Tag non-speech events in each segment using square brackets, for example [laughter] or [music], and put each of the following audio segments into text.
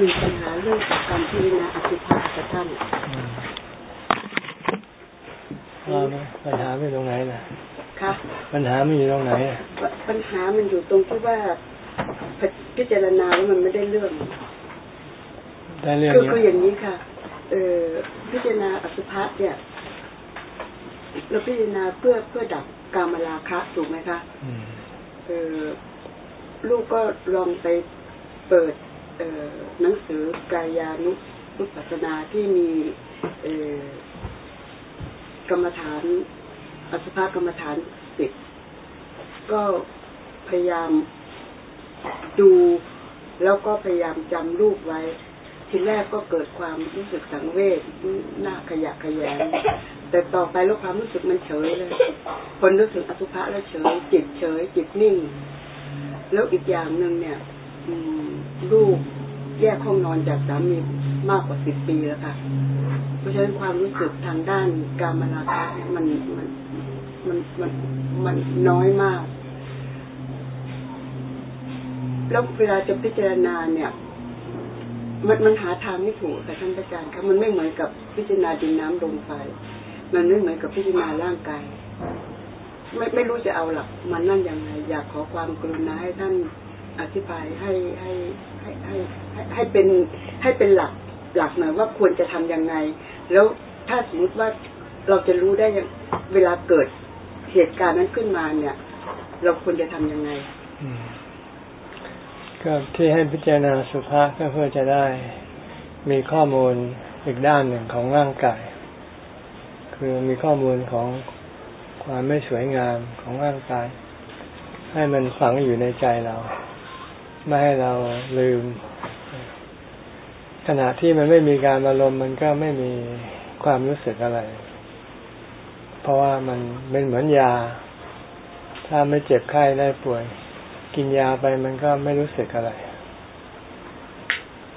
มีปัญหาเรื่องจากการพิจารณาอสุภะกับท่านปัญหาไม่ตรงไหนนะค่ะปัญหาไม่อยู่ตรงไหน ปัญหามันอยู่ตรงที่ว่าพิจารณาแล้วมันไม่ได้เรื่องได้เรื่องคือคืออย่างนี้ค่ะ เออพิจารณาอสุภะเนี่ยเราพิจารณาเพื่อเพื่อดับกามราคะถูกไหมคะเออลูกก็ลองไปเปิดเออ หนังสือกายานุรุปัสนาที่มีกรรมฐานอสุภกรรมฐานสิบก็พยายามดูแล้วก็พยายามจำรูปไว้ ทีแรกก็เกิดความรู้สึกสังเวชหน้าขยะขยงแต่ต่อไปแล้วความรู้สึกมันเฉยเลยคนรู้สึกอสุภะแล้วเฉย จิตเฉย จิตนิ่ง แล้วอีกอย่างหนึ่งเนี่ย ลูกแยกห้องนอนจากสามีมากกว่าสิบปีแล้วค่ะ เพราะฉะนั้นความรู้สึกทางด้านการมราคะมันมันมันมันมันน้อยมาก แล้วเวลาจะพิจารณาเนี่ย มันมันหาทางไม่ถูกแต่ท่านอาจารย์ครับมันไม่เหมือนกับพิจารณาดินน้ำลมไฟมันไม่เหมือนกับพิจารณาร่างกาย ไม่ไม่รู้จะเอาหลักมันนั่นยังไง อยากขอความกรุณาให้ท่าน อธิบายให้ให้ให้ให้ให้เป็นให้เป็นหลักหลักหน่อยว่าควรจะทํำยังไง แล้วถ้าสมมติว่าเราจะรู้ได้ยังเวลาเกิดเหตุการณ์นั้นขึ้นมาเนี่ย เราควรจะทํำยังไงก็ที่ให้พิจารณาสุภาพก็เพื่อจะได้มีข้อมูลอีกด้านหนึ่งของร่างกาย คือมีข้อมูลของความไม่สวยงามของร่างกาย ให้มันฝังอยู่ในใจเรา ไม่ให้เราลืม ขณะที่มันไม่มีการอารมณ์มันก็ไม่มีความรู้สึกอะไร เพราะว่ามันเป็นเหมือนยา ถ้าไม่เจ็บไข้ได้ป่วย กินยาไปมันก็ไม่รู้สึกอะไร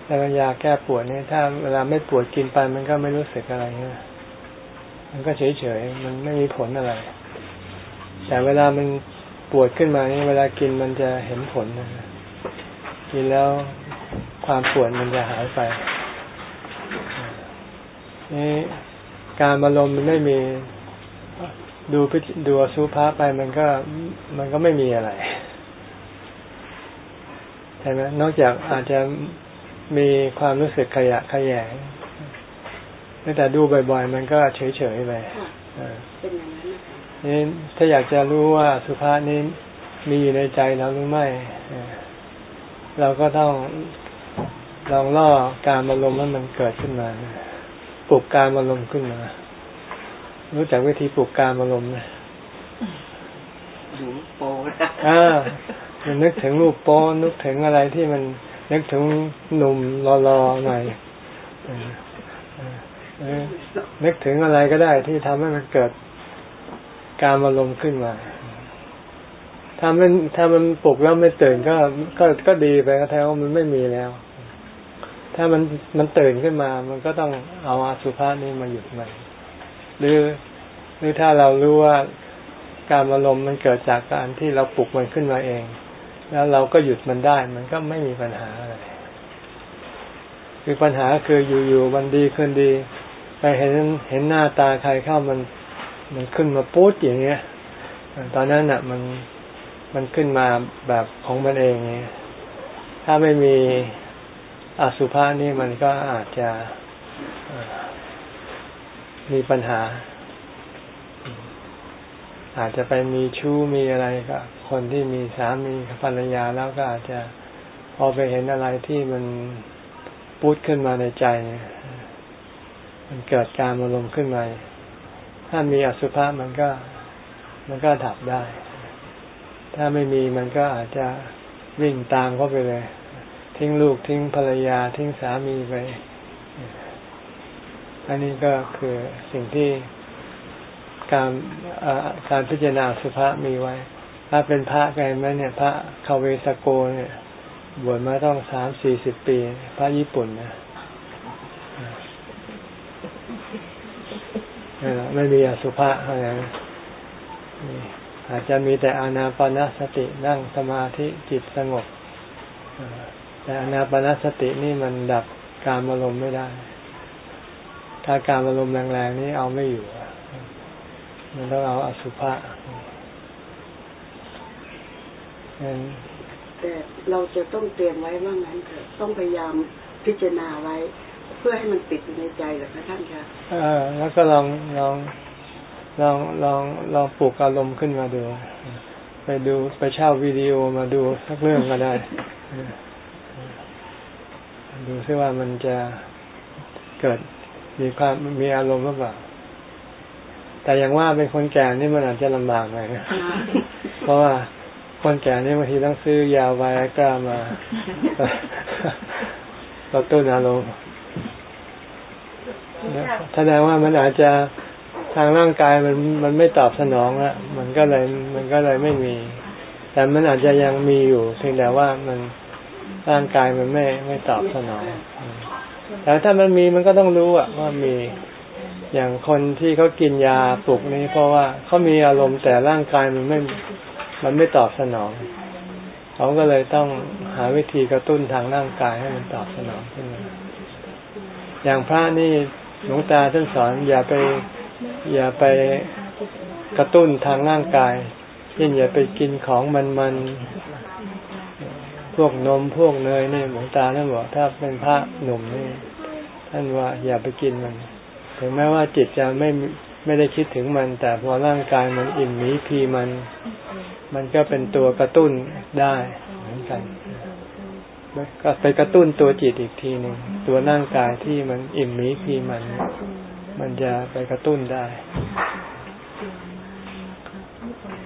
แต่ยาแก้ปวดนี่ถ้าเวลาไม่ปวดกินไปมันก็ไม่รู้สึกอะไรเนี่ยมันก็เฉยเฉยมันไม่มีผลอะไร แต่เวลามันปวดขึ้นมานี่เวลากินมันจะเห็นผลนะ กินแล้วความปวดมันจะหายไปนี่การบารมมันไม่มีดูพิดูสุภาไปมันก็ มันก็ไม่มีอะไรใช่ไหมนอกจากอาจจะมีความรู้สึกขยะขยงแต่ดูบ่อยๆ มันก็เฉยๆไปนี่ถ้าอยากจะรู้ว่าสุภาพนี้มีอยู่ในใจเราหรือไม่ เราก็ต้องลองล่อการอารมณ์ให้มันเกิดขึ้นมาปลุกการอารมณ์ขึ้นมา รู้จักวิธีปลุกการอารมณ์ไหมดูโปอ่านึกถึงรูปโป้นึกถึงอะไรที่มันนึกถึงหนุ่มรอๆหน่อยนึกถึงอะไรก็ได้ที่ทำให้มันเกิดการอารมณ์ขึ้นมา ถ้ามันถ้ามันปลุกแล้วไม่ตื่นก็ก็ก็ดีไปก็แท้ว่ามันไม่มีแล้ว ถ้ามันมันตื่นขึ้นมา มันก็ต้องเอาอาสุภานี้มาหยุดมันหรือหรือถ้าเรารู้ว่าการอารมณ์มันเกิดจากการที่เราปลุกมันขึ้นมาเอง แล้วเราก็หยุดมันได้ มันก็ไม่มีปัญหาอะไรคือปัญหาคืออยู่ๆมันดีขึ้นดี ไปเห็นเห็นหน้าตาใครเข้ามัน มันขึ้นมาปุ๊ดอย่างเงี้ยตอนนั้นอะ มัน มันขึ้นมาแบบของมันเองเงี้ยถ้าไม่มีอสุภะนี่มันก็อาจจะมีปัญหา อาจจะไปมีชู้มีอะไรกับคนที่มีสามีภรรยาแล้วก็อาจจะพอไปเห็นอะไรที่มันปุดขึ้นมาในใจ มันเกิดการอารมณ์ขึ้นมา ถ้ามีอสุภะมันก็ มันก็ดับได้ ถ้าไม่มีมันก็อาจจะวิ่งตามเข้าไปเลย ทิ้งลูกทิ้งภรรยาทิ้งสามีไป อันนี้ก็คือสิ่งที่การการพิจารณาสุภาพมีไว้ ถ้าเป็นพระกันไหมเนี่ย พระคาเวสโกเนี่ยบวชมาต้องสามสี่สิบปี พระญี่ปุ่นนะไม่มีอสุภะอะไร อาจจะมีแต่อานาปนาสตินั่งสมาธิจิตสงบ แต่อนาปนสตินี่มันดับการอารมณ์ไม่ได้ ถ้าการอารมณ์แรงๆนี่เอาไม่อยู่ มันต้องเอาอสุภะแต่เราจะต้องเตรียมไว้ว่างั้นเถอะต้องพยายามพิจารณาไว้ เพื่อให้มันติดอยู่ในใจเหรอคะท่านคะเออแล้วก็ลองลอง ลองลองลองปลุกอารมณ์ขึ้นมาดู ไปดูไปเช่าวิดีโอมาดูสักเรื่องก็ได้ ดูซิว่ามันจะเกิดมีความมีอารมณ์หรือเปล่าแต่อย่างว่าเป็นคนแก่นี่มันอาจจะลำบากหน่อยนะเพราะว่าคนแก่นี่บางทีต้องซื้อยาไวก้ามาก็ตุ้นอารมณ์แสดงว่ามันอาจจะ ทางร่างกายมันมันไม่ตอบสนองละมันก็เลยมันก็เลยไม่มี แต่มันอาจจะยังมีอยู่เพียงแต่ว่ามันร่างกายมันไม่ไม่ตอบสนอง แต่ถ้ามันมีมันก็ต้องรู้อะว่ามีอย่างคนที่เขากินยาปลุกนี้ เพราะว่าเขามีอารมณ์แต่ร่างกายมันไม่มันไม่ตอบสนองเขาก็เลยต้องหาวิธีกระตุ้นทางร่างกายให้มันตอบสนองขึ้นมาอย่างพระนี่หลวงตาท่านสอนอย่าไป อย่าไปกระตุ้นทางร่างกายเช่นอย่าไปกินของมันมันพวกนมพวกเนยนี่หลวงตาท่านบอกถ้าเป็นพระหนุ่มนี่ท่านว่าอย่าไปกินมัน ถึงแม้ว่าจิตจะไม่ไม่ได้คิดถึงมัน แต่พอร่างกายมันอิ่มหมีพีมัน มันก็เป็นตัวกระตุ้นได้เหมือนกันก็ไปกระตุ้นตัวจิตอีกทีหนึ่งตัวร่างกายที่มันอิ่มมีพีมัน มันจะไปกระตุ้นได้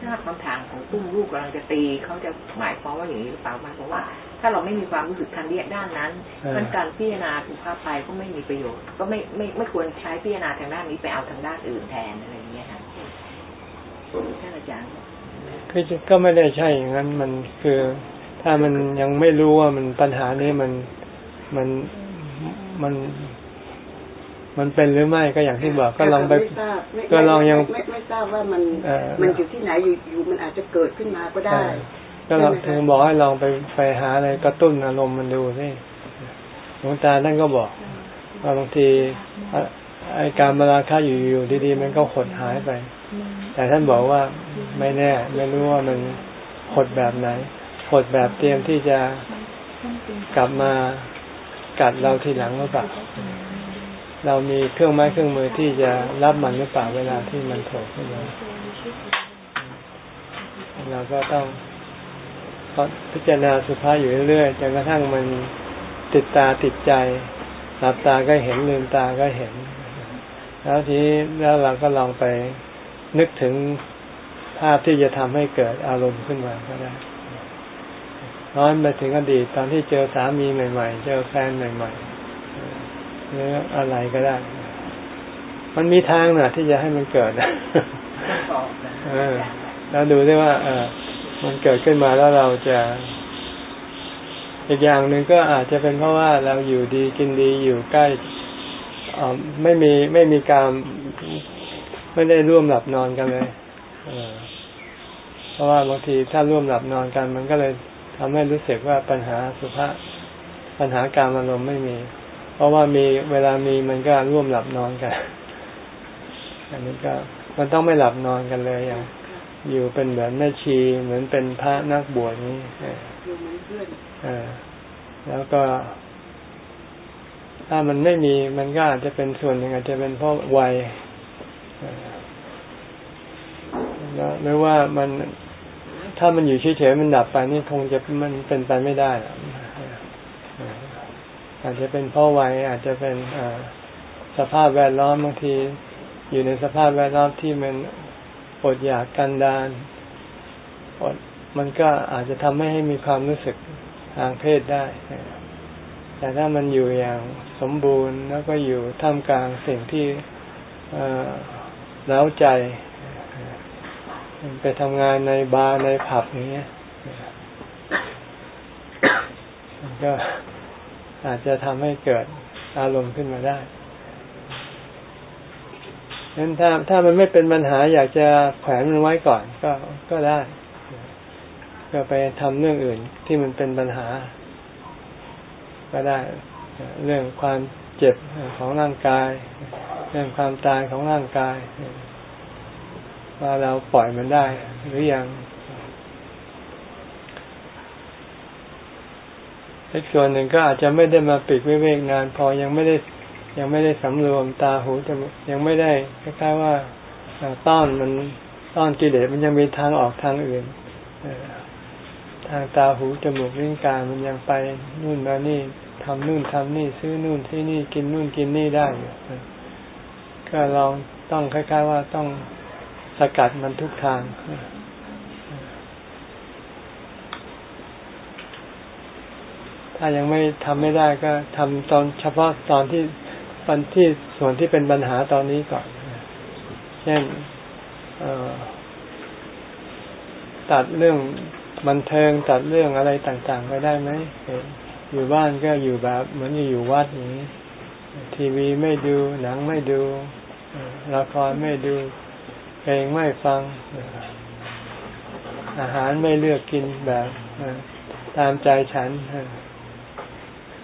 ถ้าคำถามของตุ้มลูกกำลังจะตีเขาจะหมายความว่าอย่างนี้หรือเปล่าหมายความว่า ถ้าเราไม่มีความรู้สึกทางเรียกด้านนั้นมันการพิจารณาถูกภาพไปก็ไม่มีประโยชน์ ก็ไม่ไม่ไม่ควรใช้พิจารณาทางด้านนี้ไปเอาทางด้านอื่นแทนอะไรอย่างเงี้ยค่ะท่านอาจารย์คือก็ไม่ได้ใช่อย่างนั้นมันคือ ถ้ามันยังไม่รู้ว่ามันปัญหานี้มันมันมัน มันเป็นหรือไม่ก็อย่างที่บอกก็ลองไปก็ลองยังไม่ไม่ทราบว่ามันมันอยู่ที่ไหนอยู่อยู่มันอาจจะเกิดขึ้นมาก็ได้ ก็ลองถึงบอกให้ลองไปไปหาอะไรกระตุ้นอารมณ์มันดูสิหลวงตาท่านก็บอกว่าบางทีไอการมาราคาอยู่อยู่ดีๆ มันก็หดหายไป แต่ท่านบอกว่าไม่แน่ ไม่รู้ว่ามันหดแบบไหนหดแบบเตรียมที่จะกลับมากัดเราทีหลังหรือเปล่า เรามีเครื่องไม้เครื่องมือที่จะรับมันหรือเปล่าเวลาที่มันโผล่ขึ้นมาเราก็ต้องพิจารณาสุภาพอยู่เรื่อยๆจนกระทั่งมันติดตาติดใจหลับตาก็เห็นลืมตาก็เห็น แล้วทีแล้วเราก็ลองไปนึกถึงภาพที่จะทำให้เกิดอารมณ์ขึ้นมาก็ได้น้อยไปถึงอดีตตอนที่เจอสามีใหม่ ๆ เจอแฟนใหม่ ๆ หรืออะไรก็ได้ มันมีทางนะที่จะให้มันเกิดแล้วดูได้ว่าเออมันเกิดขึ้นมาแล้วเราจะ อีกอย่างหนึ่งก็อาจจะเป็นเพราะว่าเราอยู่ดีกินดีอยู่ใกล้ไม่มีไม่มีการไม่ได้ร่วมหลับนอนกันเลยเพราะว่าบางทีถ้าร่วมหลับนอนกัน มันก็เลยทำให้รู้สึกว่าปัญหาสุภาพปัญหาการอารมณ์ไม่มีเพ ราะว่ามีเวลามีมันก็ร่วมหลับนอนกัน อันนี้ก็มันต้องไม่หลับนอนกันเลยอย่างอยู่เป็นเหมือนแม่ชีเหมือนเป็นพระนักบวชนี้อแล้วก็ ถ้ามันไม่มีมันก็อาจจะเป็นส่วนหนึ่งอาจจะเป็นเพราะวัยหรือว่ามันถ้ามันอยู่เฉยๆมันดับไปนี่คงจะมันเป็นไปไม่ได้อ อาจจะเป็นเพราะวัยอาจจะเป็นสภาพแวดล้อมบางที อยู่ในสภาพแวดล้อมที่มันอดอยากกันดานอดมันก็อาจจะทำให้ให้มีความรู้สึกทางเพศได้ แต่ถ้ามันอยู่อย่างสมบูรณ์แล้วก็อยู่ท่ามกลางสิ่งที่เล้าใจ ไปทำงานในบาร์ในผับอย่างเงี้ยมันก็ อาจจะทำให้เกิดอารมณ์ขึ้นมาได้ฉะนั้นถ้าถ้ามันไม่เป็นปัญหาอยากจะแขวนมันไว้ก่อนก็ก็ได้ ก็ไปทำเรื่องอื่นที่มันเป็นปัญหา ก็ได้ เรื่องความเจ็บของร่างกาย เรื่องความตายของร่างกาย ว่าเราปล่อยมันได้ หรือยัง อีกส่วนหนึ่งก็อาจจะไม่ได้มาปิดวิเวกนาน พอยังไม่ได้ยังไม่ได้สำรวมตาหูจมูกยังไม่ได้คล้ายๆว่าต้อนมันต้อนกิเลสมันยังมีทางออกทางอื่นทางตาหูจมูกลิ้นกายมันยังไปนู่นมานี่ทำนู่นทำนี่ซื้อนู่นที่นี่กินนู่นกินนี่ได้ก็ลองต้องคล้ายๆว่าต้องสกัดมันทุกทาง ถ้ายังไม่ทำไม่ได้ก็ทำตอนเฉพาะตอนที่ตอนที่ส่วนที่เป็นปัญหาตอนนี้ก่อน เช่นตัดเรื่องบันเทิงตัดเรื่องอะไรต่างๆ ไปได้ไหมอยู่บ้านก็อยู่แบบเหมือนอยู่วัดอย่างนี้ ทีวีไม่ดูหนังไม่ดูละครไม่ดูเพลงไม่ฟัง อาหารไม่เลือกกินแบบตามใจฉัน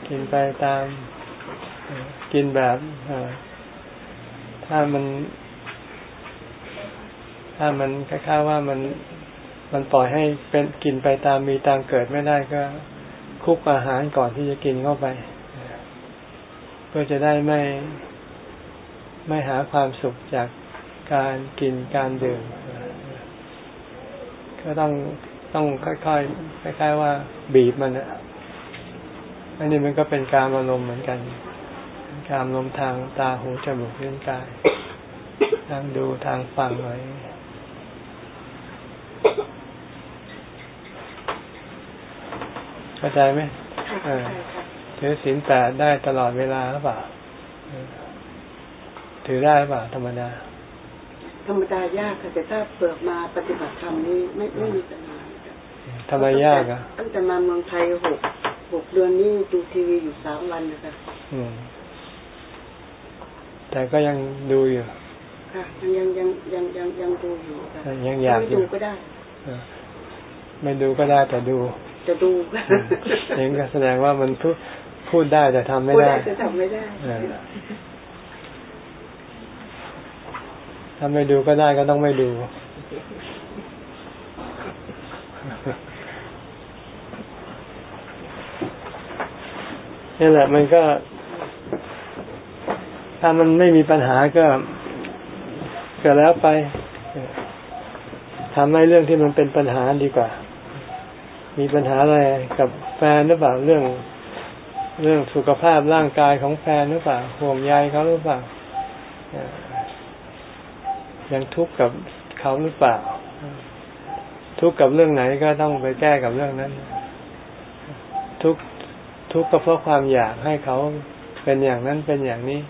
กินไปตามกินแบบถ้ามัน ถ้ามันคล้ายๆว่ามันมันปล่อยให้เป็นกินไปตามมีตามเกิดไม่ได้ก็คุกอาหารก่อนที่จะกินเข้าไปเพื่อจะได้ไม่ไม่หาความสุขจากการกินการดื่มก็ต้องต้องค่อยๆคล้ายๆว่าบีบมัน อะอันนี้มันก็เป็นการอารมณ์เหมือนกัน การลมทางตาหูจมูกลิ้นกาย ทางดูทางฟังไว้เข้าใจไหมถือศีลแปดได้ตลอดเวลาหรือเปล่า ถือได้หรือเปล่า ธรรมดา ธรรมดายากค่ะแต่ถ้าเปิดมาปฏิบัติธรรมนี้ไม่ไม่มีปัญหาทำไมยากอะตั้งแต่มาเมืองไทยหก หกเดือนนี้ดูทีวีอยู่สามวันนะคะอืมแต่ก็ยังดูอยู่ ค่ะ ยังยังยังยังยังดูอยู่ค่ะยังอยากดูก็ได้ไม่ดูก็ได้แต่ดู จะดูเองก็แสดงว่ามันพูดพูดได้แต่ทำไม่ได้แต่ทำไม่ได้ถ้าไม่ดูก็ได้ก็ต้องไม่ดู นี่แหละ มันก็ ถ้ามันไม่มีปัญหาก็ก็แล้วไปทำให้เรื่องที่มันเป็นปัญหาดีกว่า มีปัญหาอะไรกับแฟนหรือเปล่าเรื่อง เรื่องสุขภาพร่างกายของแฟนหรือเปล่าห่วงใยเขาหรือเปล่ายังทุกข์กับเขาหรือเปล่า ทุกข์กับเรื่องไหนก็ต้องไปแก้กับเรื่องนั้น ทุก ทุกข์ก็เพราะความอยากให้เขาเป็นอย่างนั้นเป็นอย่างนี้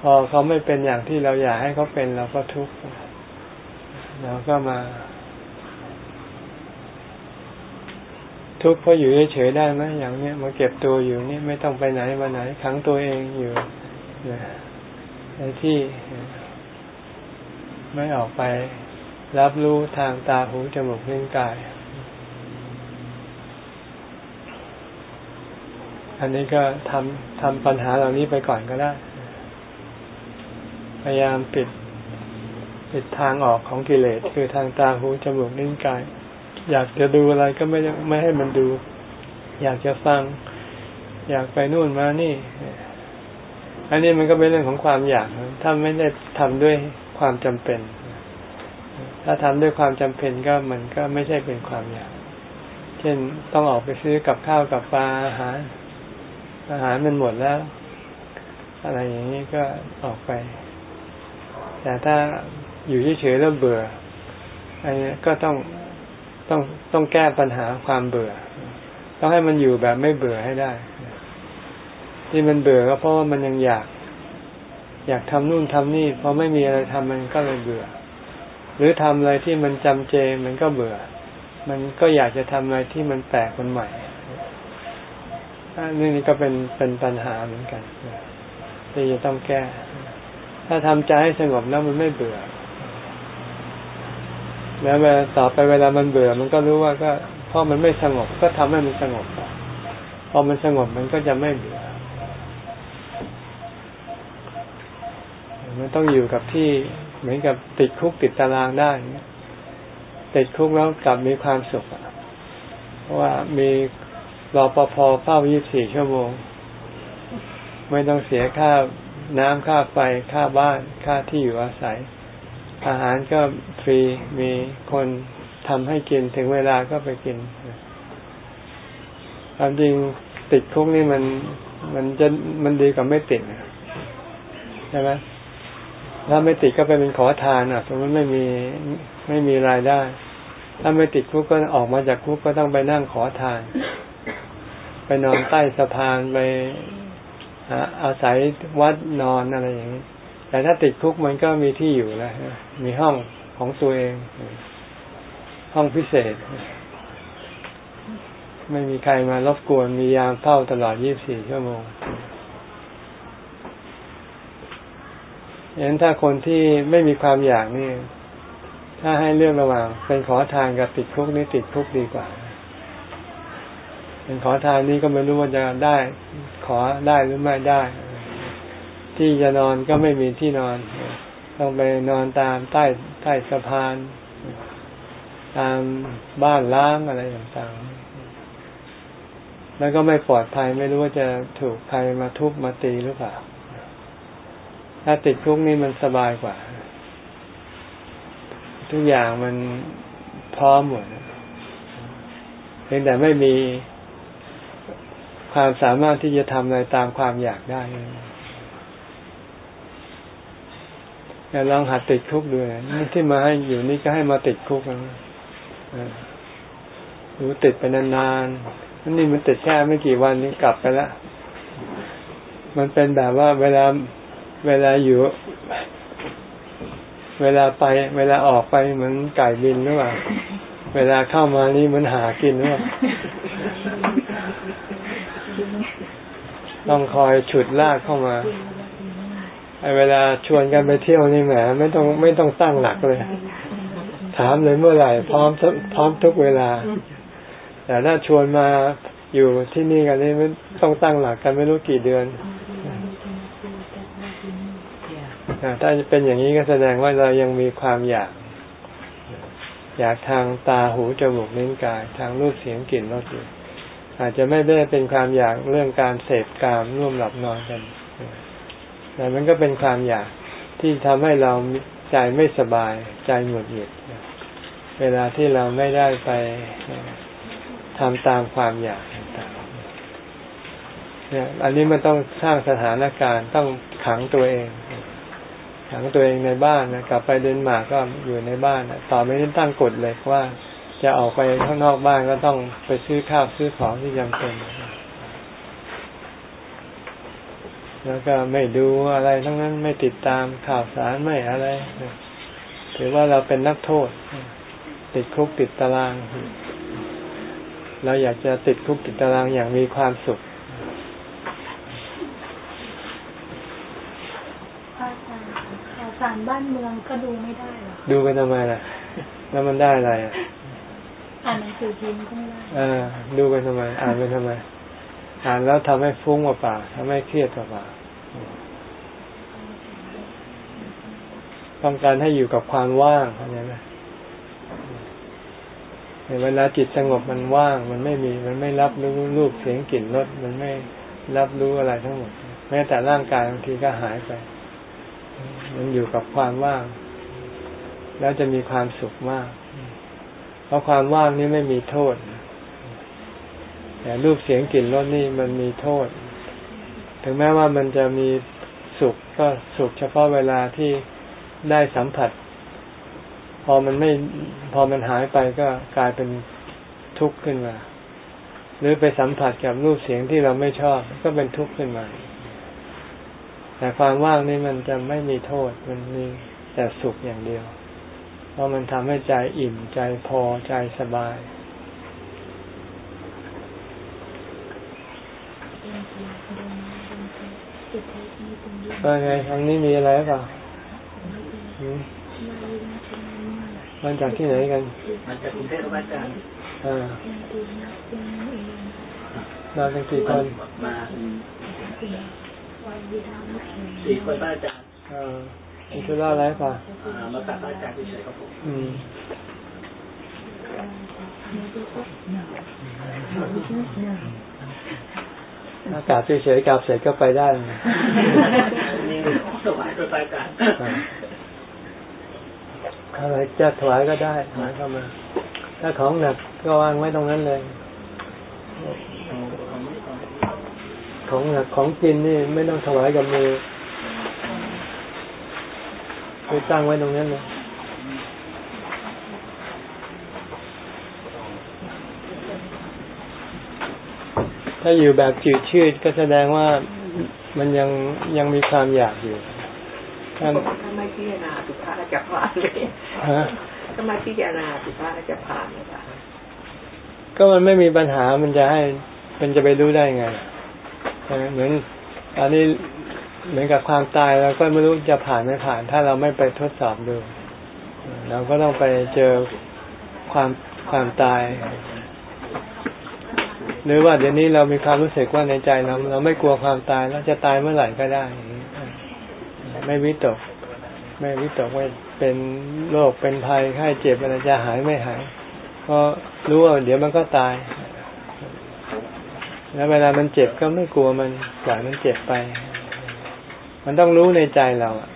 พอเขาไม่เป็นอย่างที่เราอยากให้เขาเป็นเราก็ทุกข์เราก็มา ทุกข์เพราะอยู่เฉยๆได้ไหมอย่างเนี้ยมาเก็บตัวอยู่นี่ไม่ต้องไปไหนมาไหนขังตัวเองอยู่ในที่ไม่ออกไปรับรู้ทางตาหูจมูกลิ้นกาย อันนี้ก็ทำทำปัญหาเหล่านี้ไปก่อนก็ได้ พยายามปิดปิดทางออกของกิเลสคือทางตาหูจมูกนิ้วกาย อยากจะดูอะไรก็ไม่ไม่ให้มันดู อยากจะฟัง อยากไปนู่นมานี่ อันนี้มันก็เป็นเรื่องของความอยากถ้าไม่ได้ทำด้วยความจำเป็น ถ้าทำด้วยความจำเป็นก็มันก็ไม่ใช่เป็นความอยาก เช่นต้องออกไปซื้อกับข้าวกับปลาอาหาร อาหารมันหมดแล้ว อะไรอย่างนี้ก็ออกไป แต่ถ้าอยู่เฉยๆแล้วเบื่อ อันนี้ก็ต้องต้องต้องแก้ปัญหาความเบื่อ ต้องให้มันอยู่แบบไม่เบื่อให้ได้ ที่มันเบื่อก็เพราะว่ามันยังอยาก อยากทำนู่นทำนี่พอไม่มีอะไรทำมันก็เลยเบื่อ หรือทำอะไรที่มันจำเจมันก็เบื่อ มันก็อยากจะทำอะไรที่มันแปลกมันใหม่ นี่นี่ก็เป็นเป็นปัญหาเหมือนกันที่จะต้องแก้ ถ้าทำใจให้สงบแล้วมันไม่เบื่อแล้วเวลาต่อไปเวลามันเบื่อ มันก็รู้ว่าก็เพราะมันไม่สงบก็ทำให้มันสงบพอมันสงบมันก็จะไม่เบื่อมันต้องอยู่กับที่เหมือนกับติดคุกติดตารางได้ติดคุกแล้วกลับมีความสุขเพราะว่ามี รอปภเฝ้า24ชั่วโมง ไม่ต้องเสียค่าน้ำค่าไฟค่าบ้านค่าที่อยู่อาศัย อาหารก็ฟรีมีคนทำให้กินถึงเวลาก็ไปกินความจริงติดคุกนี่มันมันจะมันดีกว่าไม่ติดใช่ไหมถ้าไม่ติดก็ไปเป็นขอทานอะสมมติไม่มีไม่มีรายได้ ถ้าไม่ติดคุกก็ออกมาจากคุกก็ต้องไปนั่งขอทาน ไปนอนใต้สะพานไปอาศัยวัดนอนอะไรอย่างนี้แต่ถ้าติดคุกมันก็มีที่อยู่แล้วมีห้องของตัวเอง ห้องพิเศษ ไม่มีใครมารบกวนมียามเฝ้าตลอด 24 ชั่วโมงเห็นถ้าคนที่ไม่มีความอยากนี่ ถ้าให้เลือกระหว่าง เป็นขอทานกับติดคุกนี่ติดคุกดีกว่า เป็นขอทานนี่ก็ไม่รู้ว่าจะได้ ขอได้หรือไม่ได้ ที่จะนอนก็ไม่มีที่นอน ต้องไปนอนตามใต้ใต้สะพาน ตามบ้านล้างอะไรต่างๆ แล้วก็ไม่ปลอดภัยไม่รู้ว่าจะถูกใครมาทุบมาตีหรือเปล่า ถ้าติดคุกนี่มันสบายกว่า ทุกอย่างมันพร้อมหมดเพียงแต่ไม่มี ความสามารถที่จะทำอะไรตามความอยากได้อย่าลองหัดติดคุกดูนี่ที่มาให้อยู่นี่ก็ให้มาติดคุกนะรู้ติดไปนานๆนี่มันติดแค่ไม่กี่วันนี้กลับไปแล้ว มันเป็นแบบว่าเวลาเวลาอยู่ เวลาไป เวลาออกไปเหมือนไก่บินหรือเปล่า เวลาเข้ามานี่เหมือนหากินหรือเปล่า ต้องคอยฉุดลากเข้ามาไอเวลาชวนกันไปเที่ยวนี่แหมไม่ต้องไม่ต้องตั้งหลักเลย ถามเลยเมื่อไหร่ พร้อมพร้อมทุกเวลา แต่ถ้าชวนมาอยู่ที่นี่กันนี่ไม่ต้องตั้งหลักกันไม่รู้กี่เดือนถ้าเป็นอย่างนี้ก็แสดงว่าเรายังมีความอยาก อยากทางตาหูจมูกนิ้นกาย ทางรูปเสียงกลิ่นรสอยู่ อาจจะไม่ได้เป็นความอยากเรื่องการเสพกามร่วมหลับนอนกันแต่มันก็เป็นความอยากที่ทำให้เราใจไม่สบายใจหงุดหงิดเวลาที่เราไม่ได้ไปทำตามความอยากต่างๆเนี่ย อันนี้มันต้องสร้างสถานการณ์ต้องขังตัวเองขังตัวเองในบ้านนะกลับไปเดนมาร์กก็อยู่ในบ้านต่อไม่ได้ตั้งกฎเลยว่า จะออกไปข้างนอกบ้านก็ต้องไปซื้อข้าวซื้อของที่จำเป็น แล้วก็ไม่ดูอะไรทั้งนั้นไม่ติดตามข่าวสารไม่อะไร ถือว่าเราเป็นนักโทษ ติดคุกติดตาราง เราอยากจะติดคุกติดตารางอย่างมีความสุขสารบ้านเมืองก็ดูไม่ได้หรอ ดูไปทำไมล่ะ แล้วมันได้อะไรอะ อ่านหนังสือพิมพ์ก็ไม่ได้อ่าดูไปทำไม อ่านไปทำไม อ่านแล้วทำให้ฟุ้งเปล่าทำให้เครียดเปล่าต้องการให้อยู่กับความว่างเข้าใจไหมเวลาจิตสงบมันว่าง มันไม่มี มันไม่รับรู้รูปเสียงกลิ่นรสมันไม่รับรู้อะไรทั้งหมด แม้แต่ร่างกายบางทีก็หายไป มันอยู่กับความว่าง แล้วจะมีความสุขมาก เพราะความว่างนี้ไม่มีโทษ แต่รูปเสียงกลิ่นรสนี่มันมีโทษ ถึงแม้ว่ามันจะมีสุขก็สุขเฉพาะเวลาที่ได้สัมผัส พอมันไม่พอมันหายไปก็กลายเป็นทุกข์ขึ้นมาหรือไปสัมผัสกับรูปเสียงที่เราไม่ชอบ ก็เป็นทุกข์ขึ้นมา แต่ความว่างนี่มันจะไม่มีโทษ มันมีแต่สุขอย่างเดียว เพราะมันทำให้ใจอิ่มใจพอใจสบายว่าไงทางนี้มีอะไรเปล่ามันจากที่ไหนกันมันจากกรุงเทพอาจารย์อ่ามาเป็นกี่คนมาสี่คนบ้านอาจารย์อ่า มีธุระอะไรป่ะอ่ามากราบพระอาจารย์เฉยๆครับผมอืมอากาศเฉยๆกลับเสร็จก็ไปได้นี่ถวายโดยพระอาจารย์อะไรจะถวายก็ได้ถวายเข้ามา ถ้าของหนักก็วางไว้ตรงนั้นเลย ของหนักของกินนี่ไม่ต้องถวายกับมือ ไปตั้งไว้ตรงนั้นเลยถ้าอยู่แบบจืดชืดก็แสดงว่ามันยังยังมีความอยากอยู่ถ้าถ้าไม่พิจารณาสุภาพจะผ่านเลยฮะถ้าไม่พิจารณาสุภาพจะผ่านเลยค่ะก็มันไม่มีปัญหามันจะให้ มันจะไปรู้ได้ไงใช่ไหมเหมือนอันนี้ เหมือนกับความตายเราก็ไม่รู้จะผ่านไม่ผ่าน ถ้าเราไม่ไปทดสอบดู เราก็ต้องไปเจอความความตาย หรือว่าเดี๋ยวนี้เรามีความรู้สึกว่าในใจเราเราไม่กลัวความตายแล้วจะตายเมื่อไหร่ก็ได้ ไม่วิตก ไม่วิตกว่าเป็นโรคเป็นภัยไข้เจ็บอะไรจะหายไม่หายเพราะรู้ว่าเดี๋ยวมันก็ตาย แล้วเวลามันเจ็บก็ไม่กลัวมันปล่อยมันเจ็บไป มันต้องรู้ในใจเราอะ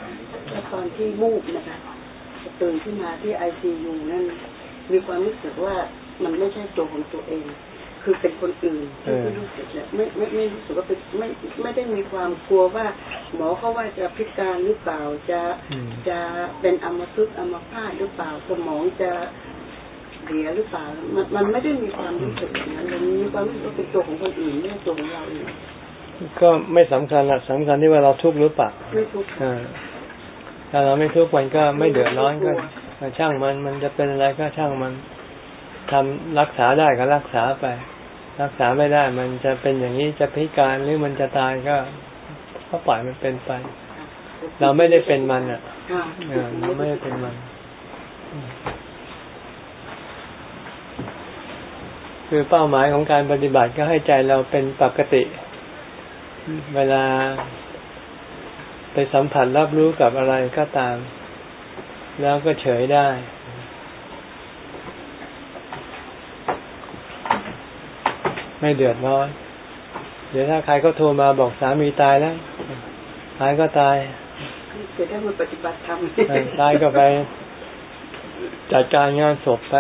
แล้วตอนที่มูกนะคะตื่นขึ้นมาที่ไอซียูนั่นมีความรู้สึกว่ามันไม่ใช่ตัวของตัวเอง คือเป็นคนอื่นที่ที่รู้สึกเนี่ยไม่ไม่ไม่รู้สึกว่าเป็นไม่ไม่ได้มีความกลัวว่า หมอเขาว่าจะพิการหรือเปล่าจะอืมจะเป็นอัมพฤกษ์อัมพาตหรือเปล่าสมองจะเสียหรือเปล่ามันมันไม่ได้มีความรู้สึกอย่างนั้นเลยมีความรู้สึกว่าเป็นตัวของคนอื่นไม่ใช่ตัวของเราเอง ก็ไม่สำคัญหลักสำคัญที่ว่าเราทุกข์หรือเปล่าไม่ทุกข์อ่าถ้าเราไม่ทุกข์มันก็ไม่เดือดร้อนก็ช่างมันมันจะเป็นอะไรก็ช่างมันทำรักษาได้ก็รักษาไป รักษาไม่ได้ มันจะเป็นอย่างนี้จะพิการหรือมันจะตายก็ก็ปล่อยมันเป็นไป เราไม่ได้เป็นมันอะค่ะเออเราไม่ได้เป็นมันคือเป้าหมายของการปฏิบัติก็ให้ใจเราเป็นปกติ เวลาไปสัมผัสรับรู้กับอะไรก็ตาม แล้วก็เฉยได้ ไม่เดือดร้อน เดี๋ยวถ้าใครก็โทรมาบอกสามีตายแล้วตายก็ตายจะได้มาปฏิบัติธรรมเออตายก็ไป จัดการงานศพไป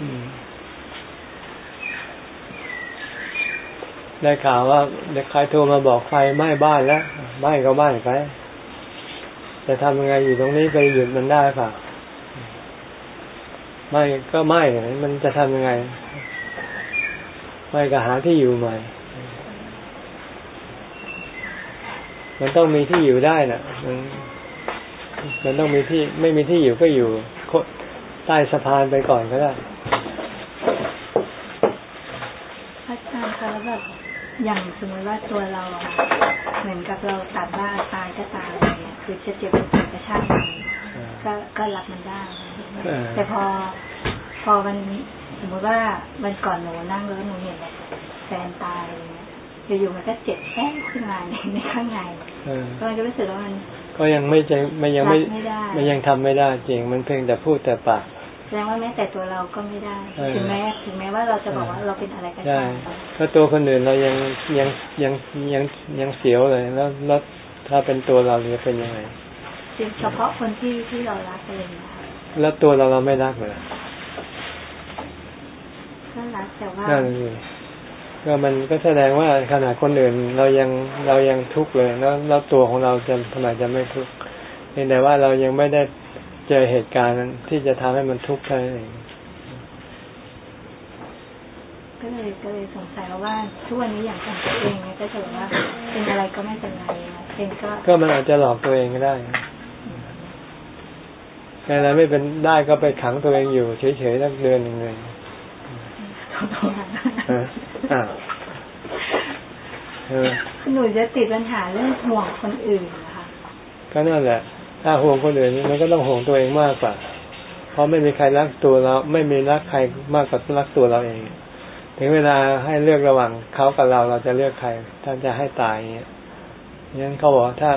อืม ได้ข่าวว่าเด็กใครโทรมาบอกไฟไหม้บ้านแล้วไหม้ก็ไหม้ไปจะทำยังไงอยู่ตรงนี้ไปหยุดมันได้เปล่าไหม้ก็ไหม้มันจะทำยังไงไหม้ก็หาที่อยู่ใหม่ มันต้องมีที่อยู่ได้น่ะ มันมันต้องมีที่ไม่มีที่อยู่ก็อยู่โคใต้สะพานไปก่อนก็ได้ อาจารย์คะแล้วแบบ อย่างสมมติว่าตัวเราอะค่ะเหมือนกับเราตัดว่าตายก็ตายอะไรเงี้ยคือจะเจ็บจะปวดก็ช่างมันก็ก็รับมันได้เออแต่พอพอมันสมมติว่าวันก่อนหนูนั่งแล้วหนูเห็นแบบแฟนตายอะไรเงี้ยอยู่ๆมันก็เจ็บแค่ขึ้นมาในในข้างในเออก็มันก็รู้สึกว่ามันก็ยังไม่ใจไม่ยังไม่รับไม่ได้มันยังทำไม่ได้จริงมันเพียงแต่พูดแต่ปาก แสดงว่าแม้แต่ตัวเราก็ไม่ได้เออถึงแม้ถึงแม้ว่าเราจะบอกว่าเราเป็นอะไรก็ใช่ตามถ้าตัวคนอื่นเรายังยังยังยังยังเสียวเลยแล้วแล้วถ้าเป็นตัวเราจะเป็นยังไงเฉพาะคนที่ที่เรารักอะไรอย่างเงี้ยค่ะแล้วตัวเราเราไม่รักเลยก็รักแต่ว่านั่นสิก็มันก็แสดงว่าขนาดคนอื่นเรายังเรายังทุกข์เลย แล้วแล้วตัวของเราจะทำไมจะไม่ทุกข์เพียงแต่ว่าเรายังไม่ได้ เจอเหตุการณ์นั้นที่จะทำให้มันทุกข์เท่านั้นเองก็เลยก็เลยสงสัยว่าทุกวันนี้อย่างของตัวเองเนี่ยก็จะแบบว่าเป็นอะไรก็ไม่เป็นไรอะเป็นก็ก็มันอาจจะหลอกตัวเองก็ได้แต่อะไรไม่เป็นได้ก็ไปขังตัวเองอยู่เฉยๆสักเดือนหนึ่งเลยเอออ่าเออหนูจะติดปัญหาเรื่องห่วงคนอื่นนะคะก็นั่นแหละ ถ้าห่วงคนอื่นมันก็ต้องห่วงตัวเองมากกว่าคราะไม่มีใครรักตัวเรา ไม่มีรักใครมากกว่ารักตัวเราเอง ถึงเวลาให้เลือกระหว่างเขากับเราเราจะเลือกใครท่านจะให้ตายอย่างเงี้ยงั้นเขาบอกถ้า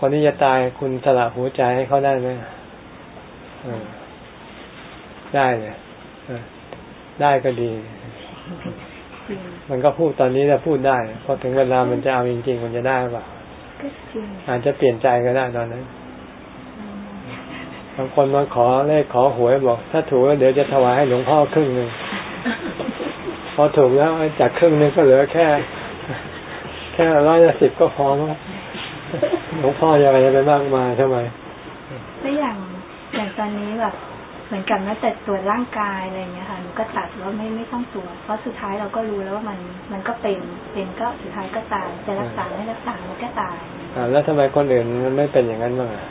คนที่จะตายคุณสละหัวใจให้เขาได้ไหมได้เลยได้ก็ดี มันก็พูดตอนนี้จะพูดได้พอถึงเวลามันจะเอาจริงๆ มันจะได้หรือเปล่าอาจจะเปลี่ยนใจก็ได้ตอนนั้น บางคนมาขอเลขขอหวยบอก ถ้าถูกแล้วเดี๋ยวจะถวายให้หลวงพ่อครึ่งหนึ่งพอถูกแล้วจากครึ่งนึงก็เหลือแค่ แค่ร้อยละสิบก็พอมั้งหลวงพ่อจะอะไรไปมากมายทำไมก็อย่างอย่างตอนนี้แบบเหมือนกับแม้แต่ตรวจร่างกายอะไรเงี้ยค่ะหนูก็ตัดว่าไม่ไม่ต้องตรวจเพราะสุดท้ายเราก็รู้แล้วว่ามันมันก็เป็นเป็นก็สุดท้ายก็ตายจะรักษาไม่รักษามันก็ตายอ่าแล้วทำไมคนอื่นมันไม่เป็นอย่างนั้นบ้างอะ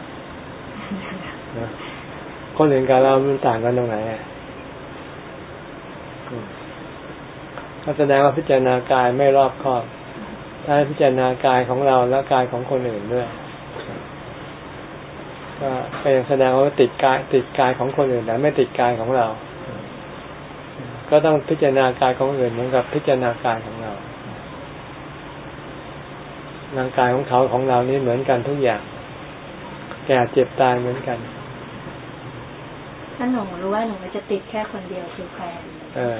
คนอื่นกับเรามันต่างกันตรงไหนอะก็แสดงว่าพิจารณากายไม่รอบคอบถ้าพิจารณากายของเราและกายของคนอื่นด้วยก็ยังแสดงว่าติดกายติดกายของคนอื่นแต่ไม่ติดกายของเรา ก็ต้องพิจารณากายของอื่นเหมือนกับพิจารณากายของเราร่างกายของเขาของเรานี่เหมือนกันทุกอย่าง แก่เจ็บตายเหมือนกัน ถ้าหนูรู้ว่าหนูจะติดแค่คนเดียวคือแฟนเออ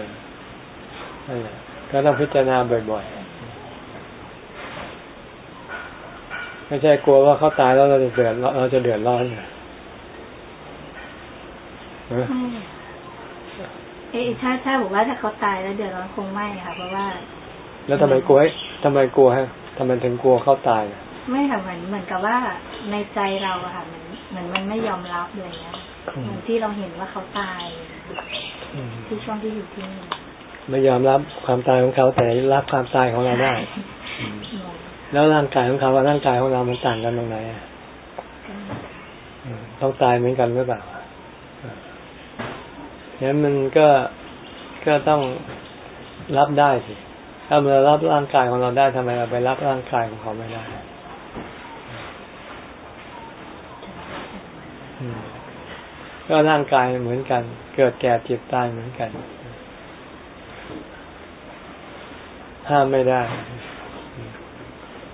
นั่นแหละก็ต้องพิจารณาบ่อยๆ ไม่ใช่กลัวว่าเขาตายแล้วเราจะเดือดเราจะเดือดร้อนเอ๊ะถ้าถ้าบอกว่าถ้าเขาตายแล้วเดือดร้อนคงไม่ค่ะ เพราะว่า แล้วทำไมกลัวทำไมกลัวฮะทำไมถึงกลัวเขาตาย ไม่ค่ะเหมือนเหมือนกับว่าในใจเราอะค่ะมันเหมือนมันไม่ยอมรับเลยเนี้ย เหมือนที่เราเห็นว่าเขาตายที่ช่วงที่อยู่ที่นี่ไม่ยอมรับความตายของเขาแต่รับความตายของเราได้ แล้วร่างกายของเขากับร่างกายของเรา มันต่างกันตรงไหนต้องตายเหมือนกันหรือเปล่างั้นมันก็ก็ต้องรับได้สิ ถ้าเรารับร่างกายของเราได้ทำไมเราไปรับร่างกายของเขาไม่ได้ ก็ร่างกายเหมือนกัน เกิดแก่เจ็บตายเหมือนกัน ห้ามไม่ได้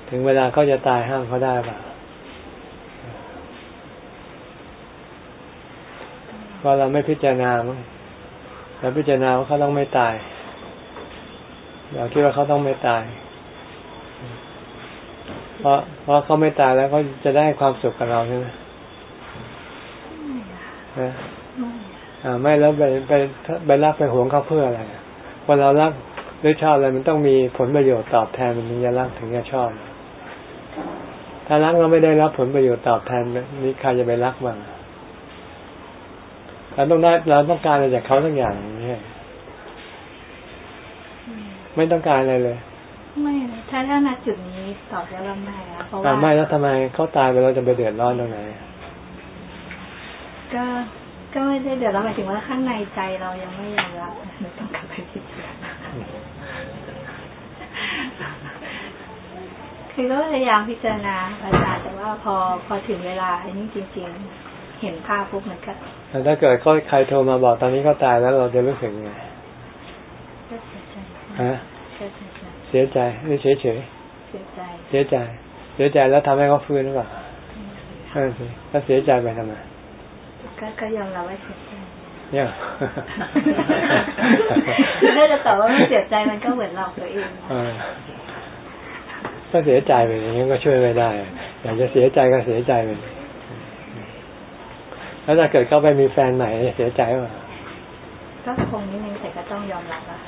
ถึงเวลาเขาจะตายห้ามเขาได้ป่ะเพราะเราไม่พิจารณาเราพิจารณาว่าเขาต้องไม่ตาย เราคิดว่าเขาต้องไม่ตาย เพราะเพราะเขาไม่ตายแล้วเขาจะได้ความสุขกับเราใช่ไหม ไม่แล้วไปไปไปรักไปหวงเขาเพื่ออะไรพอเรารักหรือชอบอะไรมันต้องมีผลประโยชน์ตอบแทนมันถึงจะรักถึงจะชอบ ถ้ารักเราไม่ได้รับผลประโยชน์ตอบแทนนี่ใครจะไปรักบ้างเราต้องได้เราต้องการอะไรจากเขาทั้งอย่างนี้ไม่ต้องการอะไรเลย ไม่ถ้าถ้าณจุดนี้ตอบแล้วไม่อะเพราะว่าไม่แล้วทำไมเขาตายไปเราจะไปเดือดร้อนตรงไหน ก็ก็ไม่ได้เดือดร้อนหมายถึงว่าข้างในใจเรายังไม่ยอมรับต้องกลับไปพิจารณาคือก็พยายามพิจารณาอาจารย์แต่ว่าพอพอถึงเวลาอันนี้จริง ๆ เห็นภาพปุ๊บมันก็แต่ถ้าเกิดเขาใครโทรมาบอกตอนนี้เขาตายแล้วเราจะรู้สึกยังไงก็เสียใจฮะเสียใจหรือเฉยเฉยเสียใจเสียใจเสียใจแล้วทำให้เขาฟื้นหรือเปล่าใช่สิถ้าเสียใจไปทำไม ก็ก็ยอมรับว่าเสียใจเนี่ยถ้าจะตอบว่าไม่เสียใจมันก็เหมือนหลอกตัวเองก็เสียใจไปอย่างนี้ก็ช่วยไม่ได้ อยากจะเสียใจก็เสียใจไปแล้วถ้าเกิดเขาไปมีแฟนใหม่เสียใจป่ะก็คงนิดนึงแต่ก็ต้องยอมรับอะ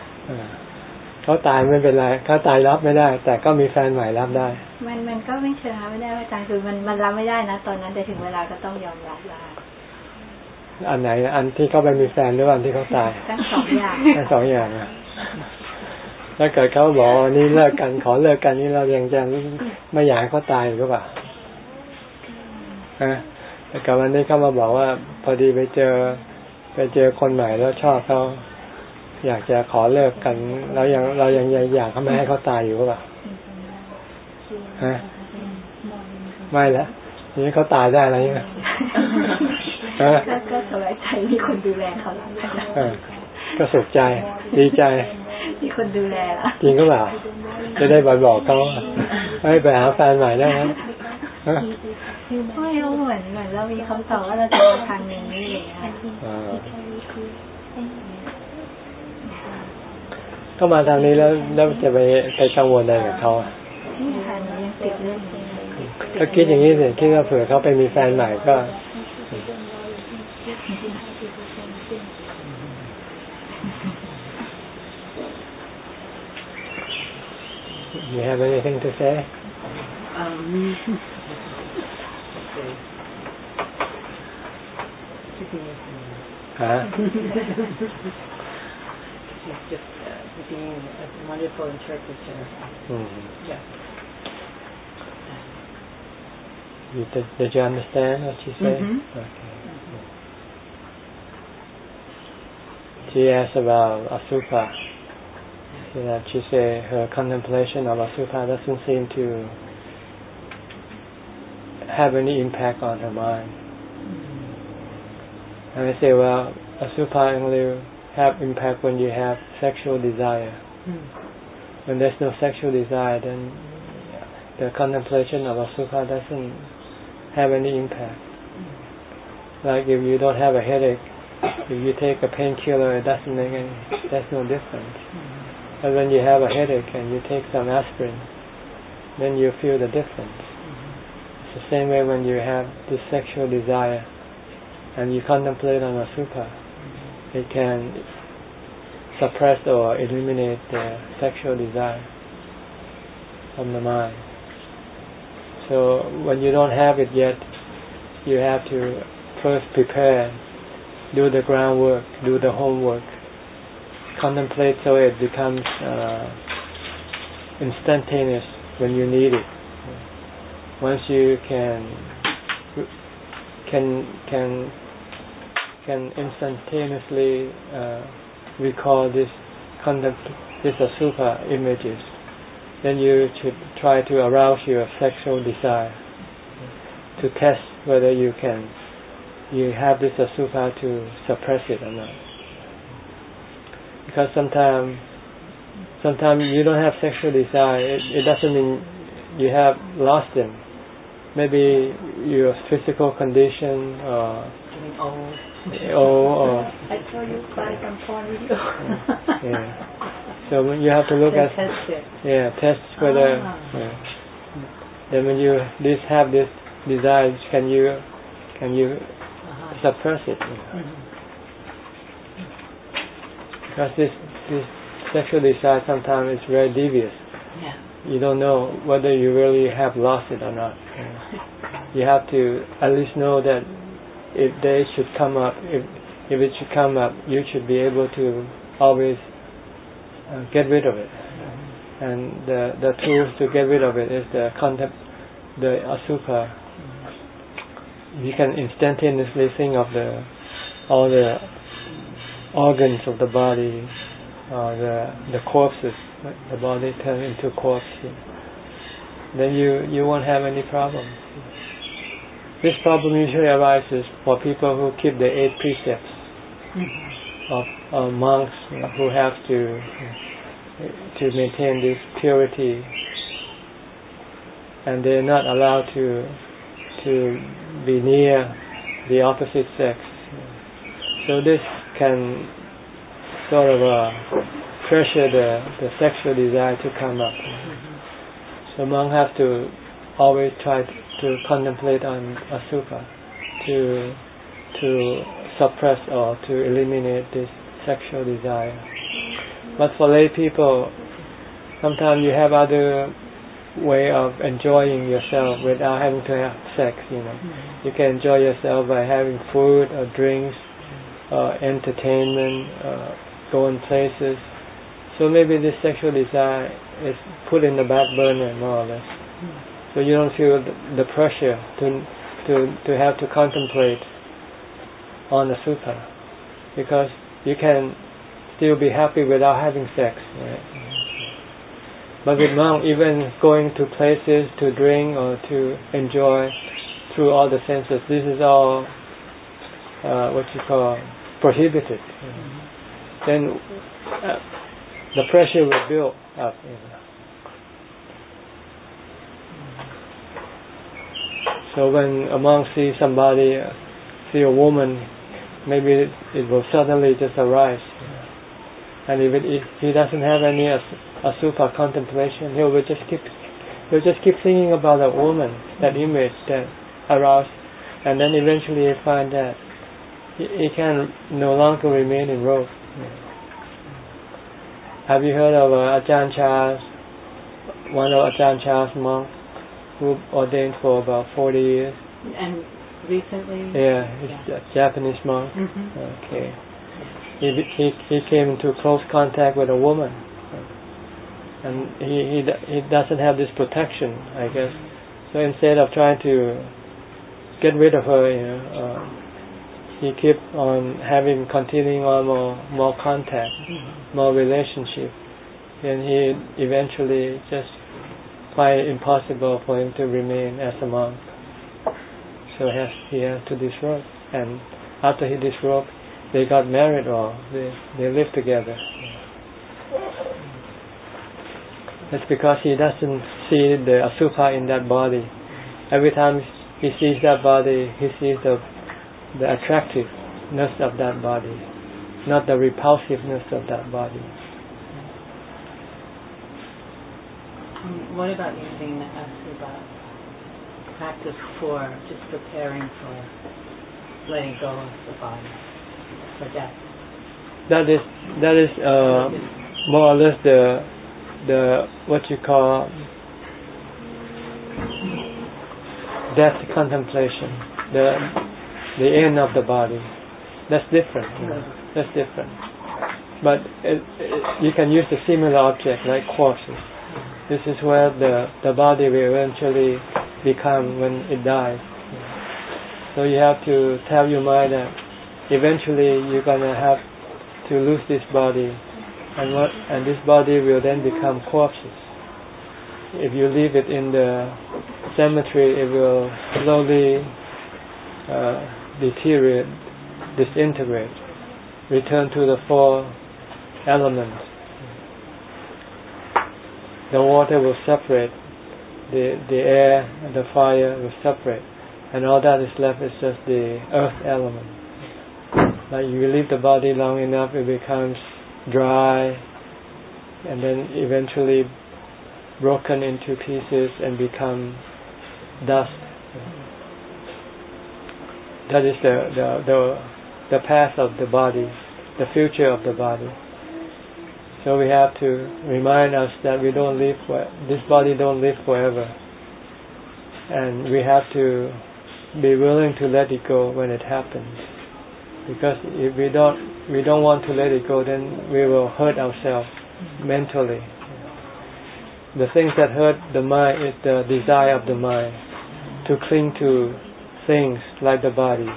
เขาตายไม่เป็นไรเขาตายรับไม่ได้ แต่ก็มีแฟนใหม่รับได้ มันมันก็ไม่เชิงรับไม่ได้อาจารย์คือมันมันรับไม่ได้นะ ตอนนั้นแต่ถึงเวลาก็ต้องยอมรับได้ อันไหน อันที่เขาไปมีแฟนหรือวันที่เขาตายทั้งสองอย่างทั้งสองอย่างอะถ้าเกิดเขาบอกนี่เลิกกันขอเลิกกันนี่เรายังจะไม่อยากให้เขาตายหรือเปล่าฮะแต่กับวันนี้เขามาบอกว่า พอดีไปเจอ ไปเจอคนใหม่แล้วชอบเขาอยากจะขอเลิกกันเรายังเรายังอยากเขาไม่ให้เขาตายอยู่หรือเปล่าฮะไม่ละนี่เขาตายได้อะไรเงี้ย ก็สบายใจมีคนดูแลเขาแล้วก็สุขใจ ดีใจ มีคนดูแลแล้วจริงก็เปล่าจะได้บอกบอกเขาให้ไปหาแฟนใหม่ได้ไหมไม่รู้เหมือนเหมือนเรามีคำตอบว่าเราจะมาทางนี้อะไรอย่างเงี้ยก็มาทางนี้แล้วแล้วจะไปไปกังวลอะไรกับเขาอะก็คิดอย่างนี้สิคิดว่าเผื่อเขาไปมีแฟนใหม่ก็ You have anything to say? Um, [laughs] huh? just being a wonderful interpreter. Mm-hmm. Yeah. Did, did you understand what she said? Mm-hmm. Okay. She asked about Asupa. Know, she said her contemplation of Asupa doesn't seem to have any impact on her mind. And I say, well, Asupa only have impact when you have sexual desire. When there's no sexual desire, then the contemplation of asukha doesn't have any impact. Like if you don't have a headache, if you take a painkiller, it doesn't make any, there's no difference. But when you have a headache and you take some aspirin, then you feel the difference. It's the same way when you have the sexual desire and you contemplate on a sukha it can suppress or eliminate the sexual desire from the mind. So when you don't have it yet, you have to first prepare, do the groundwork, do the homework, contemplate so it becomes uh, instantaneous when you need it. Once you can can can can instantaneously uh, recall this content, this asukha images, then you should try to arouse your sexual desire to test whether you can you have this asukha to suppress it or not. Because sometimes sometimes you don't have sexual desire, it, it doesn't mean you have lost them. Maybe your physical condition or old Oh, oh. [laughs] I saw you cry some porn video. yeah. So you have to look at test it. yeah test whether ah. yeah. then when you this have this desire can you can you. Suppress it mm-hmm. because this this sexual desire sometimes is very devious. Yeah. You don't know whether you really have lost it or not. You have to at least know that if they should come up, if if it should come up, you should be able to always uh, get rid of it. And the the tools to get rid of it is the concept, the asukha. You can instantaneously think of the all the organs of the body, uh, the the corpses, the body turn into corpse. Then you you won't have any problem. This problem usually arises for people who keep the eight precepts mm-hmm. of, of monks who have to to maintain this purity, and they're not allowed to to be near the opposite sex. So this can sort of uh, pressure the, the sexual desire to come up. So monks have to always try to contemplate on asukha, to to suppress or to eliminate this sexual desire. But for lay people, sometimes you have other way of enjoying yourself without having to have sex. You know, you can enjoy yourself by having food or drinks, uh, entertainment, uh, going places. So maybe this sexual desire is put in the back burner more or less so you don't feel the pressure to to to have to contemplate on the sukha because you can still be happy without having sex. Right? But with monk, even going to places to drink or to enjoy through all the senses, this is all uh, what you call prohibited, then uh, the pressure will build up. You know. So when a monk sees somebody, uh, see a woman, maybe it, it will suddenly just arise. You know. And if, it, if he doesn't have any asupa contemplation, he will just keep he'll just keep thinking about that woman, that image that aroused, and then eventually he find that he, he can no longer remain in rope. Have you heard of uh, Ajahn Chah's, one of Ajahn Chah's monks? who ordained for about 40 years. And recently? Yeah, he's yeah. a Japanese monk. Mm-hmm. Okay. He, he he came into close contact with a woman, and he he he doesn't have this protection, I guess. So instead of trying to get rid of her, you know, uh, he kept on having continuing on more more contact, more relationship, and he eventually just find it impossible for him to remain as a monk. So he has, he has to disrobe. And after he disrobed, they got married or they, they lived together. That's because he doesn't see the asupa in that body. Every time he sees that body, he sees the, the attractiveness of that body, not the repulsiveness of that body. what about using the asuba practice for just preparing for letting go of the body for death? That is that is uh, more or less the the what you call death contemplation, the the end of the body. That's different. You know? That's different. But it, it, you can use a similar object like corpses this is where the, the body will eventually become when it dies. So you have to tell your mind that eventually you're gonna have to lose this body, and what and this body will then become corpses. If you leave it in the cemetery, it will slowly uh, deteriorate, disintegrate, return to the four elements the water will separate, the the air and the fire will separate, and all that is left is just the earth element. Like you leave the body long enough, it becomes dry, and then eventually broken into pieces and become dust. That is the the the, the path of the body, the future of the body. So we have to remind us that we don't live for, this body don't live forever. And we have to be willing to let it go when it happens. Because if we don't we don't want to let it go then we will hurt ourselves mentally. The things that hurt the mind is the desire of the mind to cling to things like the body.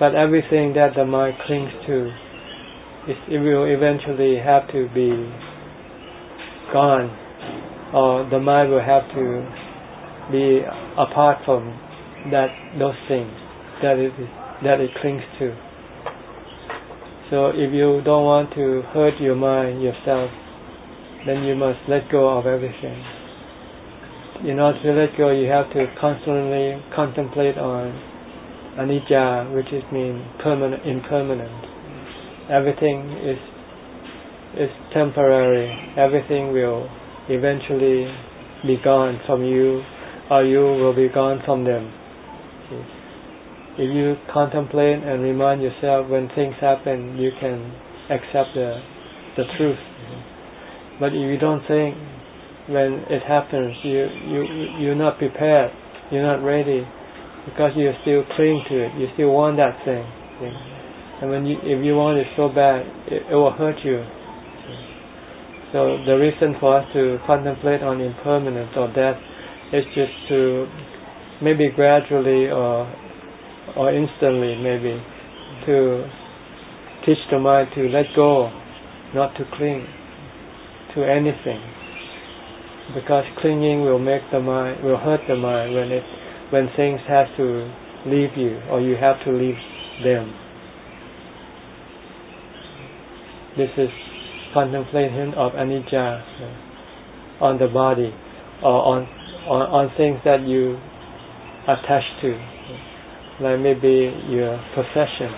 But everything that the mind clings to it will eventually have to be gone, or the mind will have to be apart from that those things that it that it clings to. So if you don't want to hurt your mind yourself, then you must let go of everything. In order to let go, you have to constantly contemplate on anicca, which is mean permanent, impermanent everything is is temporary. Everything will eventually be gone from you, or you will be gone from them. If you contemplate and remind yourself when things happen, you can accept the the truth. But if you don't think when it happens, you you you're not prepared, you're not ready, because you still cling to it. You still want that thing. And when you, if you want it so bad, it, it will hurt you. So the reason for us to contemplate on impermanence or death is just to maybe gradually or or instantly maybe to teach the mind to let go, not to cling to anything. Because clinging will make the mind will hurt the mind when it when things have to leave you or you have to leave them. This is contemplation of anicca on the body or on, on, on things that you attach to, like maybe your possession.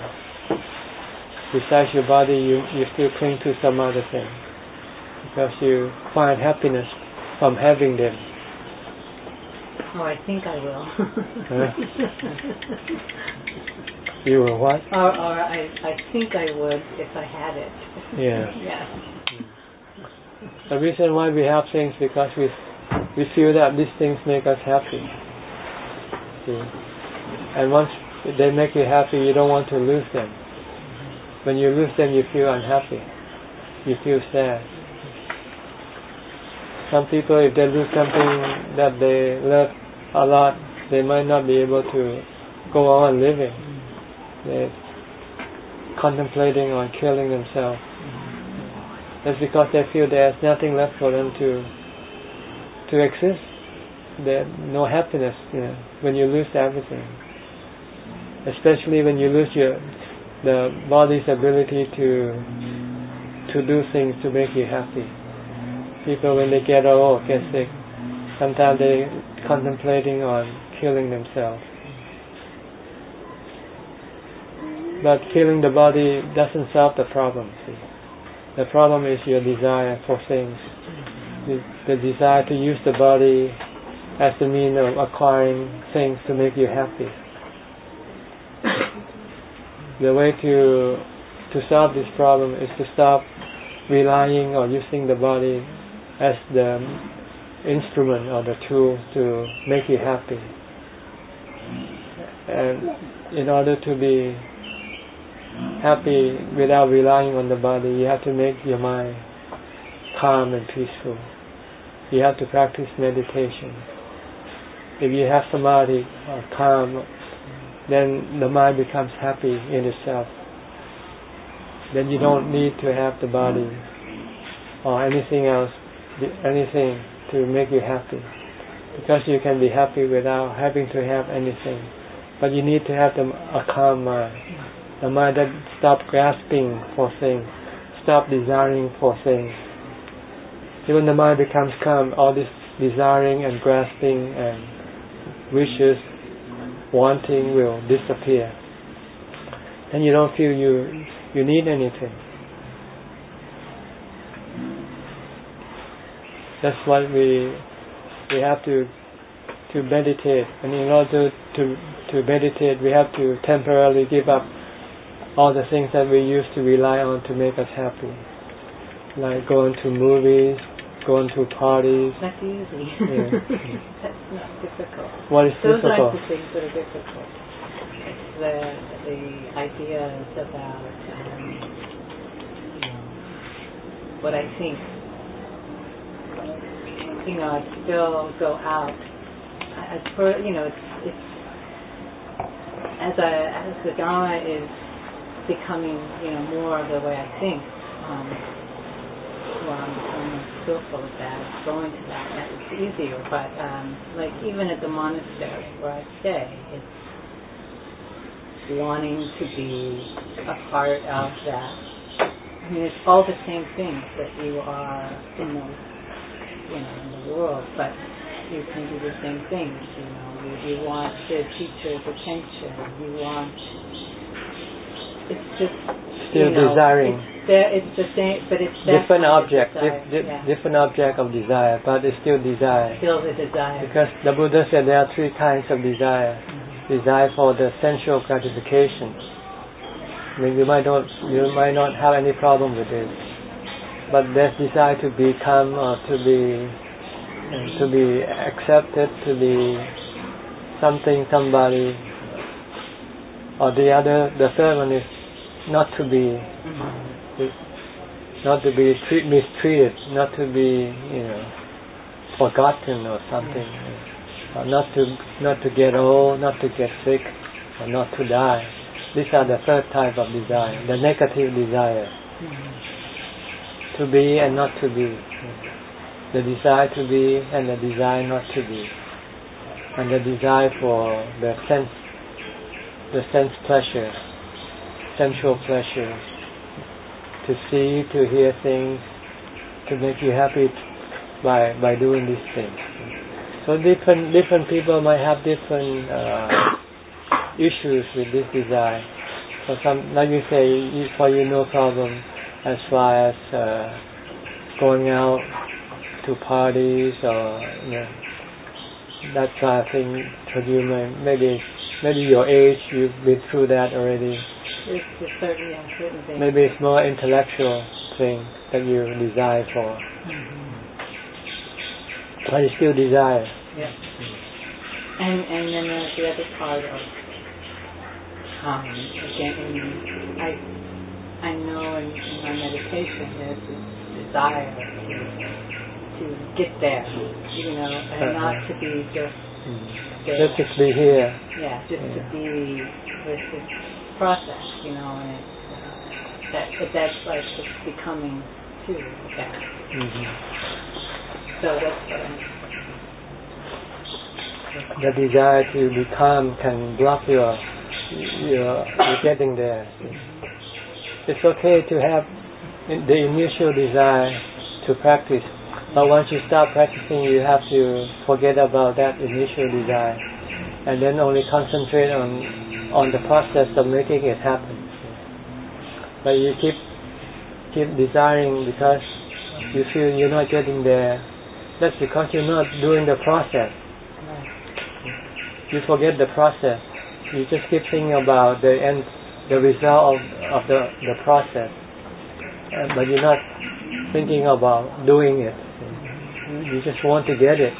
Besides your body, you, you still cling to some other thing because you find happiness from having them. Oh, I think I will. you will what? Or, or I, I think I would if I had it. Yeah. [laughs] yeah. The reason why we have things because we we feel that these things make us happy. See? And once they make you happy, you don't want to lose them. When you lose them, you feel unhappy. You feel sad. Some people, if they lose something that they love a lot, they might not be able to go on living. They're contemplating on killing themselves. That's because they feel there's nothing left for them to to exist. There's no happiness you know, when you lose everything. Especially when you lose your the body's ability to to do things to make you happy. People when they get old, get sick, sometimes they contemplating on killing themselves. But killing the body doesn't solve the problem. See? The problem is your desire for things. The, the desire to use the body as the means of acquiring things to make you happy. The way to to solve this problem is to stop relying or using the body as the instrument or the tool to make you happy. And in order to be happy without relying on the body, you have to make your mind calm and peaceful. You have to practice meditation. If you have samadhi or calm, then the mind becomes happy in itself. Then you don't need to have the body or anything else, anything to make you happy. Because you can be happy without having to have anything. But you need to have the, a calm mind. A mind that stop grasping for things, stop desiring for things. Even the mind becomes calm, all this desiring and grasping and wishes, wanting will disappear. Then you don't feel you you need anything. That's why we we have to to meditate, and in order to to meditate, we have to temporarily give up all the things that we used to rely on to make us happy, like going to movies, going to parties. That's easy. Yeah. [laughs] Not difficult. What is Those difficult? aren't the things that are difficult. It's the the ideas about um, you know, what I think. You know, I still go out. As for you know, it's, it's as I as the Dharma is becoming you know more of the way I think. Um, well, I'm becoming skillful at that, going to that, that it's easier. But um, like even at the monastery where I stay, it's wanting to be a part of that. I mean, it's all the same things that you are in the, you know, in the world, but you can do the same things. You know, you, you want the teacher's attention. You want. It's just Still you know, desiring. It's, there, it's the same, but it's different object, desire, dif- di- yeah. different object of desire, but it's still desire. Still the desire. Because the Buddha said there are three kinds of desire. Mhm. Desire for the sensual gratification. I mean, you might not, you might not have any problem with it, but there's desire to become or to be, to be accepted, to be something, somebody. Or the other, the third one is not to be, Mhm. Not to be treat, mistreated, not to be, you know, forgotten or something. Or not to not to get old, not to get sick, or not to die. These are the third type of desire, the negative desire. Mhm. To be and not to be. The desire to be and the desire not to be. And the desire for the sense the sense pleasure sensual pleasures, to see, to hear things, to make you happy by by doing these things. So different different people might have different uh, issues with this desire. So some, like you say, for you no problem as far as uh, going out to parties or you know, that kind of thing. For you, maybe maybe your age, you've been through that already. It's a certain, yeah, certain thing. Maybe it's more intellectual thing that you desire for. Mm-hmm. But you still desire. Yeah. And and then uh, the other part of um again I I know in, in my meditation there's this desire to to get there, you know, and uh-huh. not to be just mm. just to be here. Yeah, just yeah. to be with process, you know, and it's, uh, that but that's like it's becoming too that. Mm-hmm. So that's what I'm. The desire to become can block your your, your getting there. It's okay to have the initial desire to practice, but once you start practicing, you have to forget about that initial desire, and then only concentrate on on the process of making it happen. But you keep keep desiring because you feel you're not getting there. That's because you're not doing the process. You forget the process. You just keep thinking about the end, the result of, of the, the process. Uh, but you're not thinking about doing it. You just want to get it.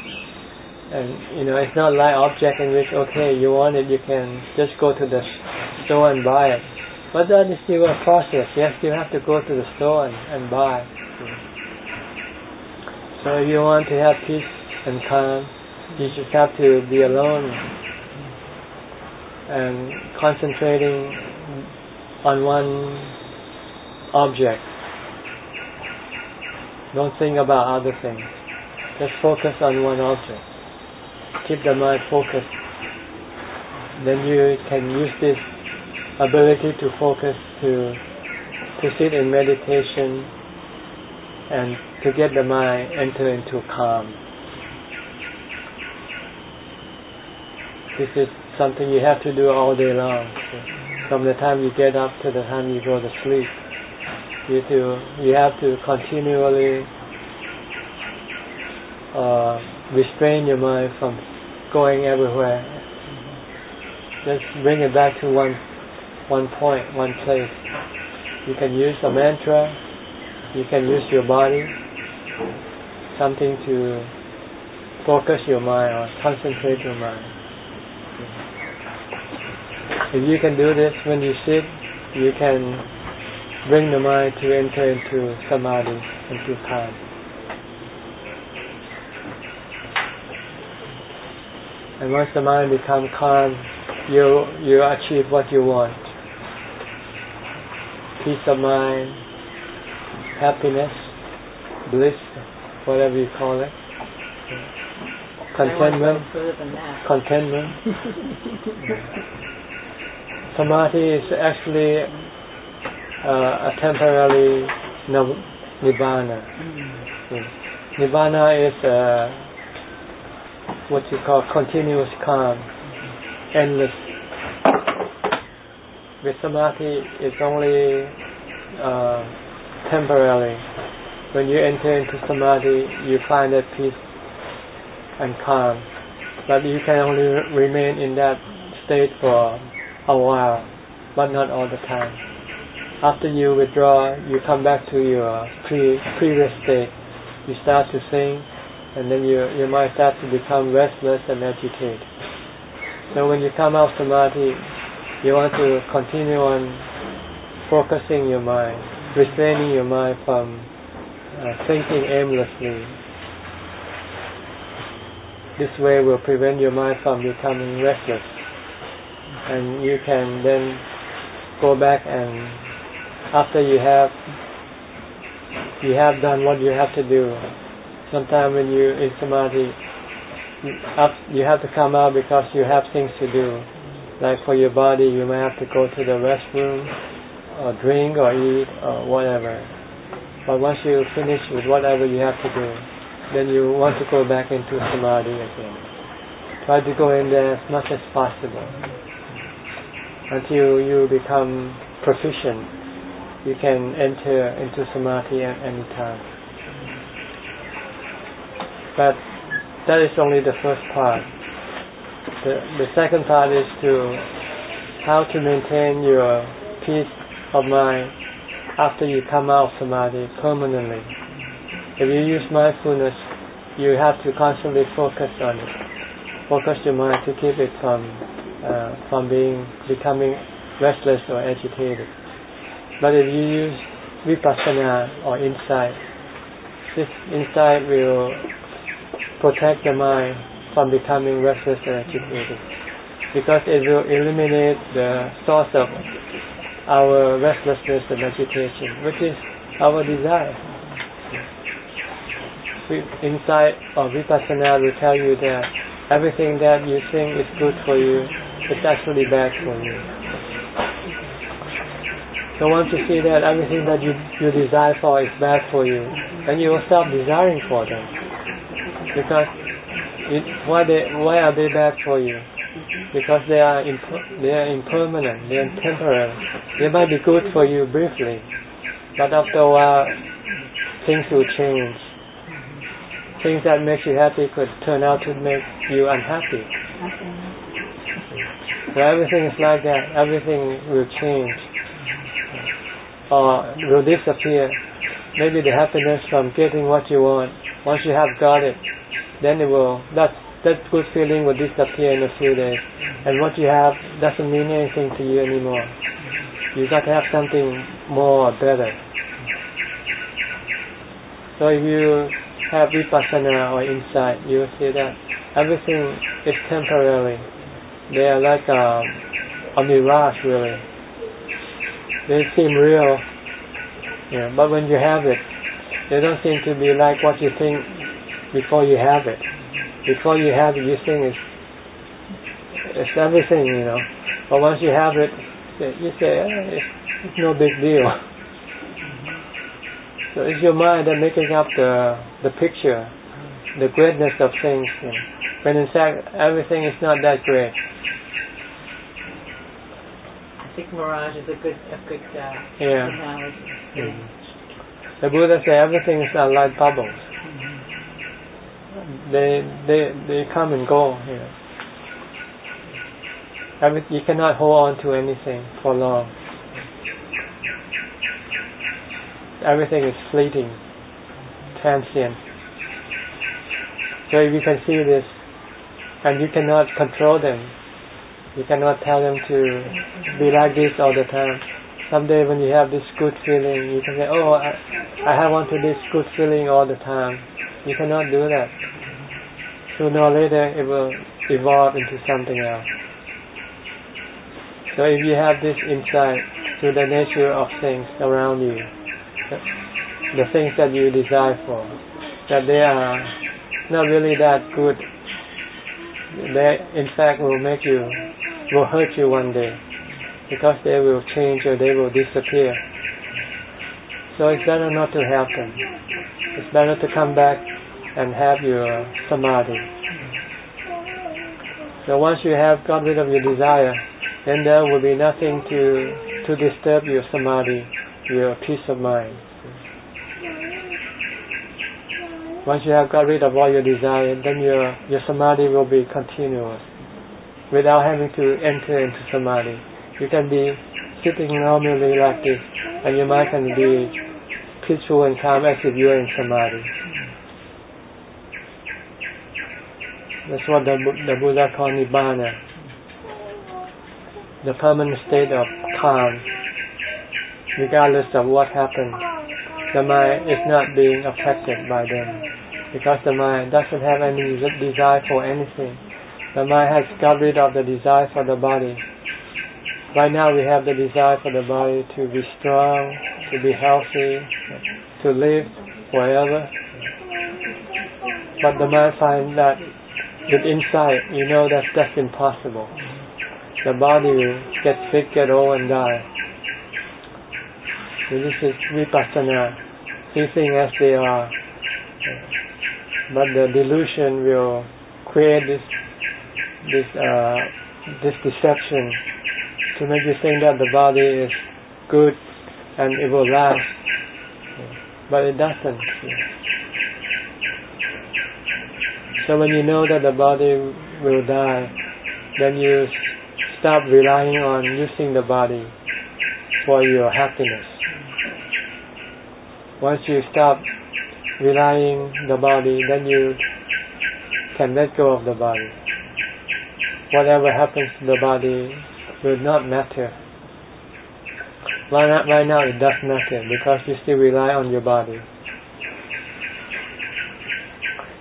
And you know, it's not like object in which okay, you want it, you can just go to the store and buy it. But that is still a process. Yes, you have to go to the store and, and buy. So if you want to have peace and calm, you just have to be alone and concentrating on one object. Don't think about other things. Just focus on one object keep the mind focused, then you can use this ability to focus to to sit in meditation and to get the mind enter into calm. This is something you have to do all day long. From the time you get up to the time you go to sleep, you to you have to continually uh, restrain your mind from going everywhere. Just bring it back to one one point, one place. You can use a mantra, you can use your body, something to focus your mind or concentrate your mind. If you can do this when you sit, you can bring the mind to enter into samadhi, into calm. And once the mind becomes calm, you you achieve what you want. Peace of mind, happiness, bliss, whatever you call it. Contentment. Contentment. [laughs] Samadhi is actually uh, a temporary nibbana. Mm. Nibbana is a uh, what you call continuous calm, endless. With samadhi, it's only uh, temporary. When you enter into samadhi, you find that peace and calm. But you can only remain in that state for a while, but not all the time. After you withdraw, you come back to your pre- previous state. You start to think, and then you you might start to become restless and agitated. So when you come out samadhi, you want to continue on focusing your mind, restraining your mind from uh, thinking aimlessly. This way will prevent your mind from becoming restless, and you can then go back and after you have you have done what you have to do sometimes when you're in samadhi, you have to come out because you have things to do. Like for your body, you may have to go to the restroom, or drink or eat or whatever. But once you finish with whatever you have to do, then you want to go back into samadhi again. Try to go in there as much as possible until you become proficient. You can enter into samadhi at any time. But that is only the first part. The, the second part is to how to maintain your peace of mind after you come out of samadhi permanently. If you use mindfulness, you have to constantly focus on it. Focus your mind to keep it from uh, from being becoming restless or agitated. But if you use vipassana or insight, this insight will protect the mind from becoming restless or agitated because it will eliminate the source of our restlessness and agitation, which is our desire. Insight or vipassana will tell you that everything that you think is good for you is actually bad for you. So once you see that everything that you, you desire for is bad for you, then you will stop desiring for them. Because it, why they why are they bad for you? Because they are they are impermanent, they are temporary. They might be good for you briefly, but after a while things will change. Things that make you happy could turn out to make you unhappy. So everything is like that. Everything will change or will disappear. Maybe the happiness from getting what you want. Once you have got it, then it will that that good feeling will disappear in a few days, and what you have doesn't mean anything to you anymore. You got to have something more better. So if you have vipassana or insight, you will see that everything is temporary. They are like a, a mirage, really. They seem real, yeah, but when you have it, they don't seem to be like what you think before you have it. Before you have it, you think it's, it's everything, you know. But once you have it, you say, eh, it's, it's no big deal. So it's your mind that making up the the picture, the greatness of things, you know. when in fact everything is not that great. I think mirage is a good a good uh, Yeah. analogy. Mm. The Buddha said everything is like bubbles. They they they come and go. You know. Every, you cannot hold on to anything for long. Everything is fleeting, transient. So you can see this, and you cannot control them, you cannot tell them to be like this all the time. Someday when you have this good feeling, you can say, oh, I, I have wanted this good feeling all the time. You cannot do that. Sooner or later it will evolve into something else. So if you have this insight to the nature of things around you, the, things that you desire for, that they are not really that good, they in fact will make you, will hurt you one day because they will change or they will disappear. So it's better not to have them. It's better to come back and have your samadhi. So once you have got rid of your desire, then there will be nothing to to disturb your samadhi, your peace of mind. Once you have got rid of all your desire, then your your samadhi will be continuous, without having to enter into samadhi. You can be sitting normally like this, and your mind can be peaceful and calm as if you are in samadhi. That's what the, the Buddha called Nibbana. The permanent state of calm, regardless of what happens. The mind is not being affected by them because the mind doesn't have any desire for anything. The mind has got rid of the desire for the body. Right now we have the desire for the body to be strong, to be healthy, to live forever. But the mind finds that with insight, you know that that's impossible. The body will get sick, get old, and die. So this is vipassana, see things as they are. But the delusion will create this this uh, this deception to make you think that the body is good and it will last, but it doesn't. So when you know that the body will die, then you stop relying on using the body for your happiness. Once you stop relying the body, then you can let go of the body. Whatever happens to the body will not matter. Right now, right now it does matter because you still rely on your body.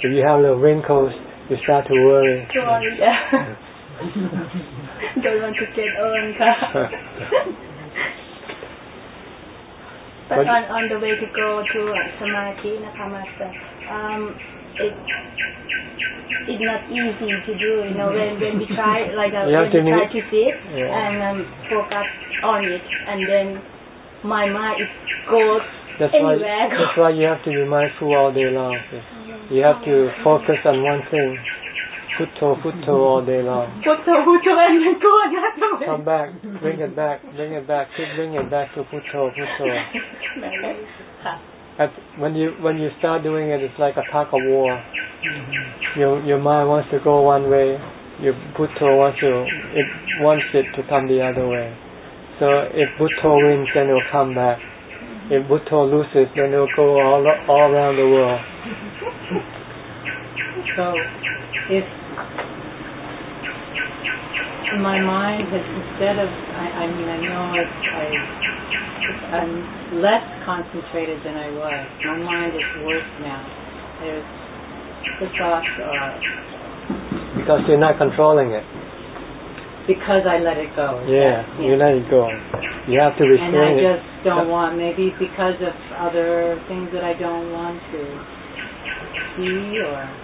If you have the wrinkles, you start to worry. Worry, yeah. [laughs] Don't want to get on, [laughs] But on on the way to go to samadhi, Naka Master, um, it it's not easy to do. You know, when when we try [laughs] like uh, when we try to sit yeah. and um, focus on it, and then my mind is goes that's anywhere. Why, that's why you have to be mindful all day long. You have to focus on one thing. Putto, putto all day long. Putto, putto, and then go another way. Come back, bring it back, bring it back, keep bring it back to putto, putto. [laughs] At, when you when you start doing it, it's like a tug of war. Mm-hmm. Your your mind wants to go one way, your putto wants to it wants it to come the other way. So if putto wins, then it will come back. If putto loses, then it will go all all around the world. [laughs] So if my mind has instead of I, I mean I know I, I I'm less concentrated than I was. My mind is worse now. There's the thoughts are because you're not controlling it. Because I let it go. Yeah, yeah. you let it go. You have to restrain it. And I it. just don't want. Maybe because of other things that I don't want to see or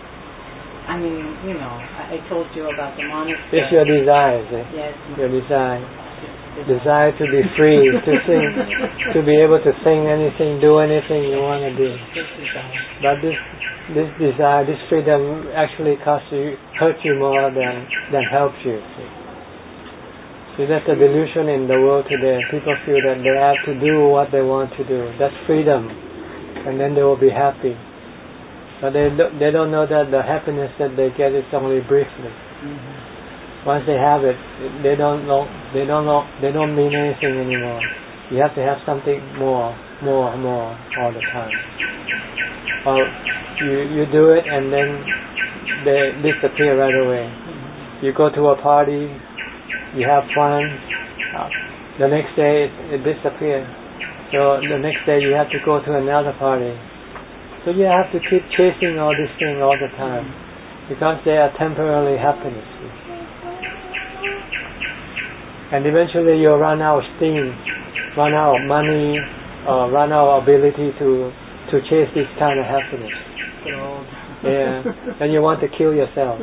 I mean, you know, I, I told you about the monastery. It's your desire, see? Yes. Your desire. Desire to be free, to sing, to be able to sing anything, do anything you want to do. But this, this desire, this freedom actually costs you, hurts you more than, than helps you. See? See, that's the delusion in the world today. People feel that they have to do what they want to do. That's freedom. And then they will be happy. But they they don't know that the happiness that they get is only briefly. Mm-hmm. Once they have it, they don't know they don't know they don't mean anything anymore. You have to have something more, more, more all the time. Or you you do it and then they disappear right away. Mm-hmm. You go to a party, you have fun. The next day it, it disappears. So the next day you have to go to another party so you have to keep chasing all these things all the time because they are temporary happiness. And eventually you'll run out of steam, run out of money, or run out of ability to to chase this kind of happiness. [laughs] Yeah, and you want to kill yourself.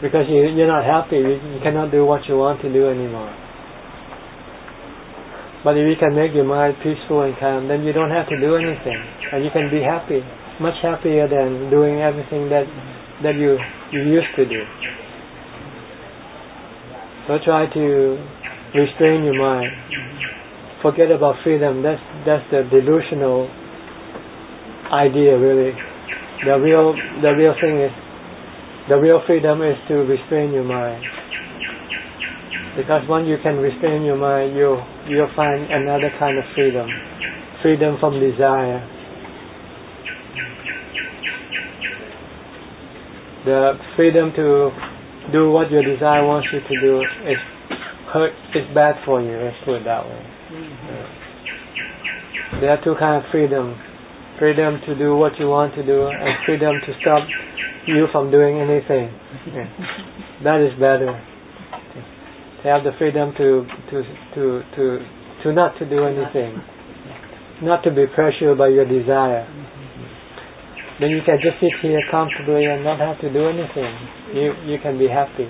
Because you, you're not happy, you, you cannot do what you want to do anymore. But if you can make your mind peaceful and calm, then you don't have to do anything, and you can be happy, much happier than doing everything that that you you used to do. So try to restrain your mind. Forget about freedom. That's that's the delusional idea, really. The real the real thing is the real freedom is to restrain your mind. Because when you can restrain your mind, you you'll find another kind of freedom, freedom from desire. The freedom to do what your desire wants you to do is hurt, is bad for you. Let's put it that way. Mm-hmm. There are two kinds of freedom: freedom to do what you want to do, and freedom to stop you from doing anything. Yeah. [laughs] That is better they have the freedom to to to to to not to do anything, not to be pressured by your desire. Then you can just sit here comfortably and not have to do anything. You you can be happy.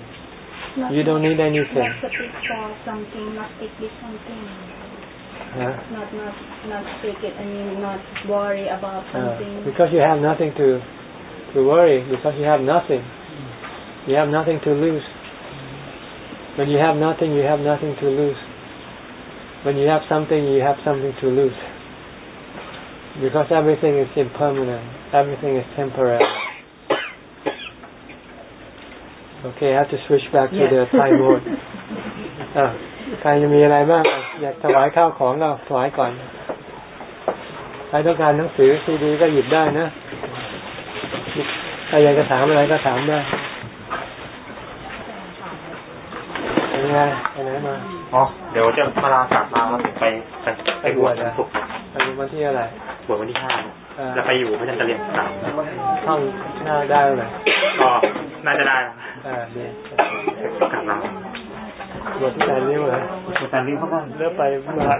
not You don't need anything. Not stick for something, not stick with something. Huh? Not not not take it. I mean, not worry about Uh, something. because you have nothing to to worry because you have nothing. You have nothing to lose. When you have nothing, you have nothing to lose. When you have something, you have something to lose. Because everything is impermanent. Everything is temporary. Okay, I have to switch back to Yes. the Thai mode. [laughs] อ่ะใครจะมีอะไรบ้างอ่ะอยากถวายข้าวของเราถวายก่อน ใครต้องการหนังสือซีดีก็หยิบได้นะ ใครอยากจะถามอะไรก็ถามได้ ไงไปไหนมาอ๋อเดี๋ยวจะมาลากลับมาแล้วผมไปไปไปบวชวันศุกร์ไปวันที่อะไรบวชวันที่ห้าอ่าจะไปอยู่พระจันทร์เรียนสามท่องหน้าได้เลยก็น่าจะได้นะอ่าดีกลับมาบวชที่ไหนนี่เหรออาจารย์ลิ้นเขาก็เลือกไปมา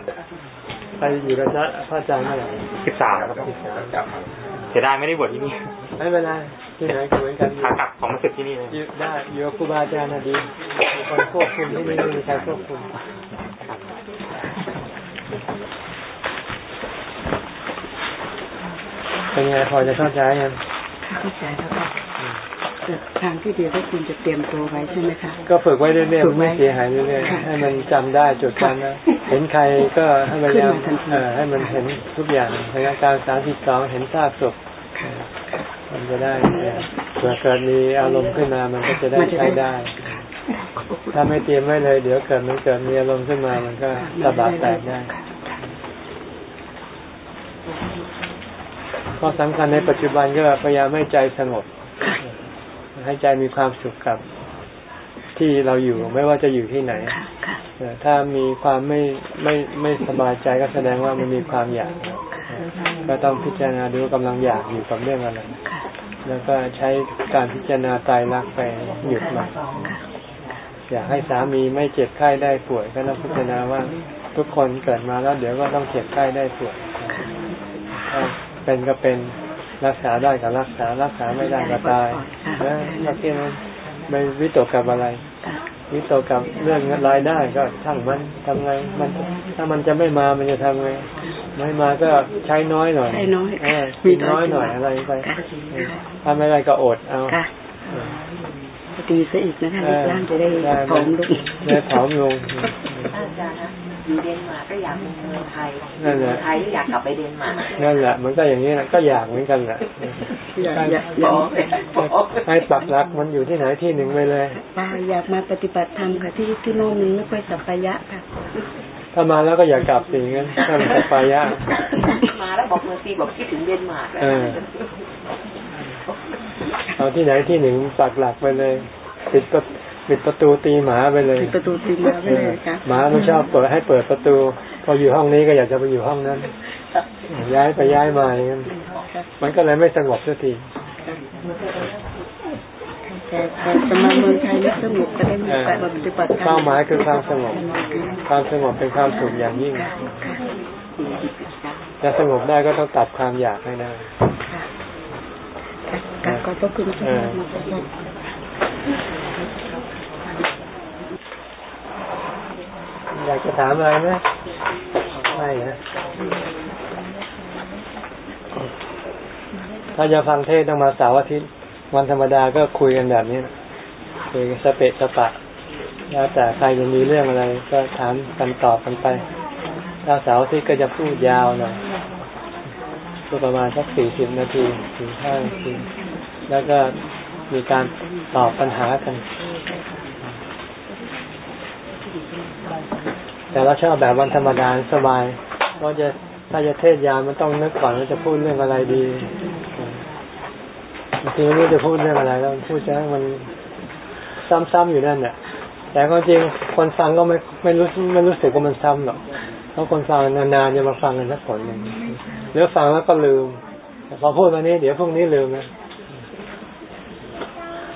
ไปอยู่กับพระอาจารย์เมื่อไหร่สิบสามครับเสียดายไม่ได้บวชที่นี่ไม่เป็นไร ที่ไหนก็เหมือนกันขากลับของมาสึกที่นี่เลยอยู่ได้อยู่กับครูบาอาจารย์นะดีมีคนควบคุมที่นี่ไม่มีใครควบคุมเป็นไงพอจะเข้าใจยังเข้าใจแล้วก็แต่ทางที่ดีก็ควรจะเตรียมตัวไว้ใช่ไหมคะก็ฝึกไว้เรื่อยฝึกๆไว้ไม่เสียหายเรื่อยค่ะๆให้มันจำได้จดจำนะเห็นใครก็ให้มันขึ้นยังมาทันทีเออให้มันเห็นทุกอย่างในอาการสามสิบสองเห็นซากศพค่ะ มันจะได้เออเผื่อเกิดมีอารมณ์ขึ้นมามันก็จะได้มันจะได้ใช้ได้ ถ้าไม่เตรียมไว้เลย เดี๋ยวเกิดมันเกิดมีอารมณ์ขึ้นมามันก็สะบัดแตกได้ข้อสำคัญในปัจจุบันก็พยายามให้ใจสงบ ให้ใจมีความสุขกับที่เราอยู่ไม่ว่าจะอยู่ที่ไหนค่ะค่ะเออถ้ามีความไม่ไม่ไม่สบายใจก็แสดงว่ามันมีความอยากเออก็ต้องพิจารณาดูว่ากำลังอยากอยู่กับเรื่องอะไรค่ะ แล้วก็ใช้การพิจารณาตายรักไปหยุดมันอยากให้สามีไม่เจ็บไข้ได้ป่วยก็ต้องพิจารณาว่าทุกคนเกิดมาแล้วเดี๋ยวก็ต้องเจ็บไข้ได้ป่วยถ้าเป็นก็เป็นรักษาได้ก็รักษา รักษาไม่ได้ก็ตายนะก็แค่นั้นไม่วิตกกับอะไร วิตกกับเรื่องรายได้ก็ช่างมันทำไงมัน ถ้ามันจะไม่มามันจะทำไง ไม่มาก็ใช้น้อยหน่อยใช้น้อยเออกินน้อยหน่อยอะไรไปค่ะเออถ้าไม่ได้ก็อดเอาค่ะเออดีซะอีกนะคะรูปร่างจะได้ผอมลงได้ผอมลงอาจารย์นะอยู่เดนมาร์กก็อยากเป็นเมืองไทยนั่นแหละเมืองไทยก็อยากกลับไปเดนมาร์กนั่นแหละมันก็อย่างนี้แหละก็อยากเหมือนกันแหละอยากอยากอยากให้ปักหลักมันอยู่ที่ไหนที่หนึ่งไปเลยป้าอยากมาปฏิบัติธรรมค่ะที่ที่โน่นมันไม่ค่อยสัปปายะค่ะ ถ้ามาแล้วก็อย่ากลับสิงั้นถ้ามันจะไปยากมาแล้วบอกเมืองซีบอกคิดถึงเดนมาร์กเออเอาที่ไหนที่หนึ่งปักหลักไปเลยปิดประปิดประตูตีหมาไปเลยปิดประตูตีมาไปเลยค่ะหมามันชอบเปิดให้เปิดประตู พออยู่ห้องนี้ก็อยากจะไปอยู่ห้องนั้น ย้ายไปย้ายมาอย่างนั้นมันก็เลยไม่สงบสักที แต่แต่มาเมืองไทยไม่สงบก็ได้มีกาสมาปฏิบัติธรรมเป้าหมายคือความสงบ ความสงบเป็นความสุขอย่างยิ่งจะสงบได้ก็ต้องตัดความอยากให้ได้อบพระคุณอยากจะถามอะไรไหมไม่นะถ้าจะฟังเทศต้องมาเสาร์อาทิตย์ วันธรรมดาก็คุยกันแบบนี้คุยกันสเปะสปะ แล้วแต่ใครจะมีเรื่องอะไร ก็ถามกันตอบกันไปถ้าเสาร์ทิตย์ก็จะพูดยาวหน่อยก็ประมาณสักสี่สิบนาทีถึงห้านาทีแล้วก็มีการตอบปัญหากัน แต่เราชอบแบบวันธรรมดาสบายเพราะจะถ้าจะเทศยาวมันต้องนึกก่อนว่าจะพูดเรื่องอะไรดี บางทีไม่รู้จะพูดเรื่องอะไรแล้วพูดจะมันซ้ำๆอยู่นั่นแหละแต่ความจริงคนฟังก็ไม่ไม่รู้ไม่รู้สึกว่ามันซ้ำหรอกเพราะคนฟังนานๆจะมาฟังกันสักคนหนึ่งเดี๋ยวฟังแล้วก็ลืมพอพูดวันนี้ เดี๋ยวพรุ่งนี้ลืมนะ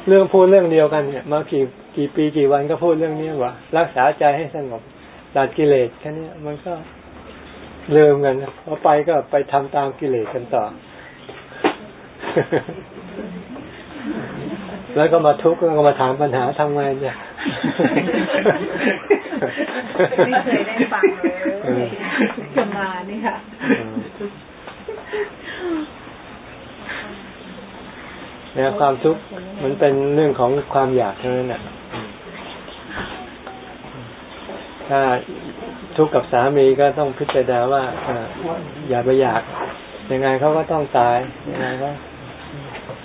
เรื่องพูดเรื่องเดียวกันเนี่ยมากี่กี่ปีกี่วันก็พูดเรื่องนี้ว่ารักษาใจให้สงบตัดกิเลสแค่นี้มันก็ลืมกันพอไปก็ไปทำตามกิเลสกันต่อ แล้วก็มาทุกข์แล้วก็มาถามปัญหาทำไงเนี่ยไม่เคยได้ฟังเลยจะมานี่ค่ะเนี่ยความทุกข์มันเป็นเรื่องของความอยากเท่านั้นแหละถ้าทุกข์กับสามีก็ต้องพิจารณาว่าอย่าไปอยาก ยังไงเขาก็ต้องตายยังไงก็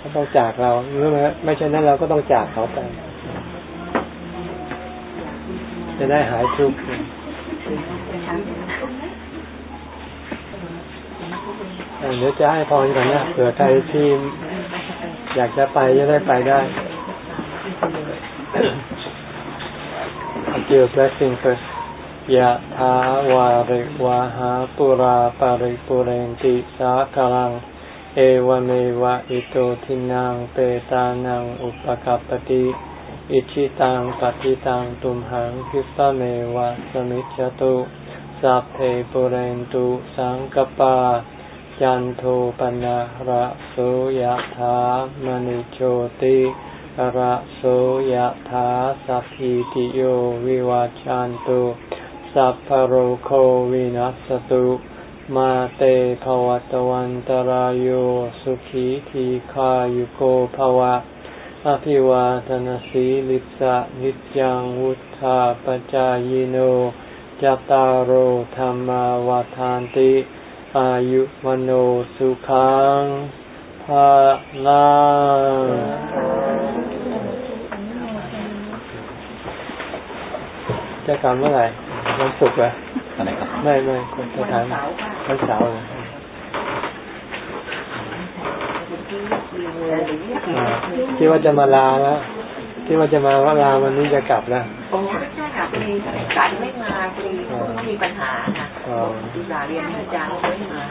เขาต้องจากเราหรือไม่ใช่นั้นเราก็ต้องจากเขาไป จะได้หายทุกข์เดี๋ยวจะให้พรก่อนนะเผื่อใครที่อยากจะไปจะได้ไปได้ I'll give a blessing first. ยะถาวาริวาหาปุราปาริปุเรนติสาคลัง เอวเมวะอิโตทินังเปตานังอุปกัปปติอิชิตังปฏิตังตุมหังคิปะเมวะสมิจจตุสัพเพปุเรนตุสังกปาจันโทปนะระโสยถามณิโชติระโสยถาสัพพิติโยวิวาจันตุสัพพโรโควินัสตุ มาเตภวัตวันตารโยสุขีทีขายุโกภวะ อภิวาทนสีลิสะนิจังวุธาปจายโนจตารโหธรรมาวาทานติ อายุมโนสุขังภาลังจะกลับเมื่อไหร่วันศุกร์เหรอ ไรครับไม่ไม่คนสถานวันเสาร์คิดว่าจะมาลาแล้วคิดว่าจะมาว่าลาวันนี้จะกลับแล้วโอ้ไม่ใช่ค่ะพอดีสายไม่มาพอดีเขามีปัญหาค่ะอุตส่าห์เรียนอาจารย์ไม่มา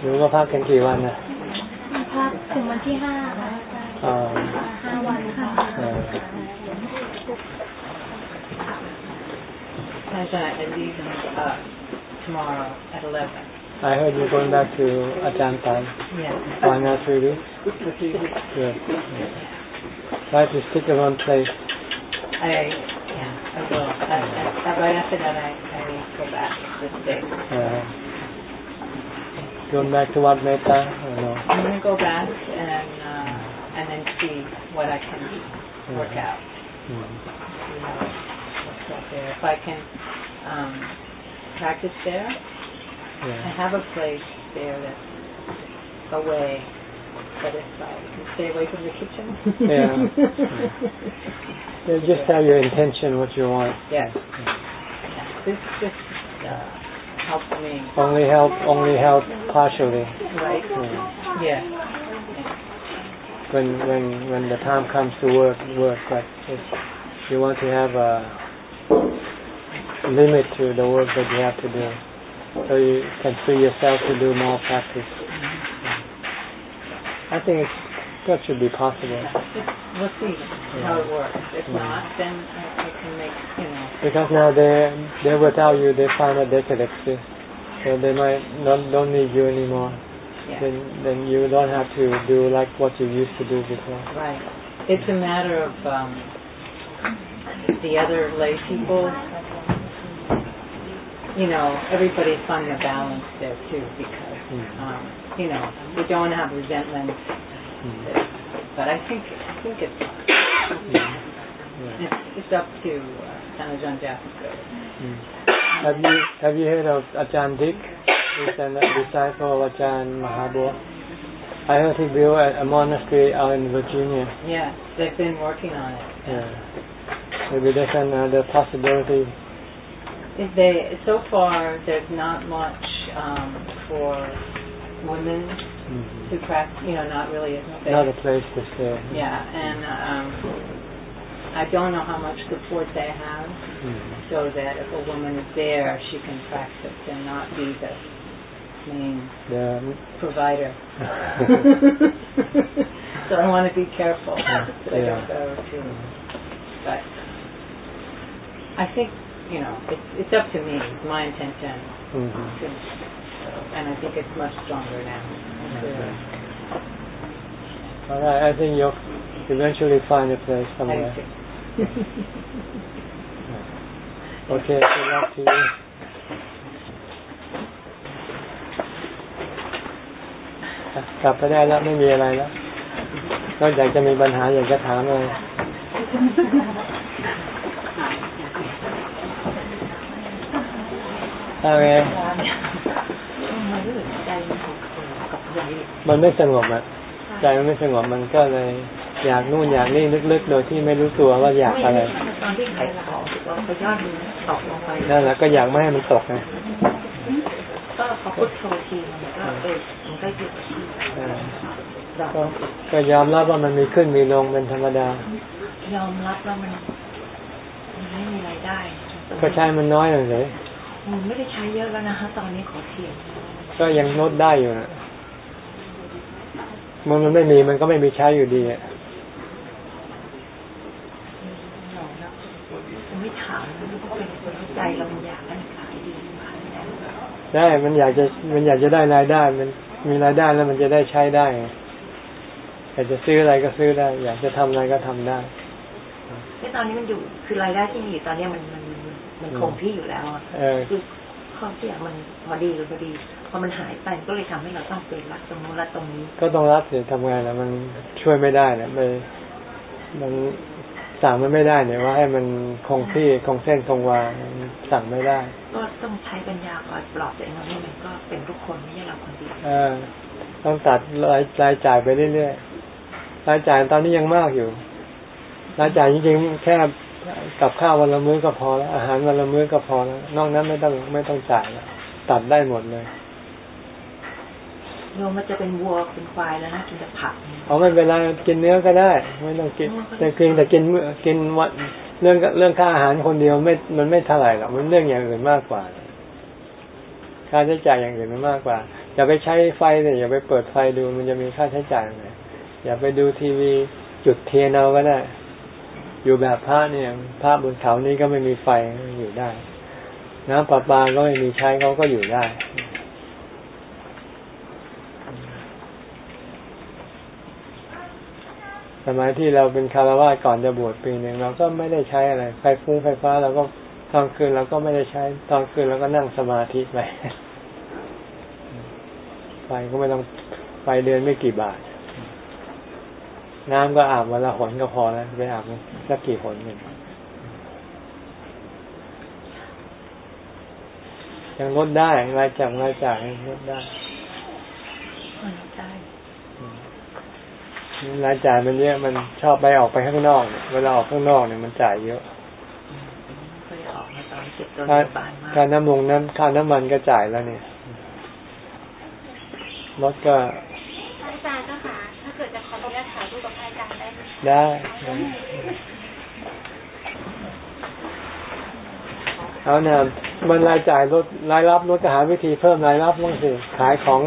หรือว่าพักกันกี่วันนะพักถึงวันที่ห้าค่ะห้าวันค่ะ Ajahn, I leave uh, tomorrow at 11. I heard you're going back to Ajahn Tan. Yeah. Why not three weeks? Good. Try to stick in one place. I, yeah, I will. I, I, right after that, I, I go back this day. Uh, going back to what Metta? Or no? I'm going to go back and uh, and then see what I can work out. See how what's out there. If I can um, practice there, Yeah. I have a place there that's away, but if I can stay away from the kitchen. Yeah. [laughs] Yeah, just have your intention, what you want. yes. Yeah. This just uh, helps me. Only help, only help partially. Right. Yeah. Yeah. When when when the time comes to work, work like this, you want to have a limit to the work that you have to do, so you can free yourself to do more practice. I think it's, that should be possible. We'll see how it works. If not, then I, I can make you know. Because now they they without you, they find that they can exist, so they might not don't need you anymore. Yeah. Then then you don't have to do like what you used to do before. Right. It's a matter of um, the other lay people. You know, everybody's finding a balance there too, because Mm. um, you know we don't have resentment. Mm. But I think I think it's Yeah. it's, it's up to uh, Sanajan Jasper. Mm. Have you have you heard of Ajahn Dick? He's a disciple of Ajahn Mahabua. I heard he built a, a monastery out in Virginia. Yeah, they've been working on it. Yeah. Maybe that's another possibility. If they so far there's not much um, for women Mm. to practice. You know, not really a space. Not a place to stay. Yeah, and um, I don't know how much support they have, Mm. so that if a woman is there, she can practice and not be the main The, provider. [laughs] so I want to be careful that I Yeah. don't go too. But I think you know it's it's up to me. It's my intention, Mhm. to, and I think it's much stronger now. Okay. Alright, I think you'll eventually find a place somewhere. [laughs] okay, good luck to you. [laughs] กลับไปได้แล้วไม่มีอะไรแล้วนอกจากจะมีปัญหาอยากจะถามอะไรอะไรมันไม่สงบอะใจมันไม่สงบมันก็เลย อยากนู่นอยากนี่ลึกๆ โดยที่ไม่รู้ตัวว่าอยากอะไรตอนที่ขายของเราไปยอดมันตกลงไปนั่นแหละก็อยากไม่ให้มันตกไงก็พอพุทโธทีมันก็เออมันก็หยุด ก็ก็ยอมรับว่ามันมีขึ้นมีลงเป็นธรรมดา ยอมรับว่ามันมันไม่มีรายได้ ก็ใช้มันน้อยหน่อยเลยมันไม่ได้ใช้เยอะแล้วนะคะตอนนี้ขอเทียนก็ยังลดได้อยู่นะมันมันไม่มีมันก็ไม่มีใช้อยู่ดีอะเรานะผมไม่ถามมันก็เป็นคนใจเรามันอยากให้ขายดีขายได้ได้มันอยากจะมันอยากจะได้รายได้มัน มีรายได้แล้วมันจะได้ใช้ได้ไงอยากจะซื้ออะไรก็ซื้อได้ อยากจะทำอะไรก็ทำได้ที่ตอนนี้มันอยู่คือรายได้ที่มีอยู่ตอนนี้มันมันมันคงที่อยู่แล้วอะเออคือข้อเสียมันพอดีหรือพอดีพอมันหายไปก็เลยทำให้เราต้องเป็นรักตรงนู้นรักตรงนี้ ก็ต้องรับสิทำไงล่ะมันช่วยไม่ได้นะไม่มัน สั่งมันไม่ได้เนี่ยว่าให้มันคงที่คงเส้นคงวาสั่งไม่ได้ ก็ต้องใช้ปัญญาคอยปลอบตัวเองว่านี่มันก็เป็นทุกคนไม่ใช่เราคนเดียวเออต้องตัดรายรายจ่ายไปเรื่อยๆรายจ่ายตอนนี้ยังมากอยู่รายจ่ายจริงๆแค่กับข้าววันละมื้อก็พอแล้วอาหารวันละมื้อก็พอแล้วนอกนั้นไม่ต้องไม่ต้องจ่ายแล้วตัดได้หมดเลย โยมมันจะเป็นวัวเป็นควายแล้วนะกินแต่ผักเอไม่เป็นไรกินเนื้อก็ได้ ไม่ต้องกิน แต่เพียงแต่กินกินวันเรื่องเรื่องค่าอาหารคนเดียวไม่มันไม่เท่าไหร่หรอกมันเรื่องอย่างอื่นมากกว่า ค่าใช้จ่ายอย่างอื่นมันมากกว่า อย่าไปใช้ไฟเลยอย่าไปเปิดไฟดูมันจะมีค่าใช้จ่ายอะไรอย่าไปดูทีวีจุดเทียนเอาก็ได้ อยู่แบบพระเนี่ยพระบนเขานี้ก็ไม่มีไฟอยู่ได้ น้ำประปาก็ไม่มีใช้เขาก็อยู่ได้ สมัยที่เราเป็นคารวะก่อนจะบวชปีหนึ่งเราก็ไม่ได้ใช้อะไร ไฟฟุ้งไฟฟ้าเราก็ตอนคืนเราก็ไม่ได้ใช้ ตอนคืนเราก็นั่งสมาธิไปไฟก็ไม่ต้องไฟเดือนไม่กี่บาท น้ำก็อาบวันละหนก็พอแล้วไปอาบสักกี่หนหนึ่งยังลดได้รายจ่ายรายจ่ายยังลดได้ ใช่ รายจ่ายมันเยอะมันชอบไปออกไปข้างนอกเนี่ยเวลาออกข้างนอกเนี่ยมันจ่ายเยอะเคยออกมาตอนเก็บตัวค่าบานมากค่าน้ำมงน้ำค่าน้ำมันก็จ่ายแล้วเนี่ยรถก็อาจารย์เจ้าค่ะถ้าเกิดจะขออนุญาตถ่ายรูปกับอาจารย์ได้ไหมได้เอาเนี่ยมันรายจ่ายลดรายรับลดก็หาวิธีเพิ่มรายรับบ้างสิขายของ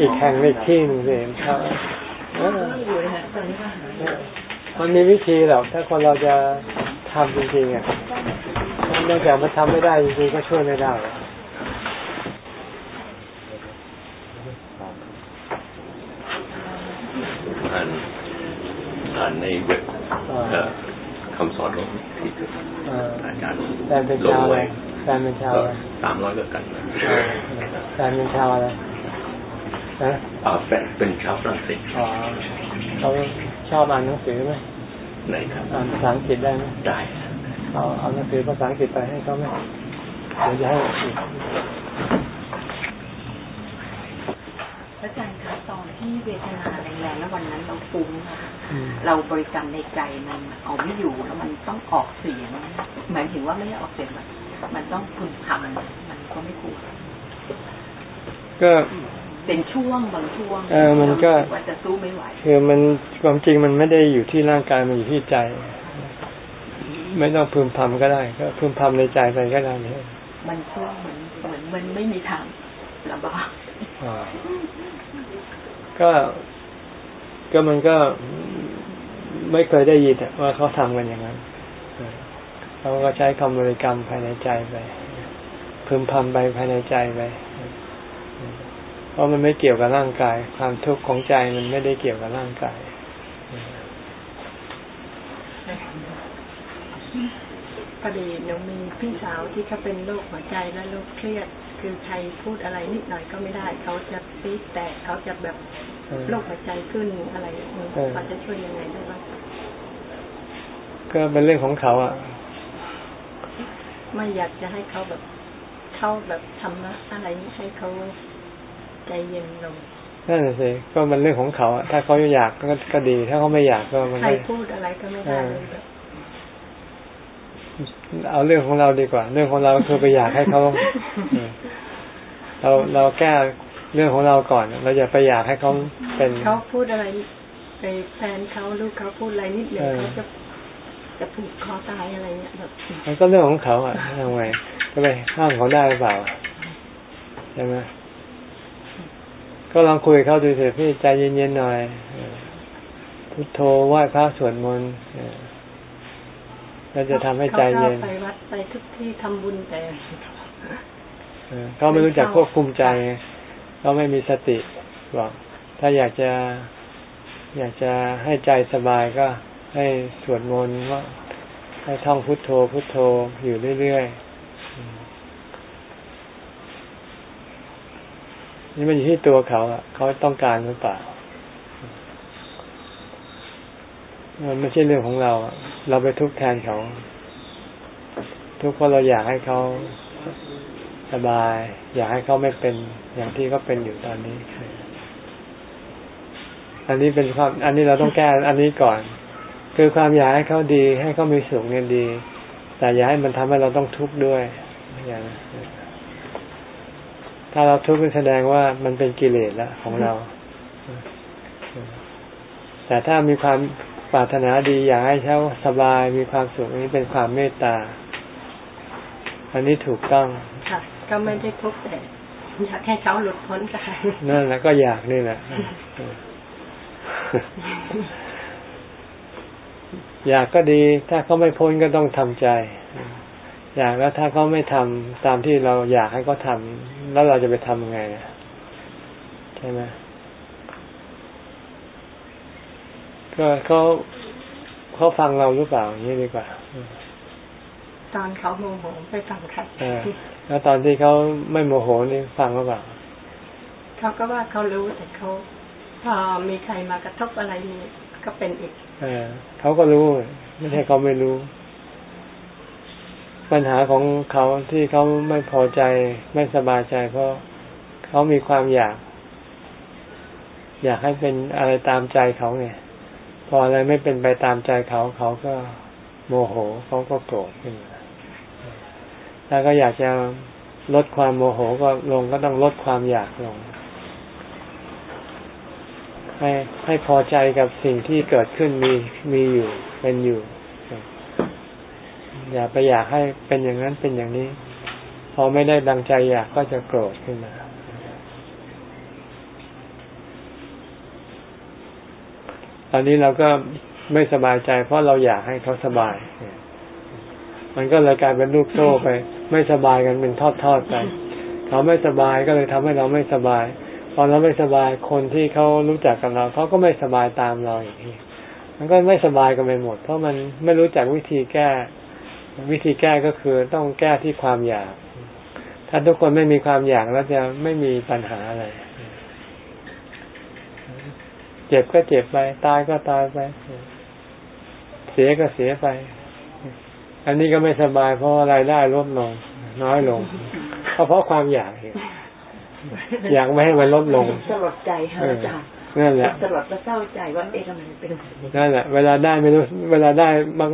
อีกแห่งอีกที่หนึ่งสิครับ เอออยู่เลยนะตอนนี้ก็หามันมีวิธีหรอก ถ้าคนเราจะทำจริงๆอะนอกจากมันทำไม่ได้จริงๆก็ช่วยไม่ได้หรอกอ่านอ่านในเว็บเอ่อคำสอนของที่เอออาจารย์แฟนเป็นลงชาวอะไรไว้แฟนเป็นชาวก็อะไรสามร้อยก็กันเออแฟนเป็นชาวอะไร ฮะอ่าแฟนเป็นชาวฝรั่งเศสอ๋อเขาชอบอ่านหนังสือไหมไหนครับอ่านภาษาอังกฤษได้ไหมได้เอาเอาหนังสือภาษาอังกฤษไปให้เขาไหมเดี๋ยวจะให้อีกอาจารย์คะตอนที่เวทนาแรงๆแล้ววันนั้นเราฟุ้งอะค่ะอืมเราบริกรรมในใจมันเอาไม่อยู่แล้วมันต้องออกเสียงหมายถึงว่าไม่ได้ออกเสียงแบบมันต้องพึมพำมันก็ไม่ควรก็ เป็นช่วงบางช่วงเออมันก็เรารู้สึว่าจะสู้ไม่ไหวคือมันความจริงมันไม่ได้อยู่ที่ร่างกายมันอยู่ที่ใจ ไม่ต้องพึมพำก็ได้ ก็พึมพำในใจไปก็ได้เนี่ยมันช่วงเหมือนเหมือนมันไม่มีทางระบายอ่าก็ก็มันก็ไม่เคยได้ยินอะว่าเขาทำกันอย่างนั้นเออเขาก็ใช้คำบริกรรมภายในใจไปพึมพำไปภายในใจไป เพราะมันไม่เกี่ยวกับร่างกาย ความทุกข์ของใจมันไม่ได้เกี่ยวกับร่างกายพอดีหนูมีพี่สาวที่เขาเป็นโรคหัวใจและโรคเครียด คือใครพูดอะไรนิดหน่อยก็ไม่ได้ เขาจะปี๊ดแตกเขาจะแบบโรคหัวใจขึ้นอะไรมันจะช่วยยังไงได้บ้างก็เป็นเรื่องของเขาอะ ไม่อยากจะให้เขาแบบเข้าแบบทำนะอะไรให้เขา ใจเย็นลงนั่นสิก็มันเรื่องของเขาถ้าเขาอยากก็ก็ดี ถ้าเขาไม่อยากก็มันใครพูดอะไรก็ไม่ได้เอาเรื่องของเราดีกว่า เรื่องของเราคือไปอยากให้เขาเราเราแก้เรื่องของเราก่อน เราอย่าไปอยากให้เขาเป็นเขาพูดอะไรไปแฟนเขาลูกเขาพูดอะไรนิดเดียวเขาจะจะผูกคอตายอะไรเนี่ยแบบมันก็เรื่องของเขาอะทำไงก็ไปห้ามเขาได้หรือเปล่าใช่ไหม ก็ลองคุยเขาดูสิพี่ใจเย็นๆหน่อยพุทโธไหว้พระสวดมนต์แล้วจะทำให้ใจเย็นไปวัดไปทุกที่ทำบุญแต่เขาไม่รู้จักควบคุมใจเขาไม่มีสติบอกถ้าอยากจะ อยากจะให้ใจสบายก็ให้สวดมนต์ว่าให้ท่องพุทโธพุทโธอยู่เรื่อยๆ นี่มันอยู่ที่ตัวเขาอะ เขาต้องการหรือเปล่ามันไม่ใช่เรื่องของเราเราไปทุกข์แทนเขา ทุกข์เพราะเราอยากให้เขาสบาย อยากให้เขาไม่เป็นอย่างที่เขาเป็นอยู่ตอนนี้ อันนี้เป็นความ อันนี้เราต้องแก้อันนี้ก่อน คือความอยากให้เขาดี ให้เขามีสุขเนี่ยดี แต่อย่าให้มันทำให้เราต้องทุกข์ด้วยอย่าง ถ้าเราทุกข์แสดงว่ามันเป็นกิเลสแล้วของเรา แต่ถ้ามีความปรารถนาดีอยากให้เขาสบายมีความสุขนี้เป็นความเมตตา อันนี้ถูกต้อง ค่ะ ก็ไม่ได้ทุกข์แต่อยากให้เขาหลุดพ้นกันนั่นแหละก็อยากนี่แหละอยากก็ดี ถ้าเขาไม่พ้นก็ต้องทำใจ อยากแล้วถ้าเขาไม่ทำตามที่เราอยากให้เขาทาแล้วเราจะไปทำยังไงใช่ไหมก็เขาเขาฟังเราหรือเปล่าอย่างนี้ดีกว่า ตอนเขาโมโหไปฟังใครแล้วตอนที่เขาไม่โมโหนี่ฟังหรือเปล่าเขาก็ว่าเขารู้แต่เขาพอมีใครมากระทบอะไรนี่ก็เป็นอีก เออเขาก็รู้ ไม่ใช่เขาไม่รู้ ปัญหาของเขาที่เขาไม่พอใจไม่สบายใจ เพราะเขามีความอยาก อยากให้เป็นอะไรตามใจเขาไงพออะไรไม่เป็นไปตามใจเขาเขาก็โมโหเขาก็โกรธขึ้นมาถ้าก็อยากจะลดความโมโหก็ลงก็ต้องลดความอยากลง ให้ให้พอใจกับสิ่งที่เกิดขึ้นมีมีอยู่เป็นอยู่ อย่าไปอยากให้เป็นอย่างนั้นเป็นอย่างนี้ พอไม่ได้ดังใจอยากก็จะโกรธขึ้นมาตอนนี้เราก็ไม่สบายใจ เพราะเราอยากให้เขาสบาย มันก็เลยกลายเป็นลูกโซ่ไป ไม่สบายกันเป็นทอดๆไป เขาไม่สบายก็เลยทำให้เราไม่สบาย พอเราไม่สบายคนที่เขารู้จักกับเราเขาก็ไม่สบายตามเราอย่างนี้มันก็ไม่สบายกันไปหมด เพราะมันไม่รู้จักวิธีแก้ วิธีแก้ก็คือต้องแก้ที่ความอยาก ถ้าทุกคนไม่มีความอยากแล้วจะไม่มีปัญหาอะไร เจ็บก็เจ็บไป ตายก็ตายไป เสียก็เสียไป อันนี้ก็ไม่สบายเพราะรายได้ลดลง น้อยลง เพราะเพราะความอยากอยากไม่ให้มันลดลงสลดใจค่ะอาจารย์นั่นแหละสลดและเศร้าใจว่าเอ๊ะทำไมเป็นแบบนี้นั่นแหละ เวลาได้ไม่รู้ เวลาได้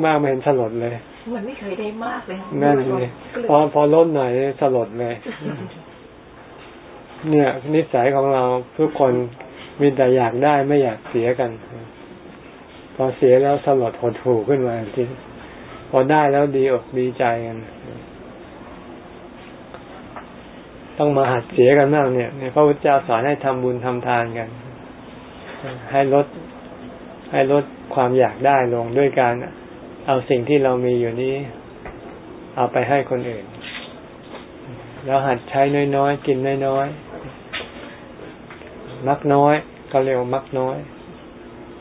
มากๆไม่เห็นสลดเลย มันไม่เคยได้มากเลยนั่นเลยพอพอลดหน่อยสลดเลย เนี่ย นิสัยของเราทุกคนมีแต่อยากได้ไม่อยากเสียกัน พอเสียแล้วสลดหดหูขึ้นมาทีพอได้แล้วดีอกดีใจกันต้องมาหัดเสียกันบ้างเนี่ยพระพุทธเจ้าสอนให้ทำบุญทำทานกัน ให้ลดให้ลดความอยากได้ลงด้วยการ เอาสิ่งที่เรามีอยู่นี้ เอาไปให้คนอื่น แล้วหัดใช้น้อยๆ กินน้อยๆ มักน้อย ก็เรียกว่ามักน้อย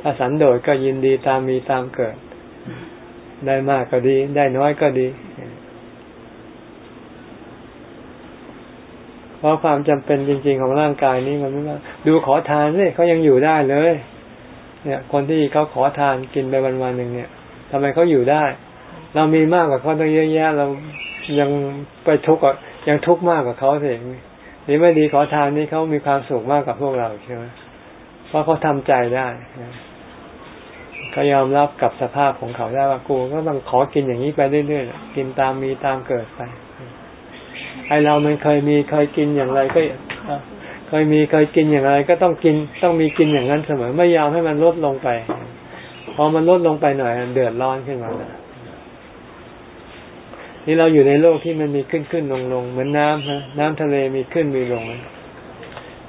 ถ้าสันโดษก็ยินดีตามมีตามเกิด ได้มากก็ดี ได้น้อยก็ดี เพราะความจำเป็นจริง ๆ ของร่างกายนี้มันไม่ว่าดูขอทานนี่เขายังอยู่ได้เลย เนี่ย คนที่เขาขอทานกินไปวันๆหนึ่งเนี่ย ทำไมเขาอยู่ได้ เรามีมากกว่าเขาตั้งเยอะแยะ เรายังไปทุกข์ยังทุกข์มากกว่าเขาเองนี่ไม่ดีขอทานนี่เขามีความสุขมากกว่าพวกเราใช่ไหมเพราะเขาทำใจได้เขายอมรับกับสภาพของเขาได้ว่ากูก็ต้องขอกินอย่างนี้ไปเรื่อยๆกินตามมีตามเกิดไปไอเรามันเคยมีเคยกินอย่างไรก็เคยมีเคยกินอย่างไรก็ต้องกินต้องมีกินอย่างนั้นเสมอ ไม่ยอมให้มันลดลงไป พอมันลดลงไปหน่อยเดือดร้อนขึ้นมานี่เราอยู่ในโลกที่มันมีขึ้นขึ้นลงลงเหมือนน้ำฮะน้ำทะเลมีขึ้นมีลง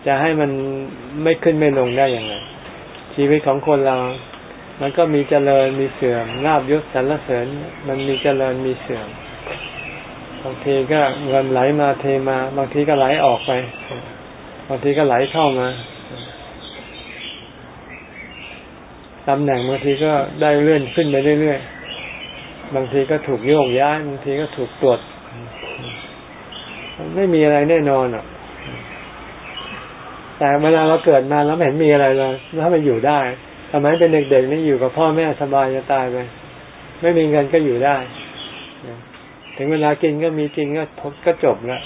จะให้มันไม่ขึ้นไม่ลงได้อย่างไรชีวิตของคนเรา มันก็มีเจริญมีเสื่อมลาบยศสรรเสริญ มันมีเจริญมีเสื่อมบางทีก็เงินไหลมาเทมา บางทีก็ไหลออกไป บางทีก็ไหลเข้ามา ตำแหน่งบางทีก็ได้เลื่อนขึ้นไปเรื่อยๆ บางทีก็ถูกโยกย้าย บางทีก็ถูกตรวจไม่มีอะไรแน่นอนอะ แต่เวลาเราเกิดมาแล้วไม่เห็นมีอะไรเลยถ้ามันอยู่ได้ทำไมเป็นเด็กๆนี่อยู่กับพ่อแม่สบายจะตายไปไม่มีเงินก็อยู่ได้ ถึงเวลากินก็มีกินก็ก็จบแล้ว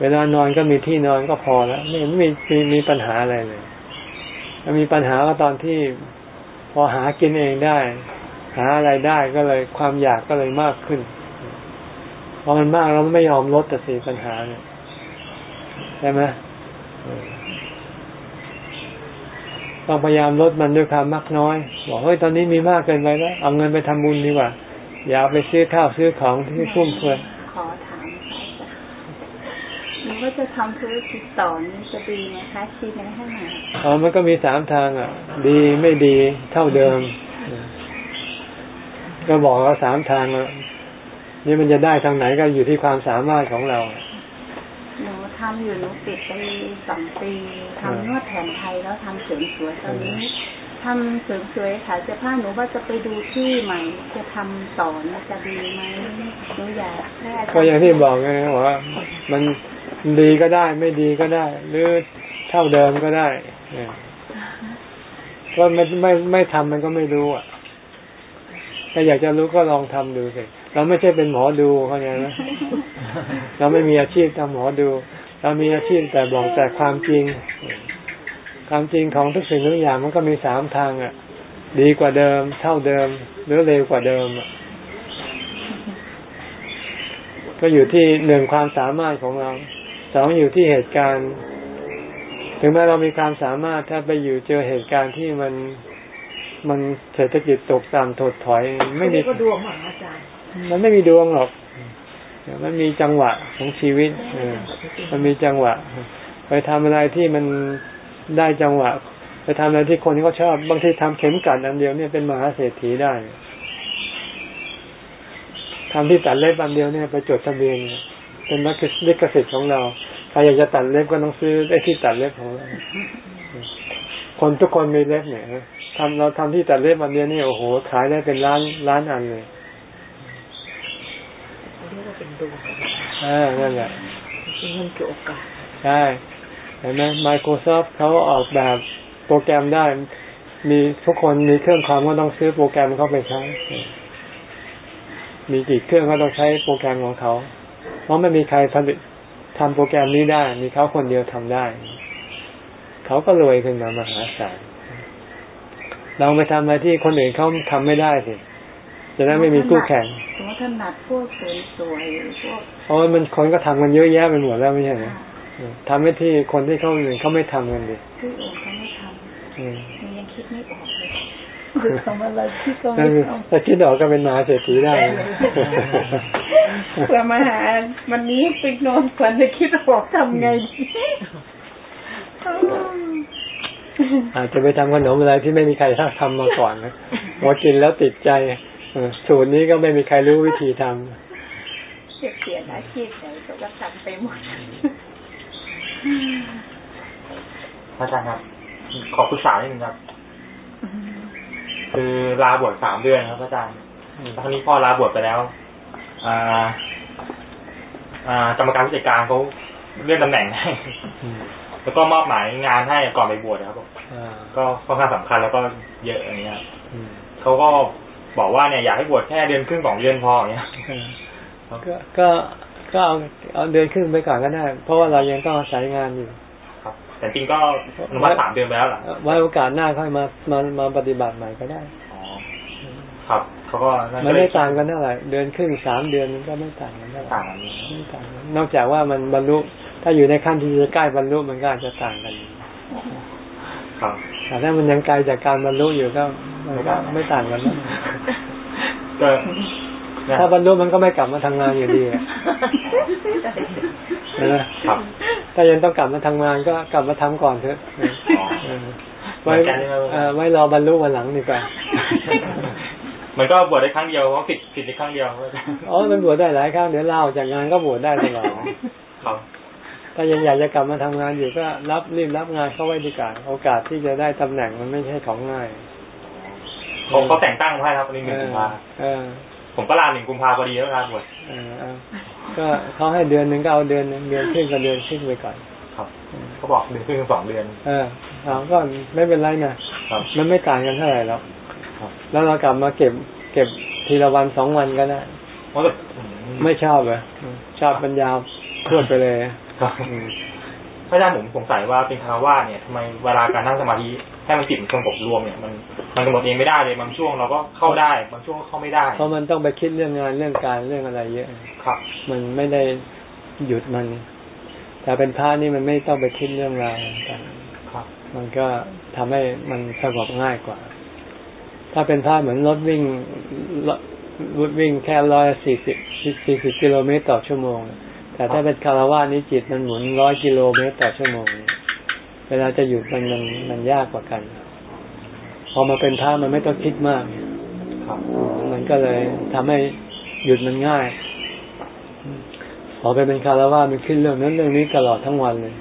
เวลานอนก็มีที่นอนก็พอแล้วไม่ไม่มีมีมีปัญหาอะไรเลยมีปัญหาก็ตอนที่ พอหากินเองได้ หาอะไรได้ก็เลยความอยากก็เลยมากขึ้นพอมันมากเราไม่ยอมลดแต่สีปัญหาเนี่ยใช่ไหมต้องพยายามลดมันด้วยความมากน้อย บอกเฮ้ยตอนนี้มีมากเกินไปแล้วเอาเงินไปทำบุญดีกว่า อย่าไปซื้อข้าวซื้อของที่ฟุ่มเฟือยขอ จะทำธุรกิจต่อนี้จะดีไหมคะชี้แนะให้หน่อยอ๋อมันก็มีสามทางอะ ดีไม่ดีเท่าเดิม ก็บอกว่าสามทางแล้วนี่มันจะได้ทางไหนก็อยู่ที่ความสามารถของเราหนูทำอยู่หนูปิดไปสองปีทำนวดแผนไทยแล้วทำเสริมสวยตอนนี้ ทำเสริมสวยขายเสื้อผ้าหนูว่าจะไปดูที่ใหม่จะทำต่อจะดีไหมหนูอยากก็อย่างที่บอกไงว่ามันดีก็ได้ไม่ดีก็ได้ หรือเท่าเดิมก็ได้ก็ไม่ไม่ไม่ทำมันก็ไม่รู้อะถ้าอยากจะรู้ก็ลองทำดูสิเราไม่ใช่เป็นหมอดูเขาเนี่ยนะเราไม่มีอาชีพทำหมอดู เรามีอาชีพแต่บอกแต่ความจริง ความจริงของทุกสิ่งทุกอย่างมันก็มีสามทางอะ ดีกว่าเดิม เท่าเดิม หรือเร็วกว่าเดิมอะก็อยู่ที่หนึ่งความสามารถของเราสองอยู่ที่เหตุการณ์ ถึงแม้เรามีความสามารถถ้าไปอยู่เจอเหตุการณ์ที่มันมันเศรษฐกิจตกต่ำถดถอย ไม่มีดวงหรออาจารย์มันไม่มีดวงหรอกมันมีจังหวะของชีวิตมันมีจังหวะ ไปทำอะไรที่มัน ได้จังหวะไปทำอะไรที่คนเขาชอบ บางทีทำเข็มกัดอันเดียวเนี่ยเป็นมหาเศรษฐีได้ทำที่ตัดเล็บอันเดียวเนี่ยไปจดทะเบียนเป็นนักลิขสิทธิ์ของเราใครอยากจะตัดเล็บก็ต้องซื้อไอ้ที่ตัดเล็บของเราคนทุกคนมีเล็บเนี่ยทำเราทำที่ตัดเล็บวันเดียวนี่โอ้โหขายได้เป็นล้านล้านอันเลยเรียกว่าเป็นดวงอ่านั่นแหละเป็นเงินเกี่ยวโอกาสใช่เห็นไหม Microsoft เขาออกแบบโปรแกรมได้ มีทุกคนมีเครื่องคอมก็ต้องซื้อโปรแกรมเข้าไปใช้ มีกี่เครื่องก็ต้องใช้โปรแกรมของเขา เพราะไม่มีใครผลิตทำโปรแกรมนี้ได้ มีเขาคนเดียวทำได้ เขาก็รวยขึ้นมามหาศาลเราไปทำอะไรที่คนอื่นเขาทำไม่ได้สิจะได้ไม่มีคู่แข่งสมมติถนัดพวกสวยๆพวกโอ้มันคนก็ทำกันเยอะแยะไปหมดแล้วไม่ใช่ไหม ทำให้ที่คนที่เขาอื่นเขาไม่ทำกันดิที่อื่นเขาไม่ทำยังคิดไม่ออกเลยคือทำอะไรที่ก็ไม่ทำแต่คิดออกก็เป็นมหาเศรษฐีได้เพื่อมาหาวันนี้ไปนอนฝันจะคิดออกทำไงดีอาจจะไปทำขนมอะไรที่ไม่มีใครทำมาก่อนนะพอกินแล้วติดใจสูตรนี้ก็ไม่มีใครรู้วิธีทำเปลี่ยนอาชีพไหนก็ทำไปหมด อาจารย์ครับ ขอปรึกษานิดนึงครับ คือลาบวชสามเดือนครับอาจารย์แล้วคราวนี้พอลาบวชไปแล้ว อ่า อ่ากรรมการผู้จัดการเขาเลื่อนตำแหน่งให้แล้วก็มอบหมายงานให้ก่อนไปบวชนะครับผมก็ค่อนข้างสำคัญแล้วก็เยอะอย่างเงี้ยเขาก็บอกว่าเนี่ยอยากให้บวชแค่เดือนครึ่งสองเดือนพออย่างเงี้ยก็ ก็ก็เอาเอาเดือนครึ่งไปก่อนก็ได้ เพราะว่าเรายังต้องอาศัยงานอยู่ ครับ แต่จริงก็อนุมัติสามเดือนไปแล้วเหรอไว้โอกาสหน้าค่อยมามามาปฏิบัติใหม่ก็ได้อ๋อครับเขาก็มันไม่ต่างกันเท่าไหร่เดือนครึ่งสามเดือนมันก็ไม่ต่างกันเท่าไหร่ต่างกันไม่ต่างกันนอกจากว่ามันบรรลุถ้าอยู่ในขั้นที่จะใกล้บรรลุมันก็อาจจะต่างกันครับแต่ถ้ามันยังไกลจากการบรรลุอยู่ก็มันก็ไม่ต่างกันนะก็ ถ้าบรรลุมันก็ไม่กลับมาทำงานอยู่ดีอะนะครับถ้ายังต้องกลับมาทำงานก็กลับมาทำก่อนเถอะเออไว้เออไว้รอบรรลุวันหลังดีกว่ามันก็บวชได้ครั้งเดียวเพราะผิดผิดในครั้งเดียวอ๋อมันบวชได้หลายครั้งเดี๋ยวเล่าจากงานก็บวชได้ตลอดครับถ้ายังอยากจะกลับมาทำงานอยู่ก็รับรีบรับงานเข้าไว้ดีกว่าโอกาสที่จะได้ตำแหน่งมันไม่ใช่ของง่ายผมเขาแต่งตั้งให้ครับวันนี้หนึ่งกุมภาเออ ผมก็ลาหนึ่งกุมภาพอดีแล้วลาบวชเออเออก็เขาให้เดือนหนึ่งก็เอาเดือนหนึ่งเดือนครึ่งก็เดือนครึ่งไปก่อนครับเขาบอกเดือนครึ่งสองเดือน เออเราก็ไม่เป็นไรนะครับมันไม่ต่างกันเท่าไหร่หรอกครับแล้วเรากลับมาเก็บ เก็บทีละวันสองวันก็ได้เพราะแบบไม่ชอบเหรอชอบปัญญาวพรวดไปเลยครับอืมพระอาจารย์ผมสงสัยว่าเป็นคารวาสเนี่ยทำไมเวลาการนั่งสมาธิ ให้มันจิตมันสงบรวมเนี่ยมันมันกำหนดเองไม่ได้เลยบางช่วงเราก็เข้าได้บางช่วงก็เข้าไม่ได้ เพราะมันต้องไปคิดเรื่องงานเรื่องการเรื่องอะไรเยอะครับ มันไม่ได้หยุดมัน แต่เป็นพระนี่มันไม่ต้องไปคิดเรื่องราวต่างครับๆมันก็ทำให้มันสงบง่ายกว่า ถ้าเป็นพระเหมือนรถวิ่งรถรถวิ่งแค่ร้อยสี่สิบสี่สิบกิโลเมตรต่อชั่วโมง แต่ถ้าเป็นคารวะนี้จิตมันหมุนร้อยกิโลเมตรต่อชั่วโมงเวลาจะหยุดมันมันมันยากกว่ากัน พอมาเป็นพระมันไม่ต้องคิดมากครับมันก็เลยทำให้หยุดมันง่าย พอไปเป็นคารวะมันขึ้นเรื่องนั้นเรื่องนี้ตลอดทั้งวันเลย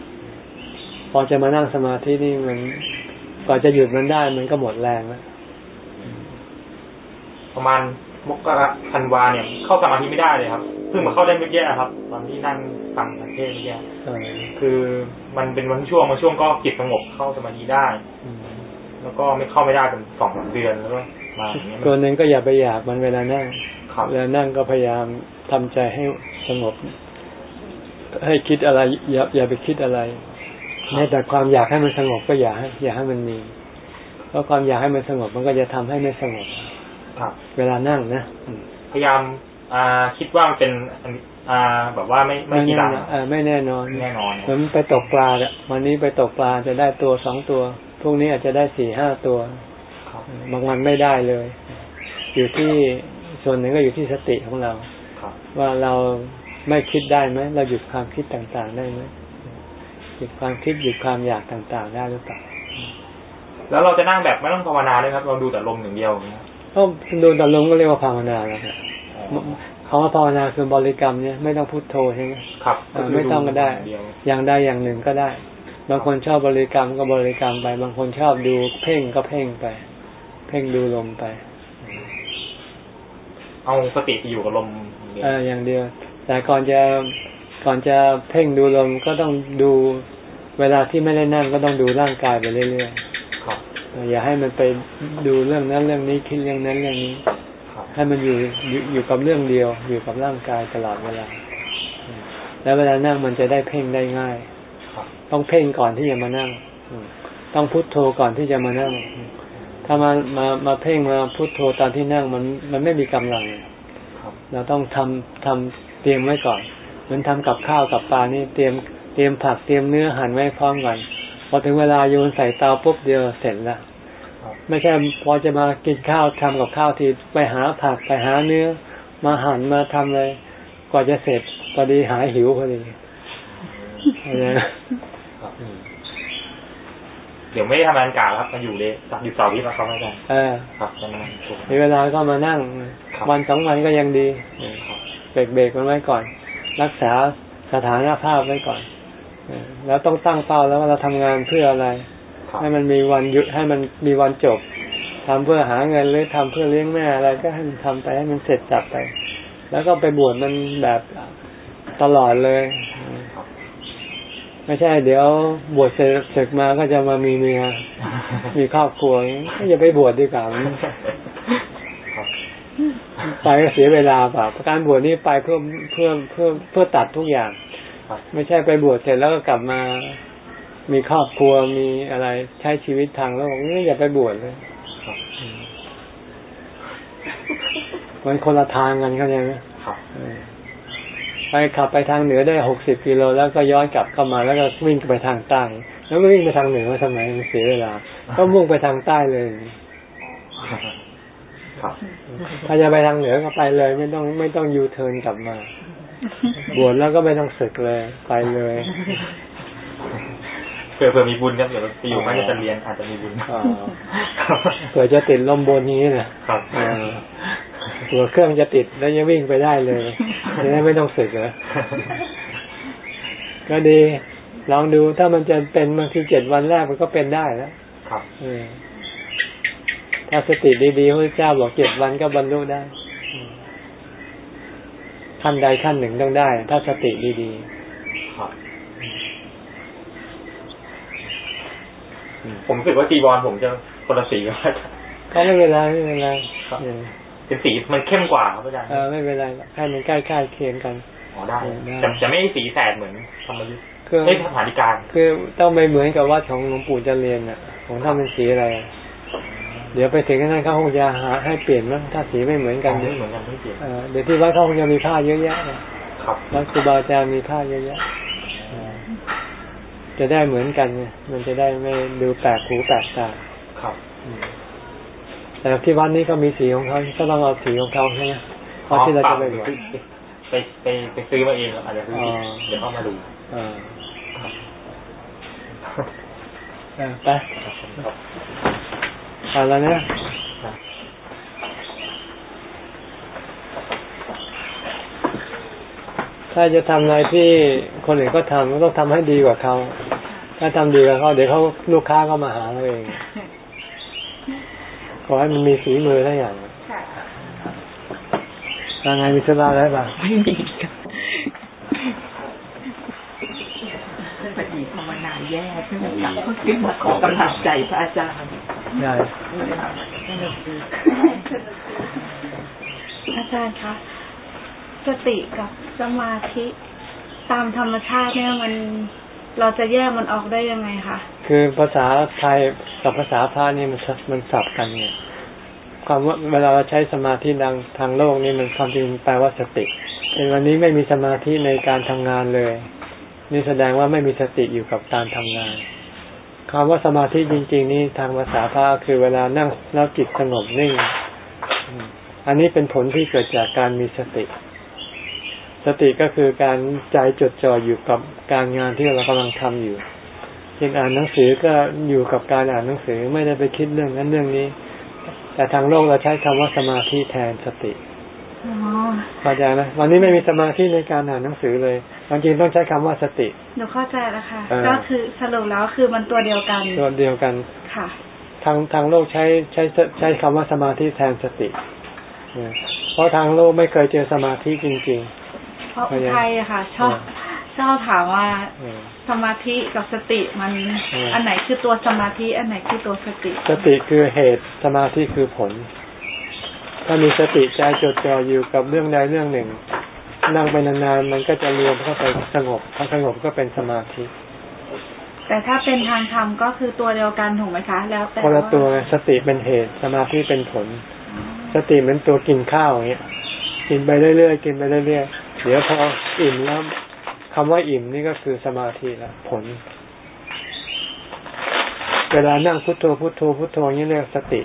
พอจะมานั่งสมาธินี่มันกว่าจะหยุดมันได้มันก็หมดแรงแล้วประมาณมกราธันวาเนี่ยเข้าสมาธิไม่ได้เลยครับเพิ่งมาเข้าได้เมื่อกี้ครับ ตอนที่นั่งฟังประเทศเมื่อกี้เออคือ มันเป็นวันช่วงบางช่วงก็จิตสงบเข้าสมาธิได้อืมแล้วก็ไม่เข้าไม่ได้เป็นสองสามเดือนแล้วก็มาอย่างเงี้ยตัวหนึ่งก็อย่าไปอยากมันเวลานั่งครับเวลานั่งก็พยายามทำใจให้สงบ ให้คิดอะไร อย่าอย่าไปคิดอะไรแม้แต่ความอยากให้มันสงบก็อย่าให้อย่าให้มันมีเพราะความอยากให้มันสงบมันก็จะทำให้ไม่สงบครับเวลานั่งนะอืมพยายามอ่าคิดว่ามันเป็น อันอ่า แบบว่าไม่ไม่ไม่กีแน่ฬานอนเออไม่แน่นอนแน่นอนเหมือนไปตกปลาเนี่ยวันนี้ไปตกปลาจะได้ตัวสองตัวพรุ่งนี้อาจจะได้สี่ห้าตัวครับบางวันไม่ได้เลย อยู่ที่ส่วนหนึ่งก็อยู่ที่สติของเราครับว่าเราไม่คิดได้ไหมเราหยุดความคิดต่างๆได้ไหมหยุดความคิดหยุดความอยากต่างๆได้หรือเปล่าแล้วเราจะนั่งแบบไม่ต้องภาวนาด้วยครับ เราดูแต่ลมอย่างเดียวอย่างเงี้ยก็ดูตาลมก็เรียกว่าภาวนาแล้ว ครับคำว่าภาวนาคือบริกรรมเนี่ยไม่ต้องพูดโทใช่ไหมครับเออไม่ต้องก็ได้ย่างเดียวอย่างใดอย่างหนึ่งก็ได้ บางคนชอบบริกรรมก็บริกรรมไป บางคนชอบดูเพ่งก็เพ่งไป เพ่งดูลมไป เอาสติไปอยู่กับลมอย่างเดียวเอออย่างเดียว แต่ก่อนจะก่อนจะเพ่งดูลมก็ต้องดูเวลาที่ไม่ได้นั่งก็ต้องดูร่างกายไปเรื่อยครับๆเอออย่าให้มันไปดูเรื่องนั้นเรื่องนี้คิดเรื่องนั้นเรื่องนี้ครับ ให้มันอยู่อยู่กับเรื่องเดียว อยู่กับร่างกายตลอดเวลาแล้วเวลานั่งมันจะได้เพ่งได้ง่าย ต้องเพ่งก่อนที่จะมานั่ง ต้องพุทโธก่อนที่จะมานั่ง ถ้ามามามาเพ่งมาพุทโธตอนที่นั่งมันมันไม่มีกำลังเราต้องทำทำเตรียมไว้ก่อน เหมือนทำกับข้าวกับปลานี่เตรียมเตรียมผักเตรียมเนื้อหั่นไว้พร้อมกันพอถึงเวลาโยนใส่เตาปุ๊บเดียวเสร็จละครับ ไม่ใช่พอจะมากินข้าวทำกับข้าวทีไปหาผักไปหาเนื้อ มาหั่นมาทำเลยกว่าจะเสร็จพอดีหายหิวพอดีเข้าใจไหมครับเดี๋ยวไม่ได้ทำงานกาครับมาอยู่เลยตัดอยู่เสาร์อาที่มาครับอาจารย์เออครับจะมานั่งชมมีเวลาก็มานั่งครับวันสองวันก็ยังดีครับเบรกเบรกมันไว้ก่อน รักษาสถานภาพไว้ก่อนแล้วต้องตั้งเป้าแล้วว่าเราทำงานเพื่ออะไร ให้มันมีวันหยุดให้มันมีวันจบทำเพื่อหาเงินหรือทำเพื่อเลี้ยงแม่อะไรก็ให้มันทำไปให้มันเสร็จจับไป แล้วก็ไปบวชมันแบบตลอดเลย ไม่ใช่ เดี๋ยวบวชเสร็จมาก็จะมามีเมียมีครอบครัวก็อย่าไปบวชดีกว่าไปก็เสียเวลาเปล่าการบวชนี่ไปเพื่อเพื่อเพื่อเพื่อตัดทุกอย่าง ไม่ใช่ไปบวชเสร็จแล้วก็กลับมา มีครอบครัวมีอะไรใช้ชีวิตทางโลกนี่อย่าไปบวชเลยมันคนละทางกันเข้าใจไหมไปขับไปทางเหนือได้หกสิบกิโลแล้วก็ย้อนกลับเข้ามาแล้วก็วิ่งไปทางใต้ แล้วก็วิ่งไปทางเหนือทำไมมันเสียเวลา ก็มุ่งไปทางใต้เลยถ้าจะไปทางเหนือก็ไปเลย ไม่ต้องไม่ต้องยูเทิร์นกลับมา บวชแล้วก็ไม่ต้องศึกเลย ไปเลยเผื่อเผื่อมีบุญครับเดี๋ยวไปอยู่ไม่จะเรียนอาจจะมีบุญเผื่อจะติดลมบนนี้นะครับหัวเครื่องจะติดแล้วยังวิ่งไปได้เลยจะได้ไม่ต้องสึกเหรอก็ดีลองดูถ้ามันจะเป็นบางทีเจ็ดวันแรกมันก็เป็นได้แล้วครับถ้าสติดีๆพระเจ้าบอกเจ็ดวันก็บรรลุได้ขั้นใดขั้นหนึ่งต้องได้ ถ้าสติดีๆครับ ผมรู้สึกว่าจีวรผมจะคนละสีกันก็ไม่เป็นไรไม่เป็นไรเป็นสีมันเข้มกว่าครับอาจารย์เออไม่เป็นไรให้มันใกล้ๆเคียงกันอ๋อได้แต่จะไม่สีแสดเหมือนธรรมยุทธ์ไม่สถานิการ คือต้องไม่เหมือนกับวัดของหลวงปู่จะเรียนอะของท่านเป็นสีอะไร เดี๋ยวไปถึงนั้นเขาคงจะหาให้เปลี่ยนมั้งถ้าสีไม่เหมือนกันไม่เหมือนกันไม่เปลี่ยนเดี๋ยวที่วัดเขาคงจะมีผ้าเยอะแยะครับวัดครูบาอาจารย์มีผ้าเยอะแยะ จะได้เหมือนกันไงมันจะได้ไม่ดูแปลกหูแปลกตาครับแต่ที่วัดนี้ก็มีสีของเขาก็ต้องเอาสีของเขาใช่ไหมเพราะที่เราจะไปบวชไปไปไปซื้อมาเองอาจจะซื้อเดี๋ยวเข้ามาดูอ่าไปไปแล้วเนี่ย ถ้าจะทำอะไรที่คนอื่นก็ทำก็ต้องทำให้ดีกว่าเขา ถ้าทำดีกว่าเขาเดี๋ยวเขาลูกค้าก็มาหาเราเอง ขอให้มันมีสีมือได้อย่างยังไงมีเสื้อได้ป่ะไม่มีครับปฏิภาวนาแย่ใช่ไหมครับขึ้นมาขอกำลังใจพระอาจารย์ได้อาจารย์คะ สติกับสมาธิตามธรรมชาติเนี่ยมันเราจะแยกมันออกได้ยังไงคะคือภาษาไทยกับภาษาพานี่มันมันสับกันเนี่ยความว่าเวลาเราใช้สมาธิดังทางโลกนี่มันความจริงแปลว่าสติเป็นวันนี้ไม่มีสมาธิในการทำงานเลย นี่แสดงว่าไม่มีสติอยู่กับการทำงานคำว่าสมาธิจริง ๆ นี่ทางภาษาพาคือเวลานั่งแล้วจิตสงบนิ่ง อันนี้เป็นผลที่เกิดจากการมีสติ สติก็คือการใจจดจ่ออยู่กับการงานที่เรากำลังทำอยู่เช่นอ่านหนังสือก็อยู่กับการอ่านหนังสือไม่ได้ไปคิดเรื่องนั้นเรื่องนี้ แต่ทางโลกเราใช้คำว่าสมาธิแทนสติเข้าใจไหมวันนี้ไม่มีสมาธิในการอ่านหนังสือเลยจริงต้องใช้คำว่าสติหนูเข้าใจแล้วค่ะก็คือสรุปแล้วคือมันตัวเดียวกันตัวเดียวกันค่ะ ทางทางโลกใช้ใช้ใช้คำว่าสมาธิแทนสติเพราะทางโลกไม่เคยเจอสมาธิจริง ๆ เพราะไทยอะค่ะ ชอบชอบถามว่าสมาธิกับสติมัน อันไหนคือตัวสมาธิ อันไหนคือตัวสติ สติคือเหตุสมาธิคือผล ถ้ามีสติใจจดจ่ออยู่กับเรื่องใดเรื่องหนึ่ง นั่งไปนานๆมันก็จะรวมเข้าไปสงบพอสงบก็เป็นสมาธิ แต่ถ้าเป็นทางธรรมก็คือตัวเดียวกันถูกไหมคะ แล้วแต่คนละตัวสติเป็นเหตุสมาธิเป็นผล สติเหมือนตัวกินข้าวอย่างเงี้ยกินไปเรื่อยๆกินไปเรื่อยๆ เดี๋ยวพออิ่มแล้วคำว่าอิ่มนี่ก็คือสมาธิละผล เวลานั่งพุโทโธพุโทโธพุโทโธนี่เรียกสติ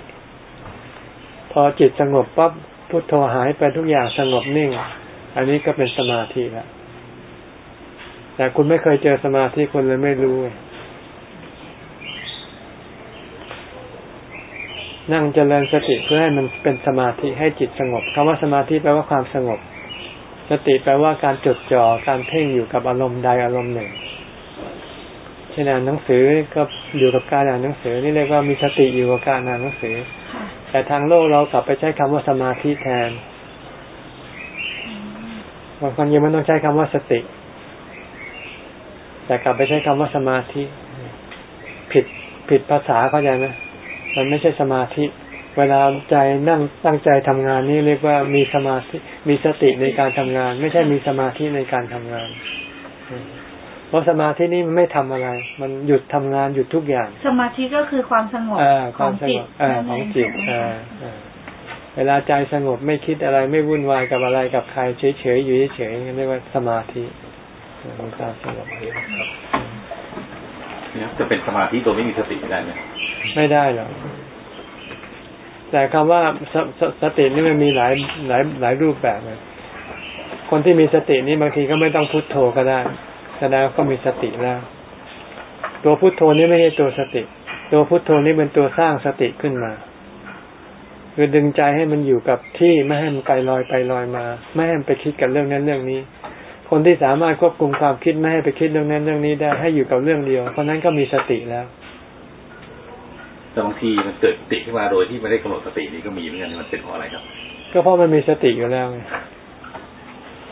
พอจิตสงบปั๊บพุโทโธหายไปทุกอย่างสงบนิ่ง อันนี้ก็เป็นสมาธิละแต่คุณไม่เคยเจอสมาธิคุณเลยไม่รู้ นั่งเจริญสติเพื่อให้มันเป็นสมาธิให้จิตสงบคำว่าสมาธิแปลว่าความสงบ สติแปลว่าการจดจ่อการเพ่งอยู่กับอารมณ์ใดอารมณ์หนึ่งช่นอ่านหนังสือก็อยู่กับการอ่านหนังสือ นี่เรียกว่ามีสติอยู่กับการอ่านหนังสือ แต่ทางโลกเรากลับไปใช้คำว่าสมาธิแทนบางคนยังไม่ต้องใช้คำว่าสติ แต่กลับไปใช้คำว่าสมาธิ ผิดผิดภาษาเข้าใจไหมมันไม่ใช่สมาธิ เวลาใจนั่งตั้งใจทำงานนี่เรียกว่ามีสมาธิมีสติในการทำงาน ไม่ใช่มีสมาธิในการทำงาน เพราะสมาธินี่มันไม่ทำอะไร มันหยุดทำงานหยุดทุกอย่าง สมาธิก็คือความสงบของจิตของจิตเวลาใจสงบไม่คิดอะไรไม่วุ่นวายกับอะไรกับใครเฉยๆอยู่เฉยๆเรียกว่าสมาธิมีความสงบเนี่ยจะเป็นสมาธิโดยไม่มีสติได้ไหมไม่ได้หรอก แต่คำว่าสสสตินี่มันมีหลายหลายหลายรูปแบบเลยคนที่มีสตินี่บางทีก็ไม่ต้องพุโทโธก็ได้แสดงก็มีสติแล้ว ตัวพุโทโธนี่ไม่ใช่ตัวสติ ตัวพุโทโธนี่เป็นตัวสร้างสติขึ้นมาคือดึงใจให้มันอยู่กับที่ไม่ให้มันไกลลอยไปลอยมา ไม่ให้มันไปคิดกับเรื่องนั้นเรื่องนี้ คนที่สามารถควบคุมความคิดไม่ให้ไปคิดเรื่องนั้นเรื่องนี้ได้ให้อยู่กับเรื่องเดียว เพราะนั้นก็มีสติแล้ว แต่บางทีมันเกิดสติขึ้นมาโดยที่ไม่ได้กำหนดสตินี่ก็มีเหมือนกันมันเป็นเพราะอะไรครับ ก็เพราะมันมีสติอยู่แล้ว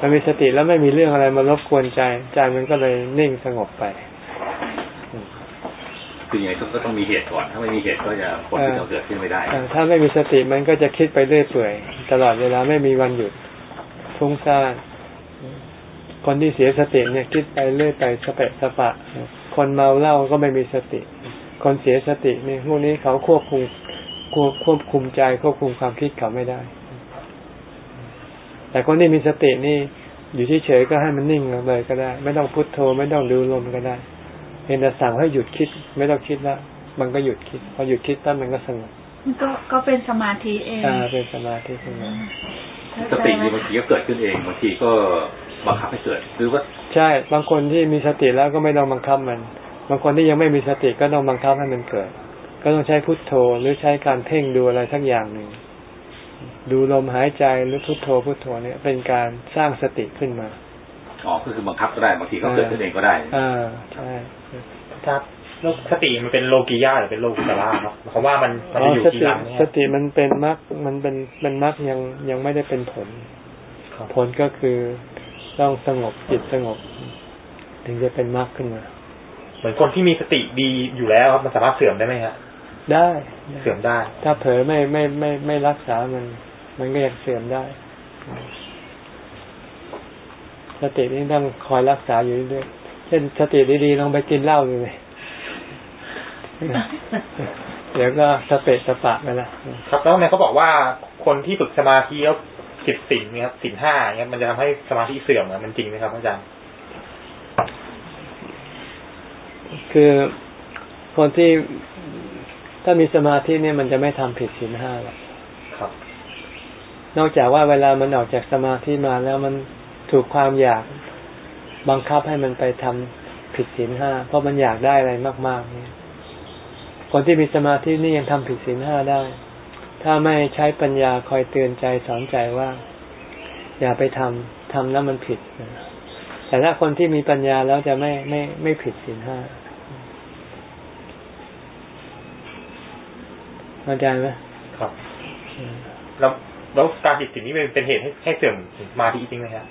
มันมีสติแล้วไม่มีเรื่องอะไรมารบกวนใจใจมันก็เลยนิ่งสงบไปคือยังไงก็ต้องมีเหตุก่อน ถ้าไม่มีเหตุก็จะผลที่จะเกิดขึ้นไม่ได้ ถ้าไม่มีสติมันก็จะคิดไปเรื่อยเปื่อย ตลอดเวลาไม่มีวันหยุดฟุ้งซ่านคนที่เสียสติเนี่ยคิดไปเรื่อยไปสเปะสปะ คนเมาเหล้าก็ไม่มีสติ คนเสียสตินี่พวกนี้เขาควบคุมควบคุมใจควบคุมความคิดเขาไม่ได้ แต่คนที่มีสตินี่อยู่เฉยๆก็ให้มันนิ่งเลยก็ได้ ไม่ต้องพุทโธไม่ต้องดูลมก็ได้เห็นแต่สั่งให้หยุดคิด ไม่ต้องคิดแล้วมันก็หยุดคิด พอหยุดคิดตั้งมันก็สงบก็ก็เป็นสมาธิเองอ่าเป็นสมาธิสงบสติบางทีก็เกิดขึ้นเองบางทีก็บังคับให้เกิดหรือว่าใช่บางคนที่มีสติแล้วก็ไม่ต้องบังคับมัน บางคนที่ยังไม่มีสติก็ต้องบังคับให้มันเกิด ก็ต้องใช้พุทโธหรือใช้การเพ่งดูอะไรสักอย่างหนึ่ง ดูลมหายใจหรือพุทโธพุทโธเนี่ยเป็นการสร้างสติขึ้นมา อ๋อ ก็คือบังคับก็ได้บางทีก็เกิดขึ้นเองก็ได้ อ่า ใช่ ครับโลกสติมันเป็นโลกิยาหรือเป็นโลกุตระครับเขาว่ามันมันอยู่ที่หลังเนี่ยสติมันเป็นมรรคมันเป็นเป็นมรรคยังยังไม่ได้เป็นผลผลก็คือต้องสงบจิตสงบ ถึงจะเป็นมรรคขึ้นมา เหมือนคนที่มีสติดีอยู่แล้วครับมันสามารถเสื่อมได้ไหมครับได้เสื่อมได้ ถ้าเผลอไม่ไม่ไม่ไม่รักษามัน มันก็ยังเสื่อมได้สตินี้ต้องคอยรักษาอยู่เรื่อยเช่นสติดีๆลองไปกินเหล้าเลยเดี๋ยวก็สเปะสปะไปละครับแล้วเนี่ยเขาบอกว่าคนที่ฝึกสมาธิแล้วสิบสิ่งนี่ครับสิบห้าเนี่ยมันจะทำให้สมาธิเสื่อมมันจริงไหมครับอาจารย์ คือคนที่ถ้ามีสมาธิเนี่ยมันจะไม่ทำผิดศีลห้าหรอกครับนอกจากว่าเวลามันออกจากสมาธิมาแล้วมันถูกความอยากบังคับให้มันไปทำผิดศีลห้าเพราะมันอยากได้อะไรมาก ๆ เนี่ย คนที่มีสมาธินี่ยังทำผิดศีลห้าได้ ถ้าไม่ใช้ปัญญาคอยเตือนใจสอนใจว่า อย่าไปทำทำแล้วมันผิดแต่ถ้าคนที่มีปัญญาแล้วจะไม่ไม่ไม่ผิดศีลห้า เข้าใจไหมครับแล้วแล้วการผิดศีลนี้เป็นเหตุให้ให้เสื่อมมาดีจริงไหมครับ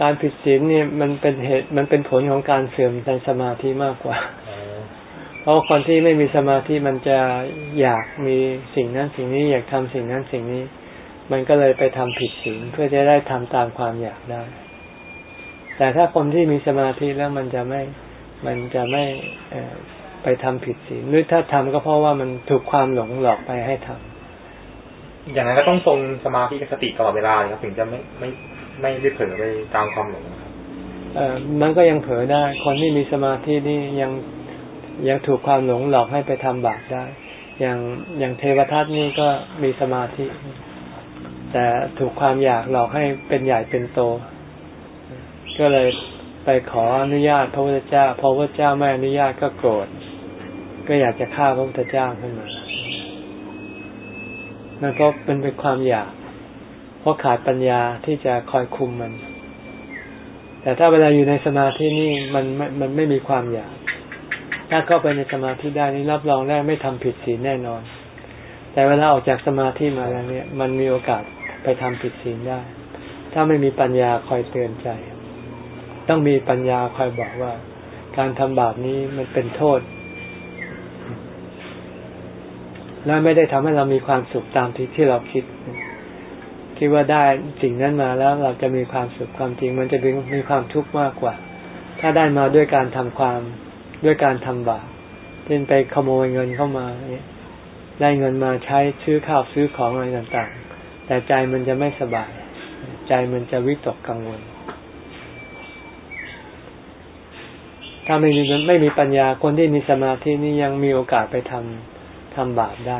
การผิดศีลเนี่ยมันเป็นเหตุมันเป็นผลของการเสื่อมในสมาธิมากกว่า เพราะคนที่ไม่มีสมาธิมันจะอยากมีสิ่งนั้นสิ่งนี้อยากทำสิ่งนั้นสิ่งนี้ มันก็เลยไปทำผิดศีลเพื่อจะได้ทำตามความอยากได้ แต่ถ้าคนที่มีสมาธิแล้วมันจะไม่มันจะไม่ ไปทำผิดศีลหรือถ้าทำก็เพราะว่ามันถูกความหลงหลอกไปให้ทำอย่างนั้นก็ต้องทรงสมาธิกับสติตลอดเวลาครับถึงจะไม่ไม่ไม่ได้เผลอไปตามความหลงเออมันก็ยังเผลอได้คนที่มีสมาธินี่ยังยังถูกความหลงหลอกให้ไปทำบาปได้ อย่างอย่างเทวทัตนี่ก็มีสมาธิ แต่ถูกความอยากหลอกให้เป็นใหญ่เป็นโต ก็เลยไปขออนุญาตพระพุทธเจ้าพระพุทธเจ้าไม่อนุญาตก็โกรธ ก็อยากจะฆ่าพระพุทธเจ้าขึ้นมานั่นก็เป็นเป็นความอยาก เพราะขาดปัญญาที่จะคอยคุมมัน แต่ถ้าเวลาอยู่ในสมาธินี่มันมันไม่มีความอยาก ถ้าเข้าไปในสมาธิได้นี่รับรองได้ไม่ทำผิดศีลแน่นอน แต่เวลาออกจากสมาธิมาแล้วเนี่ย มันมีโอกาสไปทำผิดศีลได้ ถ้าไม่มีปัญญาคอยเตือนใจ ต้องมีปัญญาคอยบอกว่า การทำบาปนี้มันเป็นโทษ และไม่ได้ทำให้เรามีความสุขตามที่ที่เราคิด คิดว่าได้สิ่งนั้นมาแล้วเราจะมีความสุขความจริง มันจะมีความทุกข์มากกว่า ถ้าได้มาด้วยการทำความด้วยการทำบาปเช่นไปขโมยเงินเข้ามาได้เงินมาใช้ซื้อข้าวซื้อของอะไรต่างๆ แต่ใจมันจะไม่สบาย ใจมันจะวิตกกังวล ถ้าไม่มีไม่มีปัญญาคนที่มีสมาธินี่ยังมีโอกาสไปทำ ทำบาปได้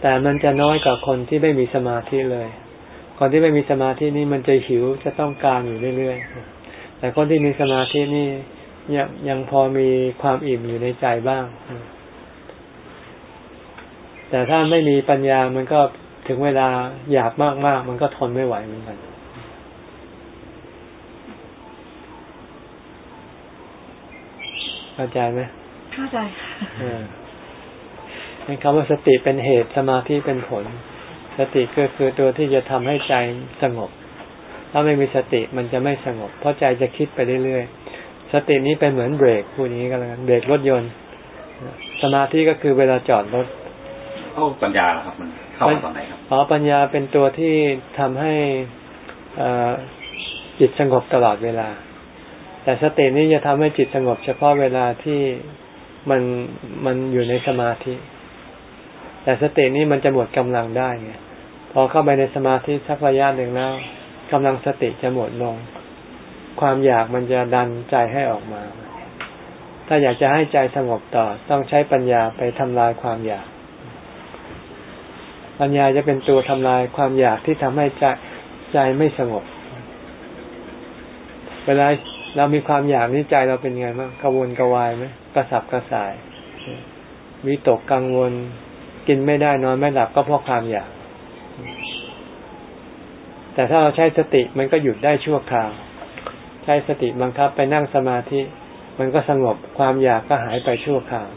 แต่มันจะน้อยกว่าคนที่ไม่มีสมาธิเลย คนที่ไม่มีสมาธินี่มันจะหิวจะต้องการอยู่เรื่อยๆ แต่คนที่มีสมาธินี่ยังยังพอมีความอิ่มอยู่ในใจบ้าง แต่ถ้าไม่มีปัญญามันก็ถึงเวลาอยากมากๆ มันก็ทนไม่ไหวเหมือนกันเข้าใจไหมเข้าใจ เป็นคำว่าสติเป็นเหตุสมาธิเป็นผล สติก็คือตัวที่จะทำให้ใจสงบ ถ้าไม่มีสติมันจะไม่สงบ เพราะใจจะคิดไปเรื่อยๆ สตินี้เป็นเหมือนเบรกพูดนี้ก็แล้วกันเบรกรถยนต์ สมาธิก็คือเวลาจอดรถเข้าปัญญาครับมันเข้าตอนไหนครับอ๋อปัญญาเป็นตัวที่ทำให้จิตสงบตลอดเวลา แต่สตินี้จะทำให้จิตสงบ เฉพาะเวลาที่มันมันอยู่ในสมาธิ แต่สตินี้มันจะหมดกำลังได้ไงพอเข้าไปในสมาธิสักระยะหนึ่งแล้วกำลังสติจะหมดลง ความอยากมันจะดันใจให้ออกมา ถ้าอยากจะให้ใจสงบต่อต้องใช้ปัญญาไปทำลายความอยาก ปัญญาจะเป็นตัวทำลายความอยากที่ทำให้ใจใจไม่สงบ เวลาเรามีความอยากนี่ใจเราเป็นไงบ้างกระวนกระวายไหมกระสับกระส่ายวิตกกังวล กินไม่ได้นอนไม่หลับก็เพราะความอยาก แต่ถ้าเราใช้สติมันก็หยุดได้ชั่วคราว ใช้สติบังคับไปนั่งสมาธิ มันก็สงบความอยากก็หายไปชั่วคราว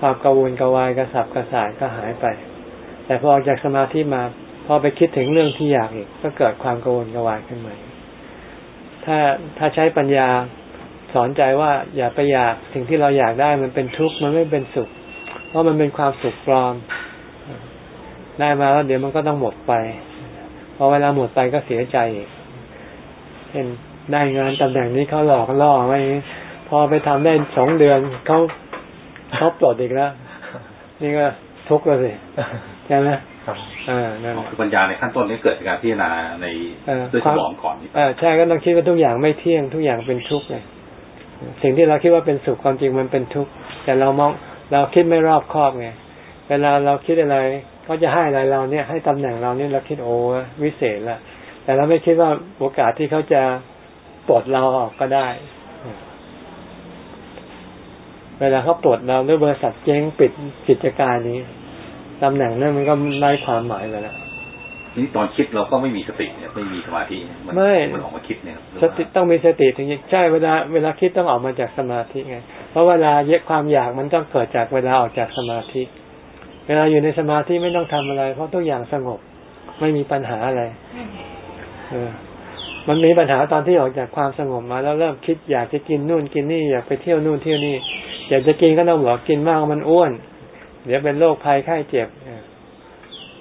ความกังวลกวายกระสับกระส่ายก็หายไป แต่พอออกจากสมาธิมาพอไปคิดถึงเรื่องที่อยากอีกก็เกิดความกังวลกวายขึ้นมาถ้าถ้าใช้ปัญญาสอนใจว่าอย่าไปอยากสิ่งที่เราอยากได้มันเป็นทุกข์มันไม่เป็นสุข เพราะมันเป็นความสุขปลอม ได้มาแล้วเดี๋ยวมันก็ต้องหมดไปพอเวลาหมดไปก็เสียใจเห็นได้งานตำแหน่งนี้เขาหลอกล่อไว้พอไปทำได้สองเดือนเขาเขาปลดอีกแล้ว นี่ก็ทุกข์แล้วสิใช่ไหมอ่านั่นคือปัญญาในขั้นต้นนี้เกิดจากการพิจารณาในด้วยสมองก่อนอ่าใช่ก็ต้องคิดว่าทุกอย่างไม่เที่ยงทุกอย่างเป็นทุกข์เลยสิ่งที่เราคิดว่าเป็นสุขความจริงมันเป็นทุกข์แต่เรามอง เราคิดไม่รอบคอบไงเวลาเราคิดอะไรก็จะให้อะไรเราเนี่ยให้ตำแหน่งเราเนี่ยเราคิดโอ้วิเศษละแต่เราไม่คิดว่าโอกาสที่เขาจะปลดเราออกก็ได้ เวลาเขาปลดเราด้วยบริษัทเจ๊งปิดกิจการนี้ตำแหน่งนั้นมันก็ไร้ความหมายไปแล้ว นี่ตอนคิดเราก็ไม่มีสติเนี่ยไม่มีสมาธิไม่มันออกมาคิดเนี่ยสติต้องมีสติถึงใช่เวลาเวลาคิดต้องออกมาจากสมาธิไง เพราะเวลาเยอะความอยากมันต้องเกิดจากเวลาออกจากสมาธิ เวลาอยู่ในสมาธิไม่ต้องทำอะไร เพราะทุกอย่างสงบไม่มีปัญหาอะไร เออ มันมีปัญหาตอนที่ออกจากความสงบมา แล้วเริ่มคิดอยากจะกินนู่นกินนี่อยากไปเที่ยวนู่นเที่ยวนี่อยากจะกินก็ต้องบอกกินมากมันอ้วน เดี๋ยวเป็นโรคภัยไข้เจ็บ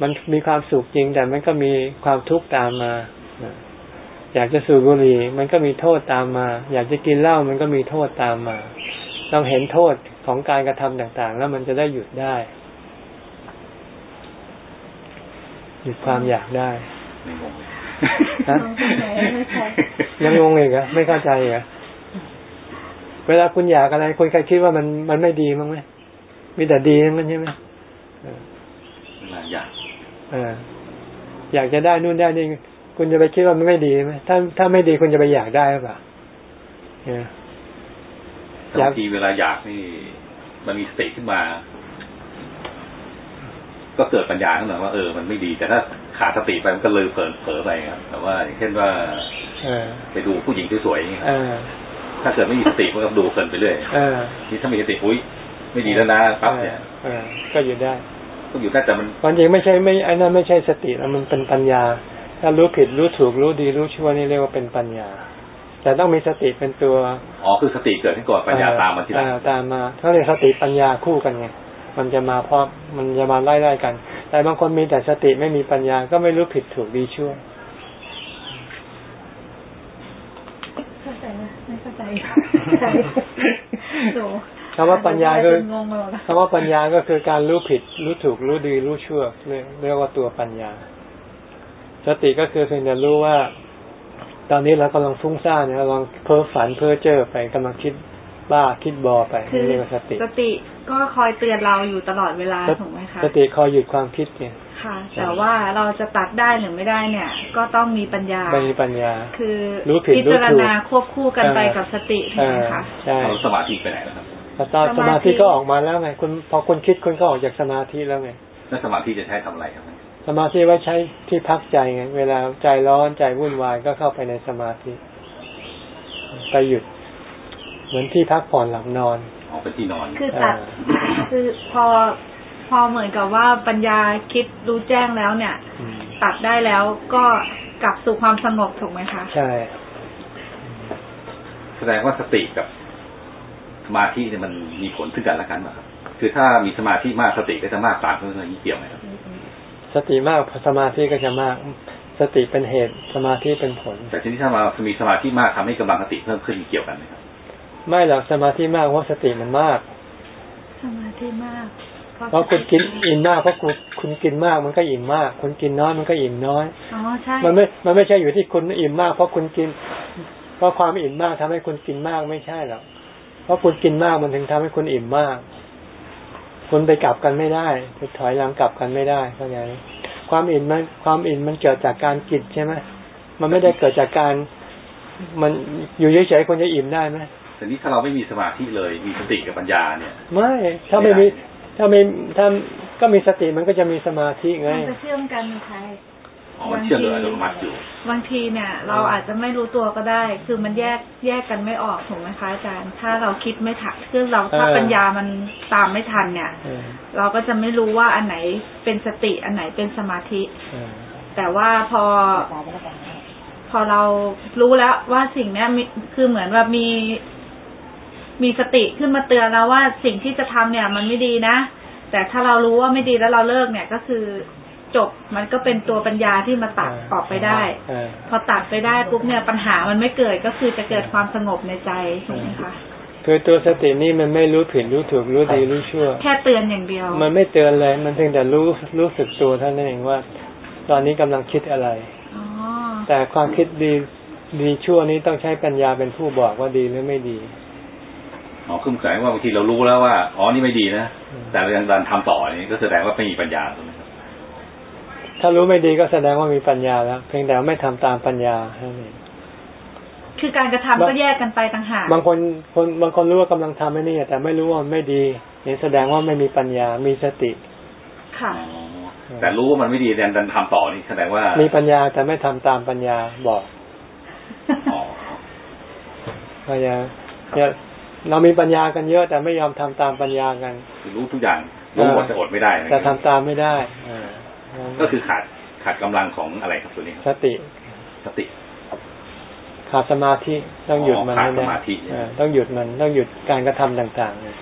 มันมีความสุขจริงแต่มันก็มีความทุกข์ตามมาอยากจะสูบบุหรี่มันก็มีโทษตามมา อยากจะกินเหล้ามันก็มีโทษตามมาต้องเห็นโทษของการกระทำต่างๆ แล้วมันจะได้หยุดได้ หยุดความอยากได้ยังงงอีกอะไม่เข้าใจอะเวลาคุณอยากอะไรคุณใครคิดว่ามันมันไม่ดีมั้งไหมมีแต่ดีนั่นใช่ไหมอยาก ออยากจะได้นู่นได้นี่คุณจะไปคิดว่ามันไม่ดีไหมถ้าถ้าไม่ดีคุณจะไปอยากได้หรือเปล่าบางทีเวลาอยากนี่ มันมีสติขึ้นมา ก็เกิดปัญญาขึ้นมาว่าเออมันไม่ดีแต่ถ้าขาดสติไปมันก็เลยเผลอเผลอไปครับแต่ว่าเช่นว่าไปดูผู้หญิงสวยๆอย่างเงี้ยเออถ้าเกิดไม่มีสติมันก็ดูเพลินไปเรื่อยเออนี่ถ้ามีสติอุ้ยไม่ดีแล้วนะปั๊บเนี่ยเออก็อยู่ได้ ก็อยู่ได้แต่มันความจริงไม่ใช่ไม่ไอ้นั่นไม่ใช่สติแล้วมันเป็นปัญญา ถ้ารู้ผิดรู้ถูกรู้ดีรู้ชั่วนี่เรียกว่าเป็นปัญญา แต่ต้องมีสติเป็นตัวอ๋อคือสติเกิดขึ้นก่อนปัญญาตามมาทีหลังเออตามมาเขาเรียกสติปัญญาคู่กันไงมันจะมาพร้อมมันจะมาไล่ไล่กัน แต่บางคนมีแต่สติไม่มีปัญญาก็ไม่รู้ผิดถูกดีชั่วเข้าใจไหมไม่เข้าใจใจโห คำว่าปัญญาคืองงไปหมดแล้วคำว่าปัญญาก็คือการรู้ผิด รู้ถูกรู้ดีรู้ชั่วเรียกเรียกว่าตัวปัญญา สติก็คือเพียงแต่รู้ว่า ตอนนี้เรากำลังฟุ้งซ่านเนี่ยเรากำลังเพ้อฝันเพ้อเจ้อไปกำลังคิดบ้าคิดบอไปคือนี่เรียกว่าสติ สติก็คอยเตือนเราอยู่ตลอดเวลาถูกไหมคะสติคอยหยุดความคิดเนี่ยค่ะ แต่ว่าเราจะตัดได้หรือไม่ได้เนี่ย ก็ต้องมีปัญญาไม่มีปัญญา คือรู้ผิดพิรู้จารถูกณาควบคู่กันไปเออกับสติถูเอกไหมอคะใช่เราสมาธิไปไหนแล้วครับพอตอน สมาธิก็ออกมาแล้วไงคุณพอคุณคิดคุณก็ออกจากสมาธิแล้วไงแล้วสมาธิจะใช้ทำอะไรครับสมาธิไว้ใช้ที่พักใจไง เวลาใจร้อนใจวุ่นวายก็เข้าไปในสมาธิไปหยุด เหมือนที่พักผ่อนหลับนอนอ๋อเป็นที่นอน คือตัดคือพอพอเหมือนกับว่าปัญญาคิดรู้แจ้งแล้วเนี่ยอืมตัดได้แล้วก็กลับสู่ความสงบถูกไหมคะ ใช่ แสดงว่าสติกับ สมาธิเนี่ยมันมีผลซึ่งกันและกันป่ะครับ คือถ้ามีสมาธิมากสติก็จะมากตามเพื่อนนี่เกี่ยวไหมครับ สติมากสมาธิก็จะมาก สติเป็นเหตุสมาธิเป็นผล แต่ทีนี้ถ้ามามีสมาธิมากทำให้กำลังสติเพิ่มขึ้นเกี่ยวกันไหมครับไม่หรอกสมาธิมากเพราะสติมันมาก สมาธิมากเพราะคุณกินอิ่มมากเพราะคุณคุณกินมากมันก็อิ่มมาก คุณกินน้อยมันก็อิ่มน้อยอ๋อใช่มันไม่ มันไม่ใช่อยู่ที่คุณอิ่มมาก เพราะคุณกิน เพราะความอิ่มมากทำให้คุณกินมากไม่ใช่หรอกเพ ราะคุณกินมากมันถึงทำให้คุณอิ่มมาก คุณไปกลับกันไม่ได้ไปถอยหลังกลับกันไม่ได้เข้าใจไหมความอิ่มมันความอิ่มมันเกิดจากการกินใช่ไหมมันไม่ได้เกิดจากการ มันอยู่เฉยๆคนจะอิ่มได้ไหมแต่นี้ถ้าเราไม่มีสมาธิเลยมีสติกับปัญญาเนี่ย ไม่ถ้าไม่มีถ้าไม่ถ้าก็มีสติมันก็จะมีสมาธิไงมันจะเชื่อมกันใช่อ๋อ มันเชื่อมโดยอัตโนมัติอยู่ บางทีเนี่ย เราอาจจะไม่รู้ตัวก็ได้ คือมันแยกแยกกันไม่ออกถูกไหมคะอาจารย์ ถ้าเราคิดไม่ทันคือเราถ้าเออปัญญามันตามไม่ทันเนี่ยเออเราก็จะไม่รู้ว่าอันไหนเป็นสติอันไหนเป็นสมาธิเออแต่ว่าพอ พอเรารู้แล้วว่าสิ่งเนี้ยมีคือเหมือนว่ามีมีสติขึ้นมาเตือนเราว่าสิ่งที่จะทำเนี่ย มันไม่ดีนะ แต่ถ้าเรารู้ว่าไม่ดีแล้วเราเลิกเนี่ยก็คือ จบ มันก็เป็นตัวปัญญาที่มาตัดออกไปได้เออพอตัดไปได้ปุ๊บเนี่ยปัญหามันไม่เกิดก็คือจะเกิดความสงบในใจถูกไหมคะคือตัวสตินี่มันไม่รู้ผิดรู้ถูกรู้ดีรู้ชั่ว แค่เตือนอย่างเดียว มันไม่เตือนเลย มันเพียงแต่รู้รู้สึกตัวเท่านั้นเองว่า ตอนนี้กำลังคิดอะไรอ๋อแต่ความคิดดีดีชั่วนี้ต้องใช้ปัญญาเป็นผู้บอกว่าดีหรือไม่ดีอ๋อคือแสดงว่าบางทีเรารู้แล้วว่า อ๋อ นี่ไม่ดีนะอืมแต่เรายังดันทำต่อนี่ก็แสดงว่าไม่มีปัญญาใช่ไหมครับ ถ้ารู้ไม่ดีก็แสดงว่ามีปัญญาแล้ว เพียงแต่ว่าไม่ทำตามปัญญาเท่านั้นเองคือการกระทำก็แยกกันไปต่างหากบางคนคนบางคนรู้ว่ากำลังทำไอ้นี่แต่ไม่รู้ว่ามันไม่ดีนี่แสดงว่าไม่มีปัญญา มีสติ ค่ะอ๋อแต่รู้ว่ามันไม่ดีแต่ดันทำต่อนี่แสดงว่า มีปัญญาแต่ไม่ทำตามปัญญาบอกอ๋อปัญญาเนี่ยเรามีปัญญากันเยอะ แต่ไม่ยอมทำตามปัญญากันคือรู้ทุกอย่างรู้หมดแต่อดไม่ได้นะแต่ทำตามไม่ได้อ่า ก็คือขาดขาดกำลังของอะไรครับตัวนี้ครับสติสติขาดสมาธิต้องหยุดมันอ๋อขาดให้ได้สมาธิเออต้องหยุดมันต้องหยุดการกระทำต่างๆเนี่ย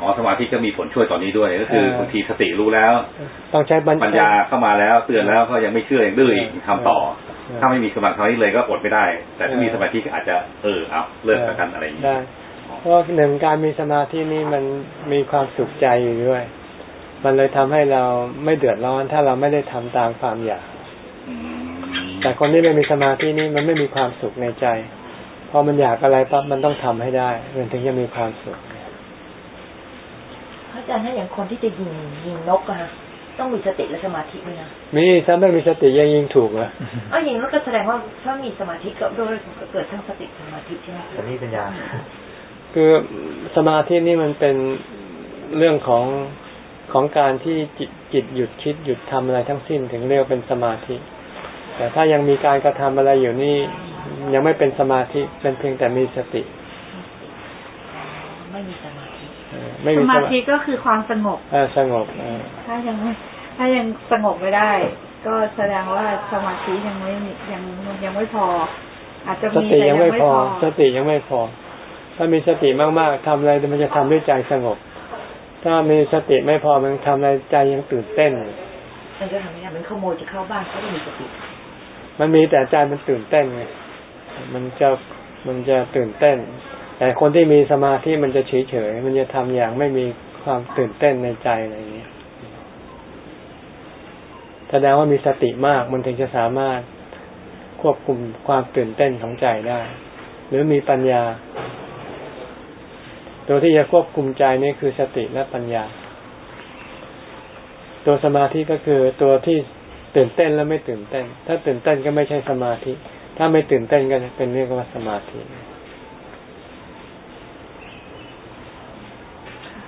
อ๋อสมาธิก็มีผลช่วยตอนนี้ด้วย ก็คือเออบางทีสติรู้แล้ว ต้องใช้ปัญญาเข้ามาแล้วเตือนแล้วก็ยังไม่เชื่อยังดื้ออีกทำต่อเออถ้าไม่มีสมาธิเลยก็อดไม่ได้ แต่ถ้าเออมีสมาธิก็อาจจะเออเอาเลิกกันอะไรอย่างนี้ได้เพราะหนึ่งการมีสมาธินี่มันมีความสุขใจอยู่ด้วย มันเลยทำให้เราไม่เดือดร้อน ถ้าเราไม่ได้ทำตามความอยากอืมแต่คนที่ไม่มีสมาธินี่มันไม่มีความสุขในใจ พอมันอยากอะไรปั๊บมันต้องทำให้ได้มันถึงจะมีความสุขพระอาจารย์ถ้าอย่างคนที่จะยิงยิงนกอะฮะต้องมีสติและสมาธิด้วยนะมีถ้าไม่มีสติยังยิงถูกเหรออ้าวยิงนกก็แสดงว่าถ้ามีสมาธิก็ด้วยก็เกิดทั้งสติสมาธิใช่ไหมแต่นี่ปัญญาคือสมาธินี่มันเป็นเรื่องของ ของการที่จิตจิตหยุดคิดหยุดทำอะไรทั้งสิ้นถึงเรียกว่าเป็นสมาธิ แต่ถ้ายังมีการกระทำอะไรอยู่นี่ยังไม่เป็นสมาธิเป็นเพียงแต่มีสติ ไม่มีสมาธิไม่สมีมาธิก็คือความสงบเออสงบเออถ้ายังไม่ถ้ายังสงบไม่ได้ ก็แสดงว่าสมาธิยังไม่มียังยังไม่พอ อาจจะสมีติแต่ยัยังงไม่ไม่พพออสติยังไม่พอ ถ้ามีสติมากๆทำอะไรมันจะทำด้วยใจสงบ ถ้ามีสติไม่พอมันทำอะไรใจยังตื่นเต้นมันจะทำไม่ได้มันขโมยจะเข้าบ้านเขาต้องมีสติ มันมีแต่ใจมันตื่นเต้นไงมันจะมันจะตื่นเต้น แต่คนที่มีสมาธิมันจะเฉยเฉยๆมันจะทำอย่างไม่มีความตื่นเต้นในใจอะไรอย่างนี้ยแสดงว่ามีสติมากมันถึงจะสามารถควบคุมความตื่นเต้นของใจได้ หรือมีปัญญา ตัวที่จะควบคุมใจนี่คือสติและปัญญา ตัวสมาธิก็คือตัวที่ตื่นเต้นและไม่ตื่นเต้น ถ้าตื่นเต้นก็ไม่ใช่สมาธิ ถ้าไม่ตื่นเต้นก็เป็นเรียกว่าสมาธิ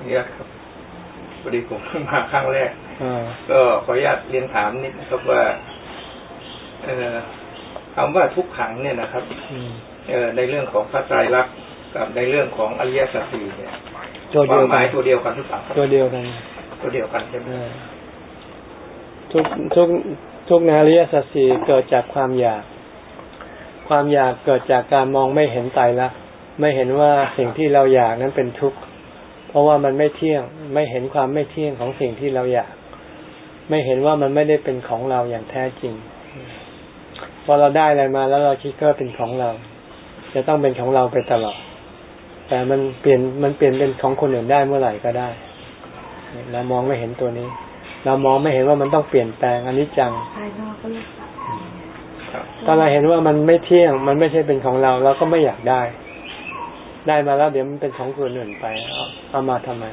เนี่ยครับพอดีผมเพิ่งมาครั้งแรกอ่าก็ขออนุญาตเรียนถามนิดนะครับว่าเอ่อคำว่าทุกขังเนี่ยนะครับอืมเอ่อในเรื่องของพระไตรลักษณ์ กับในเรื่องของอริยสัจสี่เนี่ยตัวคเดีวายมวหกัมายนตัวเดียวกันหรือเปล่าครับตัวเดียวกัน ตัวเดียวกันใช่ไหมอ่าทุกทุกทุกนาริยสัจสี่เกิดจากความอยาก ความอยากเกิดจากการมองไม่เห็นไตรลักษณ์ไม่เห็นว่าสิ่งที่เราอยากนั้นเป็นทุกข์เพราะว่ามันไม่เที่ยง ไม่เห็นความไม่เที่ยงของสิ่งที่เราอยาก ไม่เห็นว่ามันไม่ได้เป็นของเราอย่างแท้จริง พอเราได้อะไรมาแล้วเราคิดว่าเป็นของเรา จะต้องเป็นของเราไปตลอด แต่มันเปลี่ยนมันเปลี่ยนเป็นของคนอื่นได้เมื่อไหร่ก็ได้เรามองไม่เห็นตัวนี้ เรามองไม่เห็นว่ามันต้องเปลี่ยนแปลงอันนี้จังภายนอกก็เรียกครับถ้าเราเห็นว่ามันไม่เที่ยง มันไม่ใช่เป็นของเราเราก็ไม่อยากได้ ได้มาแล้วเดี๋ยวมันเป็นของคนอื่นไปเอาเอามาทำไม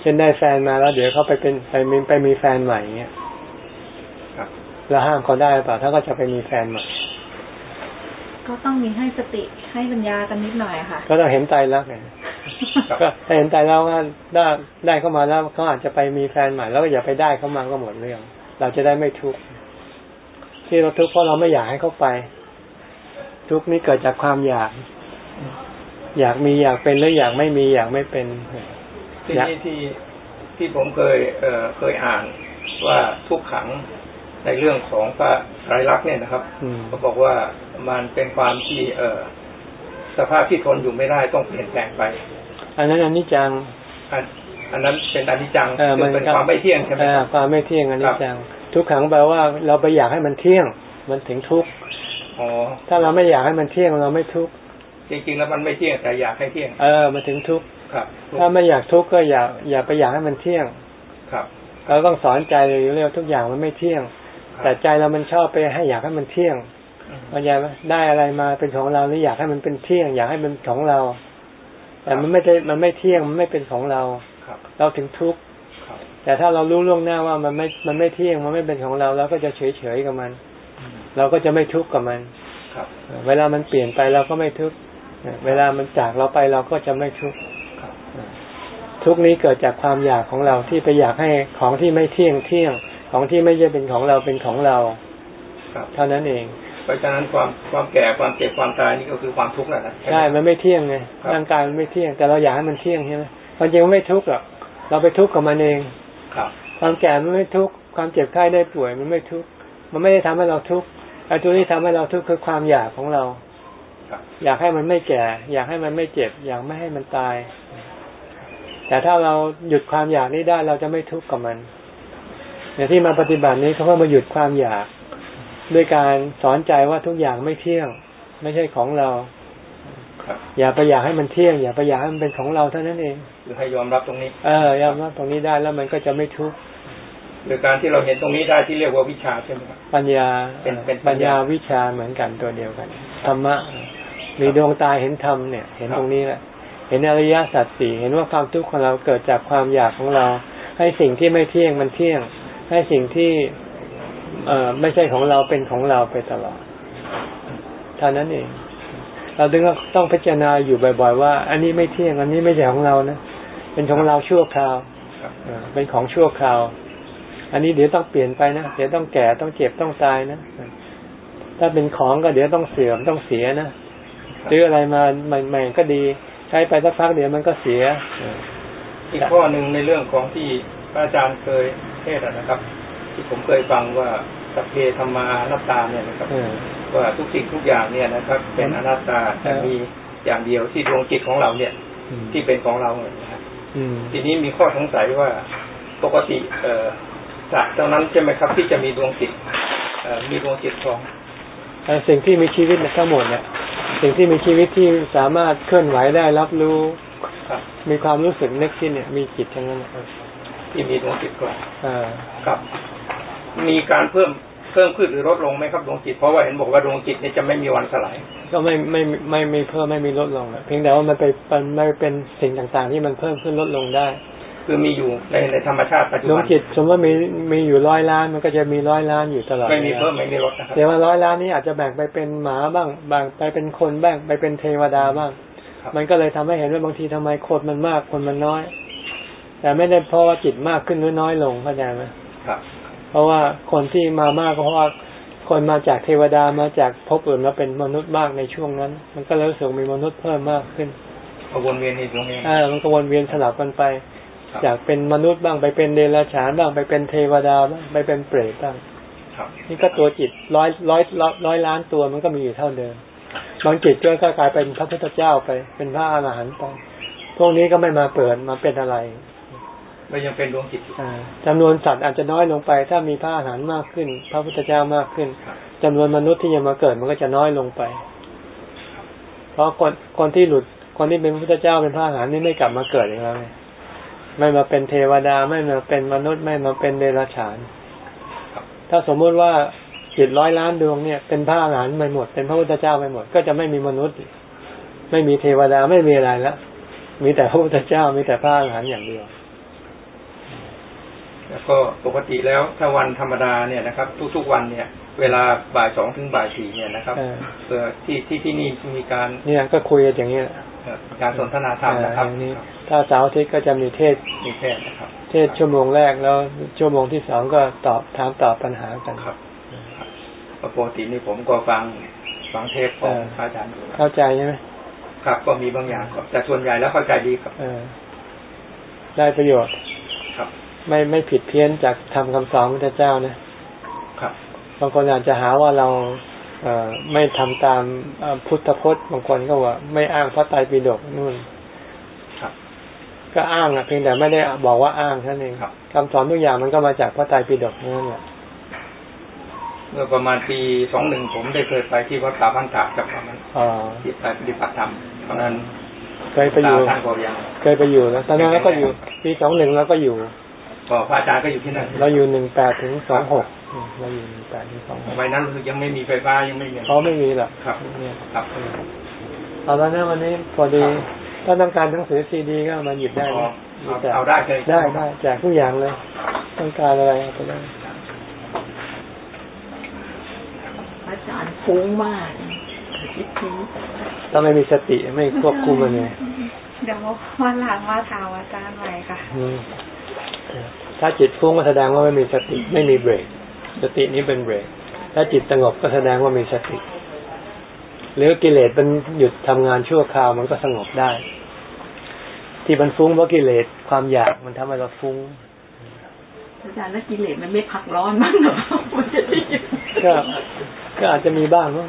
เช่นได้แฟนมาแล้ว เดี๋ยวเขาไปเป็นไปมีไปมีแฟนใหม่เงี้ยครับเราห้ามเขาได้เปล่าถ้าเขาจะไปมีแฟนใหม่ ก็ต้องมีให้สติให้ปัญญากันนิดหน่อยอะค่ะ ก็ต้องเห็นใจรักไงก็ถ้าเห็นใจแล้วว่าได้ได้เข้ามาแล้วเขาอาจจะไปมีแฟนใหม่แล้วก็อย่าไปได้เข้ามาก็หมดเรื่อง เราจะได้ไม่ทุกข์ที่เราทุกข์เพราะเราไม่อยากให้เขาไป ทุกข์นี้เกิดจากความอยาก อยากมีอยากเป็นหรืออยากไม่มีอยากไม่เป็นที่อยากนี่ที่ที่ผมเคยเอ่อเคยอ่านว่าทุกขังในเรื่องของพระ ไตรลักษณ์เนี่ยนะครับอืมเขาบอกว่ามันเป็นความที่ เอ่อสภาพที่ทนอยู่ไม่ได้ต้องเปลี่ยนแปลงไป อันนั้นอันนี้จังอันอันนั้นเป็นอนิจจังเออคือเป็นก็ความไม่เที่ยงใช่ไหมอ่าครับความไม่เที่ยงอันนี้ครับจัง ทุกขังแปลว่าเราไปอยากให้มันเที่ยง มันถึงทุกข์อ๋อถ้าเราไม่อยากให้มันเที่ยงเราไม่ทุกข์จริงๆแล้วมันไม่เที่ยงแต่อยากให้เที่ยง เออมันถึงทุกข์ครับถ้าไม่อยากทุกข์ก็อย่าอย่าไปอยากให้มันเที่ยง ครับ เราต้องสอนใจเลยเรื่องทุกอย่างมันไม่เที่ยง แต่ใจเรามันชอบไปให้อยากให้มันเที่ยงอืมมันอยากได้อะไรมาเป็นของเราหรืออยากให้มันเป็นเที่ยง อยากให้มันของเรา แต่มันไม่ได้มันไม่เที่ยงมันไม่เป็นของเราครับเราถึงทุกข์ครับแต่ถ้าเรารู้ล่วงหน้าว่ามันไม่มันไม่เที่ยงมันไม่เป็นของเราเราก็จะเฉยเฉยๆกับมันอืมเราก็จะไม่ทุกข์กับมันครับเวลามันเปลี่ยนไปเราก็ไม่ทุกข์เวลามันจากเราไปเราก็จะไม่ทุกข์ครับทุกข์นี้เกิดจากความอยากของเราที่ไปอยากให้ของที่ไม่เที่ยงเที่ยง ของที่ไม่ใช่เป็นของเราเป็นของเราครับเท่านั้นเอง เพราะฉะนั้นความความแก่ความเจ็บความตายนี่ก็คือความทุกข์แหละนะใช่ มันไม่เที่ยงไงครับร่างกายมันไม่เที่ยง แต่เราอยากให้มันเที่ยงใช่ไหมความจริงมันไม่ทุกข์หรอกเราไปทุกข์กับมันเองครับ ความแก่มันไม่ทุกข์ความเจ็บไข้ได้ป่วยมันไม่ทุกข์มันไม่ได้ทำให้เราทุกข์ไอ้ตัวที่ทำให้เราทุกข์คือความอยากของเราครับอยากให้มันไม่แก่ อยากให้มันไม่เจ็บ อยากไม่ให้มันตาย แต่ถ้าเราหยุดความอยากนี้ได้เราจะไม่ทุกข์กับมัน อย่างที่มาปฏิบัตินี้เขาเพื่อมาหยุดความอยาก ด้วยการสอนใจว่าทุกอย่างไม่เที่ยง ไม่ใช่ของเราครับอย่าไปอยากให้มันเที่ยง อย่าไปอยากให้มันเป็นของเราเท่านั้นเองคือให้ยอมรับตรงนี้ เออยอมรับตรงนี้ได้แล้วมันก็จะไม่ทุกข์โดยการที่เราเห็นตรงนี้ได้ที่เรียกว่าวิชาใช่ไหมครับปัญญาเป็นเป็นปัปัญญญาญาวิชาเหมือนกันตัวเดียวกันธรรมะมีดวงตาเห็นธรรมเนี่ย เห็นตรงนี้แหละ เห็นอริยสัจสี่เห็นว่าความทุกข์ของเราเกิดจากความอยากของเรา ให้สิ่งที่ไม่เที่ยงมันเที่ยง ให้สิ่งที่เออไม่ใช่ของเราเป็นของเราไปตลอดเท่านั้นเอง เราถึงต้องพิจารณาอยู่บ่อย ๆ ว่า อันนี้ไม่เที่ยง อันนี้ไม่ใช่ของเรานะเป็นของเราชั่วคราวเป็นของชั่วคราว อันนี้เดี๋ยวต้องเปลี่ยนไปนะเดี๋ยวต้องแก่ต้องเจ็บต้องตายนะถ้าเป็นของก็เดี๋ยวต้องเสื่อมต้องเสียนะซื้ออะไรมาใหม่ๆก็ดี ใช้ไปสักพักเดี๋ยวมันก็เสีย อีกข้อหนึ่งในเรื่องของที่ อาจารย์เคยเทศนะครับ ที่ผมเคยฟังว่าสัพเพธรรมานัตตาเนี่ยนะครับว่าทุกสิ่งทุกอย่างเนี่ยนะครับ เป็นอนัตตาแต่มีอย่างเดียวที่ดวงจิตของเราเนี่ย ที่เป็นของเราเนี่ยนะครับทีนี้มีข้อสงสัยว่าปกติเอ่อสัตว์เท่านั้นใช่ไหมครับ ที่จะมีดวงจิตมีดวงจิตของสิ่งที่มีชีวิตทั้งหมดเนี่ยสิ่งที่มีชีวิตที่สามารถเคลื่อนไหวได้รับรู้มีความรู้สึกนึกคิดเนี่ย มีจิตทั้งนั้น ที่มีดวงจิตก่อนครับ มีการเพิ่มเพิ่มขึ้นหรือลดลงไหมครับดวงจิตเพราะว่าเห็นบอกว่าดวงจิตเนี่ยจะไม่มีวันสลายก็ไม่ไม่ไม่ไม่เพิ่มไม่มีลดลงเพียงแต่ว่ามันไปมันไม่เป็นสิ่งต่างๆ ที่มันเพิ่มขึ้นลดลงได้ คือมีอยู่ในในธรรมชาติปัจจุบันดวงจิตสมมติว่ามีมีอยู่ร้อยล้านมันก็จะมีร้อยล้านอยู่ตลอดไม่มีเพิ่มไม่มีลดนะครับแต่ว่าร้อยล้านนี้อาจจะแบ่งไปเป็นหมาบ้างแบ่งไปเป็นคนบ้างไปเป็นเทวดาบ้าง มันก็เลยทำให้เห็นว่าบางทีทำไมคนมันมากคนมันน้อย แต่ไม่ได้เพราะว่าจิตมากขึ้นหรือน้อยลงเข้าใจไหมครับ เพราะว่าคนที่มามากก็เพราะว่าคนมาจากเทวดามาจากภพอื่นมาเป็นมนุษย์มากในช่วงนั้น มันก็เลยรู้สึกมีมนุษย์เพิ่มมากขึ้นวนเวียนในตรงนี้อ่ามันก็วนเวียนสลับกันไป จากเป็นมนุษย์บ้างไปเป็นเดรัจฉานบ้างไปเป็นเทวดาบ้างไปเป็นเปรตบ้างนี่ก็ตัวจิตร้อยร้อยร้อยล้านตัวมันก็มีอยู่เท่าเดิมบางจิตก็กลายเป็นพระพุทธเจ้าไป เป็นพระอรหันต์ไปพวกนี้ก็ไม่มาเปิดมาเป็นอะไร ก็ยังเป็นดวงจิตอยู่จำนวนสัตว์อาจจะน้อยลงไป ถ้ามีพระอรหันต์มากขึ้น พระพุทธเจ้ามากขึ้นจำนวนมนุษย์ที่จะมาเกิดมันก็จะน้อยลงไป เพราะคนคนที่หลุดคนที่เป็นพระพุทธเจ้าเป็นพระอรหันต์นี่ไม่กลับมาเกิดอีกแล้วไม่มาเป็นเทวดาไม่มาเป็นมนุษย์ไม่มาเป็นเดรัจฉาน ถ้าสมมุติว่าจิตร้อยล้านดวงเนี่ยเป็นพระอรหันต์ไปหมด เป็นพระพุทธเจ้าไปหมด ก็จะไม่มีมนุษย์ ไม่มีเทวดาไม่มีอะไรแล้วมีแต่พระพุทธเจ้ามีแต่พระอรหันต์อย่างเดียว แล้วก็ปกติแล้วถ้าวันธรรมดาเนี่ยนะครับ ทุกๆวันเนี่ย เวลาบ่ายสองถึงบ่ายสี่เนี่ยนะครับเอที่ที่ที่นี่มีการเนี่ยก็คุยกันอย่างนี้การสนทนาธรรมนะครับถ้าเสาร์อาทิตย์ก็จะมีเทศมีเทศนะครับ เทศชั่วโมงแรกแล้วชั่วโมงที่สองก็ตอบถามตอบปัญหากันครับปกตินี่ผมก็ฟังฟังเทศของพระอาจารย์เข้าใจใช่ไหมครับ ก็มีบางอย่างแต่ส่วนใหญ่แล้วเข้าใจดีครับเออได้ประโยชน์ครับ ไม่ไม่ผิดเพี้ยนจากทำคำสอนพระเจ้านะครับบางคนอาจจะหาว่าเราเอไม่ทำตามพุทธพจน์ บางคนก็ว่า ไม่อ้างพระไตรปิฎกนู่นครับ ก็อ้างอะเพียงแต่ไม่ได้บอกว่าอ้างแค่นั้นเองคำสอนทุกอย่างมันก็มาจากพระไตรปิฎกนั่นแหละเมื่อประมาณปีสองหนึ่งผมได้เคยไปที่วัดตาพันธากับตอนนั้นที่ไปปฏิบัติธรรมตอนนั้น เคยไปอยู่เคยไปอยู่แล้วตอนนั้นก็อยู่ ปีสองหนึ่งแล้วก็อยู่ ก็พระอาจารย์ก็อยู่ที่นั่นเราอยู่หนึ่งแปดถึงสองหกเราอยู่หนึ่งแปดถึงสองใบนั้นรู้สึกยังไม่มีไฟฟ้ายังไม่มีเขาไม่มีหรอกครับครับเอาแล้วนะวันนี้พอดี ถ้าต้องการหนังสือซีดีก็มาหยิบได้เอาได้เลยได้ได้แจกทุกอย่างเลย ต้องการอะไรก็ได้อาจารย์ฟุ้งมากถ้าไม่มีสติไม่ควบคุมมันเลยเดี๋ยววันหลังมาถามอาจารย์ใหม่ค่ะ ถ้าจิตฟุ้งก็แสดงว่าไม่มีสติไม่มีเบรก สตินี้เป็นเบรก ถ้าจิตสงบก็แสดงว่ามีสติ หรือกิเลสมันหยุดทำงานชั่วคราวมันก็สงบได้ ที่มันฟุ้งเพราะกิเลสความอยากมันทำให้เราฟุ้งอาจารย์แล้วกิเลสมันไม่พักร้อนมั้งเหรอก็ก็อาจจะมีบ้างมั้ง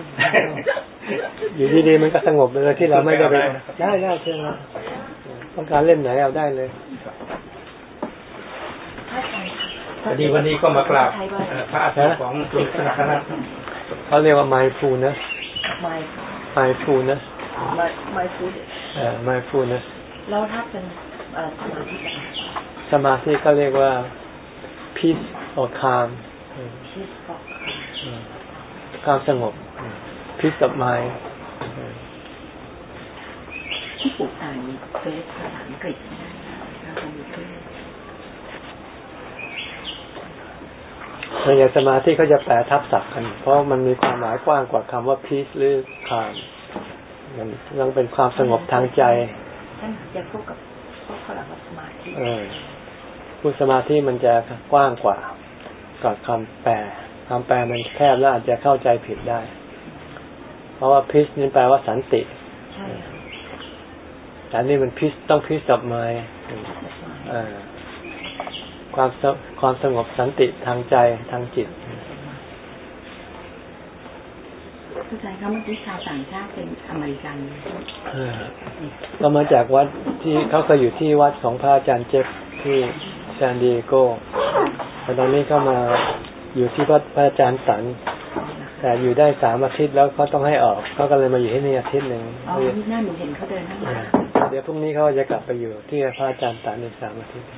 อยู่ดีๆมันก็สงบเลยที่เราไม่ได้ไปได้ได้เชิญต้องการเล่นไหนเอาได้เลย วันนี้วันนี้ก็มากราบพระอาจารย์ของตุลคณะเขาเรียกว่า mindfulness mindfulness mindfulness เอ่อ mindfulness แล้วถ้าเป็นสมาธิสมาธิก็เรียกว่า peace or calm ความสงบ peace of mind ที่ปลูกอ่านเฟซภาษาอังกฤษ ในอย่างสมาธิเขาจะแปลทับศัพท์กัน เพราะมันมีความหมายกว้างกว่าคำว่า peace หรือ calm มันยังเป็นความสงบทางใจท่านจะพูดกับพวกฝรั่งสมาธิพูดสมาธิมันจะกว้างกว่ากับคำแปลคำแปลมันแคบแล้วอาจจะเข้าใจผิดได้ เพราะว่าพิสนี่แปลว่าสันติใช่ค่ะแต่นี่มันพิสต้องพิสกับไม้ ความสความสงบสันติทางใจทางจิตเข้าใจเขาเมื่อกี้ชาวต่างชาติเป็นอเมริกันเออก็มาจากวัดที่เขาเคยอยู่ที่วัดของพระอาจารย์เจฟที่ซานดิเอโกแต่ตอนนี้เขามาอยู่ที่วัดพระอาจารย์สันแต่อยู่ได้สามอาทิตย์แล้วเขาต้องให้ออกเขาก็เลยมาอยู่ที่นี่อาทิตย์หนึ่งอ๋อหน้าหนูเห็นเขาเดินเข้ามาเดี๋ยวพรุ่งนี้เขาจะกลับไปอยู่ที่พระอาจารย์สันอีกสามอาทิตย์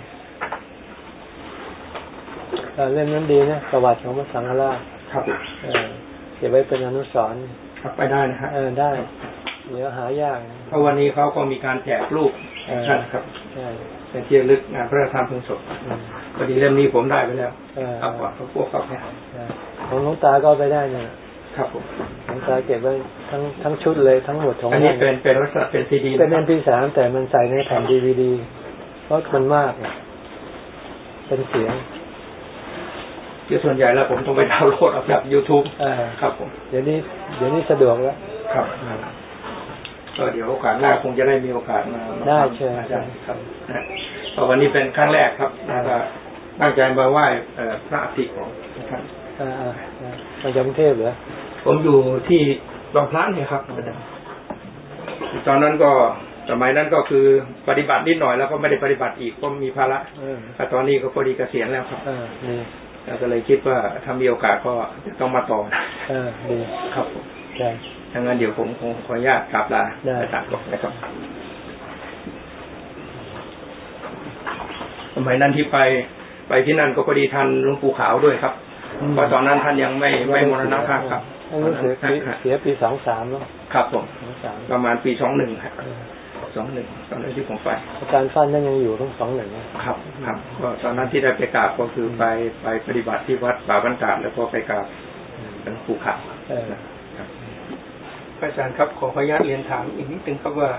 เออเล่มนั้นดีนะประวัติของพระสังฆราชครับเออเก็บไว้เป็นอนุสรณ์ครับไปได้นะฮะเออได้เดี๋ยวหายากเพราะวันนี้เขาก็มีการแจกรูปเออใช่ครับใช่เป็นที่ระลึกงานพระราชทานเพลิงศพอืมพอดีเล่มนี้ผมได้ไปแล้วเออครับก่อนพวกเขาเนี่ยใช่ของหลวงตาก็เอาไปได้เนี่ยครับผมหลวงตาเก็บไว้ทั้งทั้งชุดเลยทั้งหมดของอันนี้เป็นเป็นลักษณะเป็นซีดีเป็นเอ็มพีสามแต่มันใส่ในแผ่นดีวีดีเพราะมันมากเนี่ยเป็นเสียง ที่ส่วนใหญ่แล้วผมต้องไปดาวน์โหลดเอาจาก YouTube เออครับผม เดี๋ยวนี้เดี๋ยวนี้สะดวกแล้ว ครับก็เดี๋ยวโอกาสหน้าคงจะได้มีโอกาสมามาได้ฟังเชิญอาจารย์ครับนะก็วันนี้เป็นครั้งแรกครับแล้วก็ตั้งใจมาไหว้เอ่อพระอาทิตย์ของท่านอ่าอ่าอ่ามาจากกรุงเทพเหรอผมอยู่ที่บางพระเนี่ยครับตอนนั้นก็สมัยนั้นก็คือปฏิบัตินิดหน่อยแล้วก็ไม่ได้ปฏิบัติอีกก็มีภาระเออแต่ตอนนี้ก็พอดีเกษียณแล้วครับ เออดีแล้วก็เลยคิดว่าถ้ามีโอกาสก็จะต้องมาต่อเออดีครับผมใช่ถ้างั้นเดี๋ยวผมคงขออนุญาตกลับลาได้อาจารย์ก่อนนะครับสมัยนั้นที่ไปไปที่นั่นก็พอดีทันหลวงปู่ขาวด้วยครับเพราะตอนนั้นท่านยังไม่ไม่มรณภาพครับท่านรู้เสียปีเสียปีสองสามแล้วครับผมสองสามประมาณปีสองหนึ่งครับ สองหนึ่งตอนนั้นที่ผมไปอาจารย์ฟันนั่นยังอยู่ทั้งสองหนึ่งนะครับ ครับก็ตอนนั้นที่ได้ไปกราบก็คือไปไปปฏิบัติที่วัดป่าบ้านกาดแล้วก็ไปกราบหลวงปู่ขาวเออครับอาจารย์ครับขออนุญาตเรียนถามอีกนิดนึงครับว่า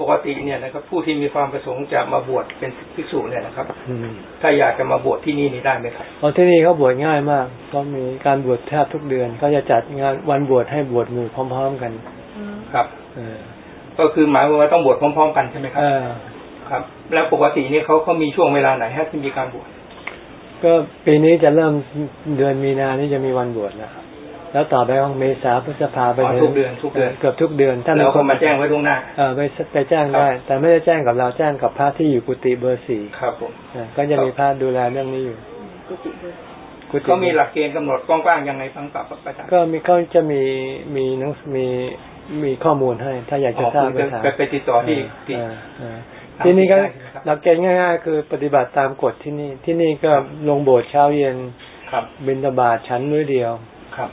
ปกติเนี่ยนะครับผู้ที่มีความประสงค์จะมาบวชเป็นภิกษุเนี่ยนะครับอืมถ้าอยากจะมาบวชที่นี่นี่ได้ไหมครับเพราะที่นี่เขาบวชง่ายมากก็มีการบวชแทบทุกเดือนเขาจะจัดงานวันบวชให้บวชหมู่พร้อม ๆกัน ครับ เออ ก็คือหมายความว่าต้องบวชพร้อม ๆ กันใช่ไหมครับเออครับ แล้วปกตินี่เขาเขามีช่วงเวลาไหนฮะที่มีการบวชก็ปีนี้จะเริ่มเดือนมีนานี่จะมีวันบวชแล้วแล้วต่อไปของเมษาพฤษภาไปอ๋อทุกเดือนทุกเดือนเกือบทุกเดือน ถ้าแล้วคก็นมาแจ้งไว้ล่วงหน้าเออไปไปแจ้งได้ แต่ไม่ได้แจ้งกับเราแจ้งกับพระที่อยู่กุฏิเบอร์สี่ครับผมเออก็จะมีพระดูแลเรื่องนี้อยู่กุฏิด้วยกุฏิก็มีหลักเกณฑ์กำหนดกว้างๆยังไงบ้างครับอาจารย์ก็มีเขาจะมีมีหนังมี มีข้อมูลให้ ถ้าอยากจะทราบไปถามไปไปติดต่อที่ที่เออเออที่นี่ก็ได้ครับหลักเกณฑ์ง่าย ๆ คือปฏิบัติตามกฎที่นี่ ที่นี่ก็ลงโบสถ์เช้าเย็นครับบิณฑบาตชั้นมื้อเดียวครับ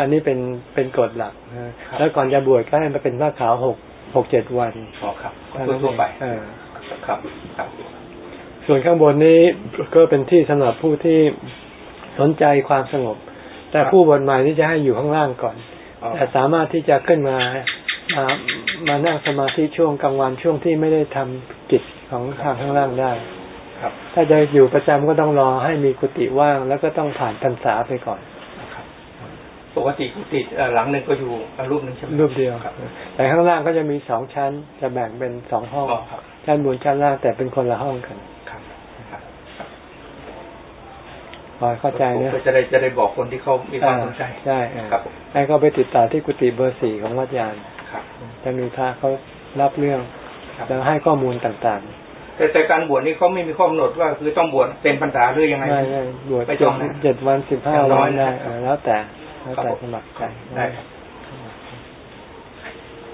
อันนี้เป็นเป็นกฎหลักนะครับแล้วก่อนจะบวชก็ให้มาเป็นผ้าขาวหกหกเจ็ดวันอ๋อครับเท่านั้นทั่วๆไปเออครับครับ ส่วนข้างบนนี้ก็เป็นที่สำหรับผู้ที่สนใจความสงบ แต่ผู้บวชใหม่ที่จะให้อยู่ข้างล่างก่อนอ๋อ แต่สามารถที่จะขึ้นมามามานั่งสมาธิช่วงกลางวันช่วงที่ไม่ได้ทำกิจของทางข้างล่างได้ ครับ ถ้าจะอยู่ประจำก็ต้องรอให้มีกุฏิว่าง แล้วก็ต้องผ่านพรรษาไปก่อนครับปกติกุฏิเอ่อหลังหนึ่งก็อยู่รูปหนึ่งใช่ไหมรูปเดียวครับ แต่ข้างล่างก็จะมีสองชั้น จะแบ่งเป็นสองห้องอ๋อครับชั้นบนชั้นล่างแต่เป็นคนละห้องกัน ครับครับ พ อเข้าใจนะก็จะได้จะได้บอกคนที่เขามีความสนใจใช่เออครับผมให้เขาไปติดต่อที่กุฏิเบอร์สี่ของวัดยานครับจะมีพระเขารับเรื่องครับแล้วให้ข้อมูลต่างแต่แต่การบวชนี่เขาไม่มีข้อกำหนดว่าคือต้องบวชเป็นพรรษาหรือยังๆไงไม่ไม่บวชไปจองนะเจ็ดวันสิบห้าอย่างน้วัอยนนะได้เออแล้วแต่แล้วแต่ครับผมสมัครใจได้ครับ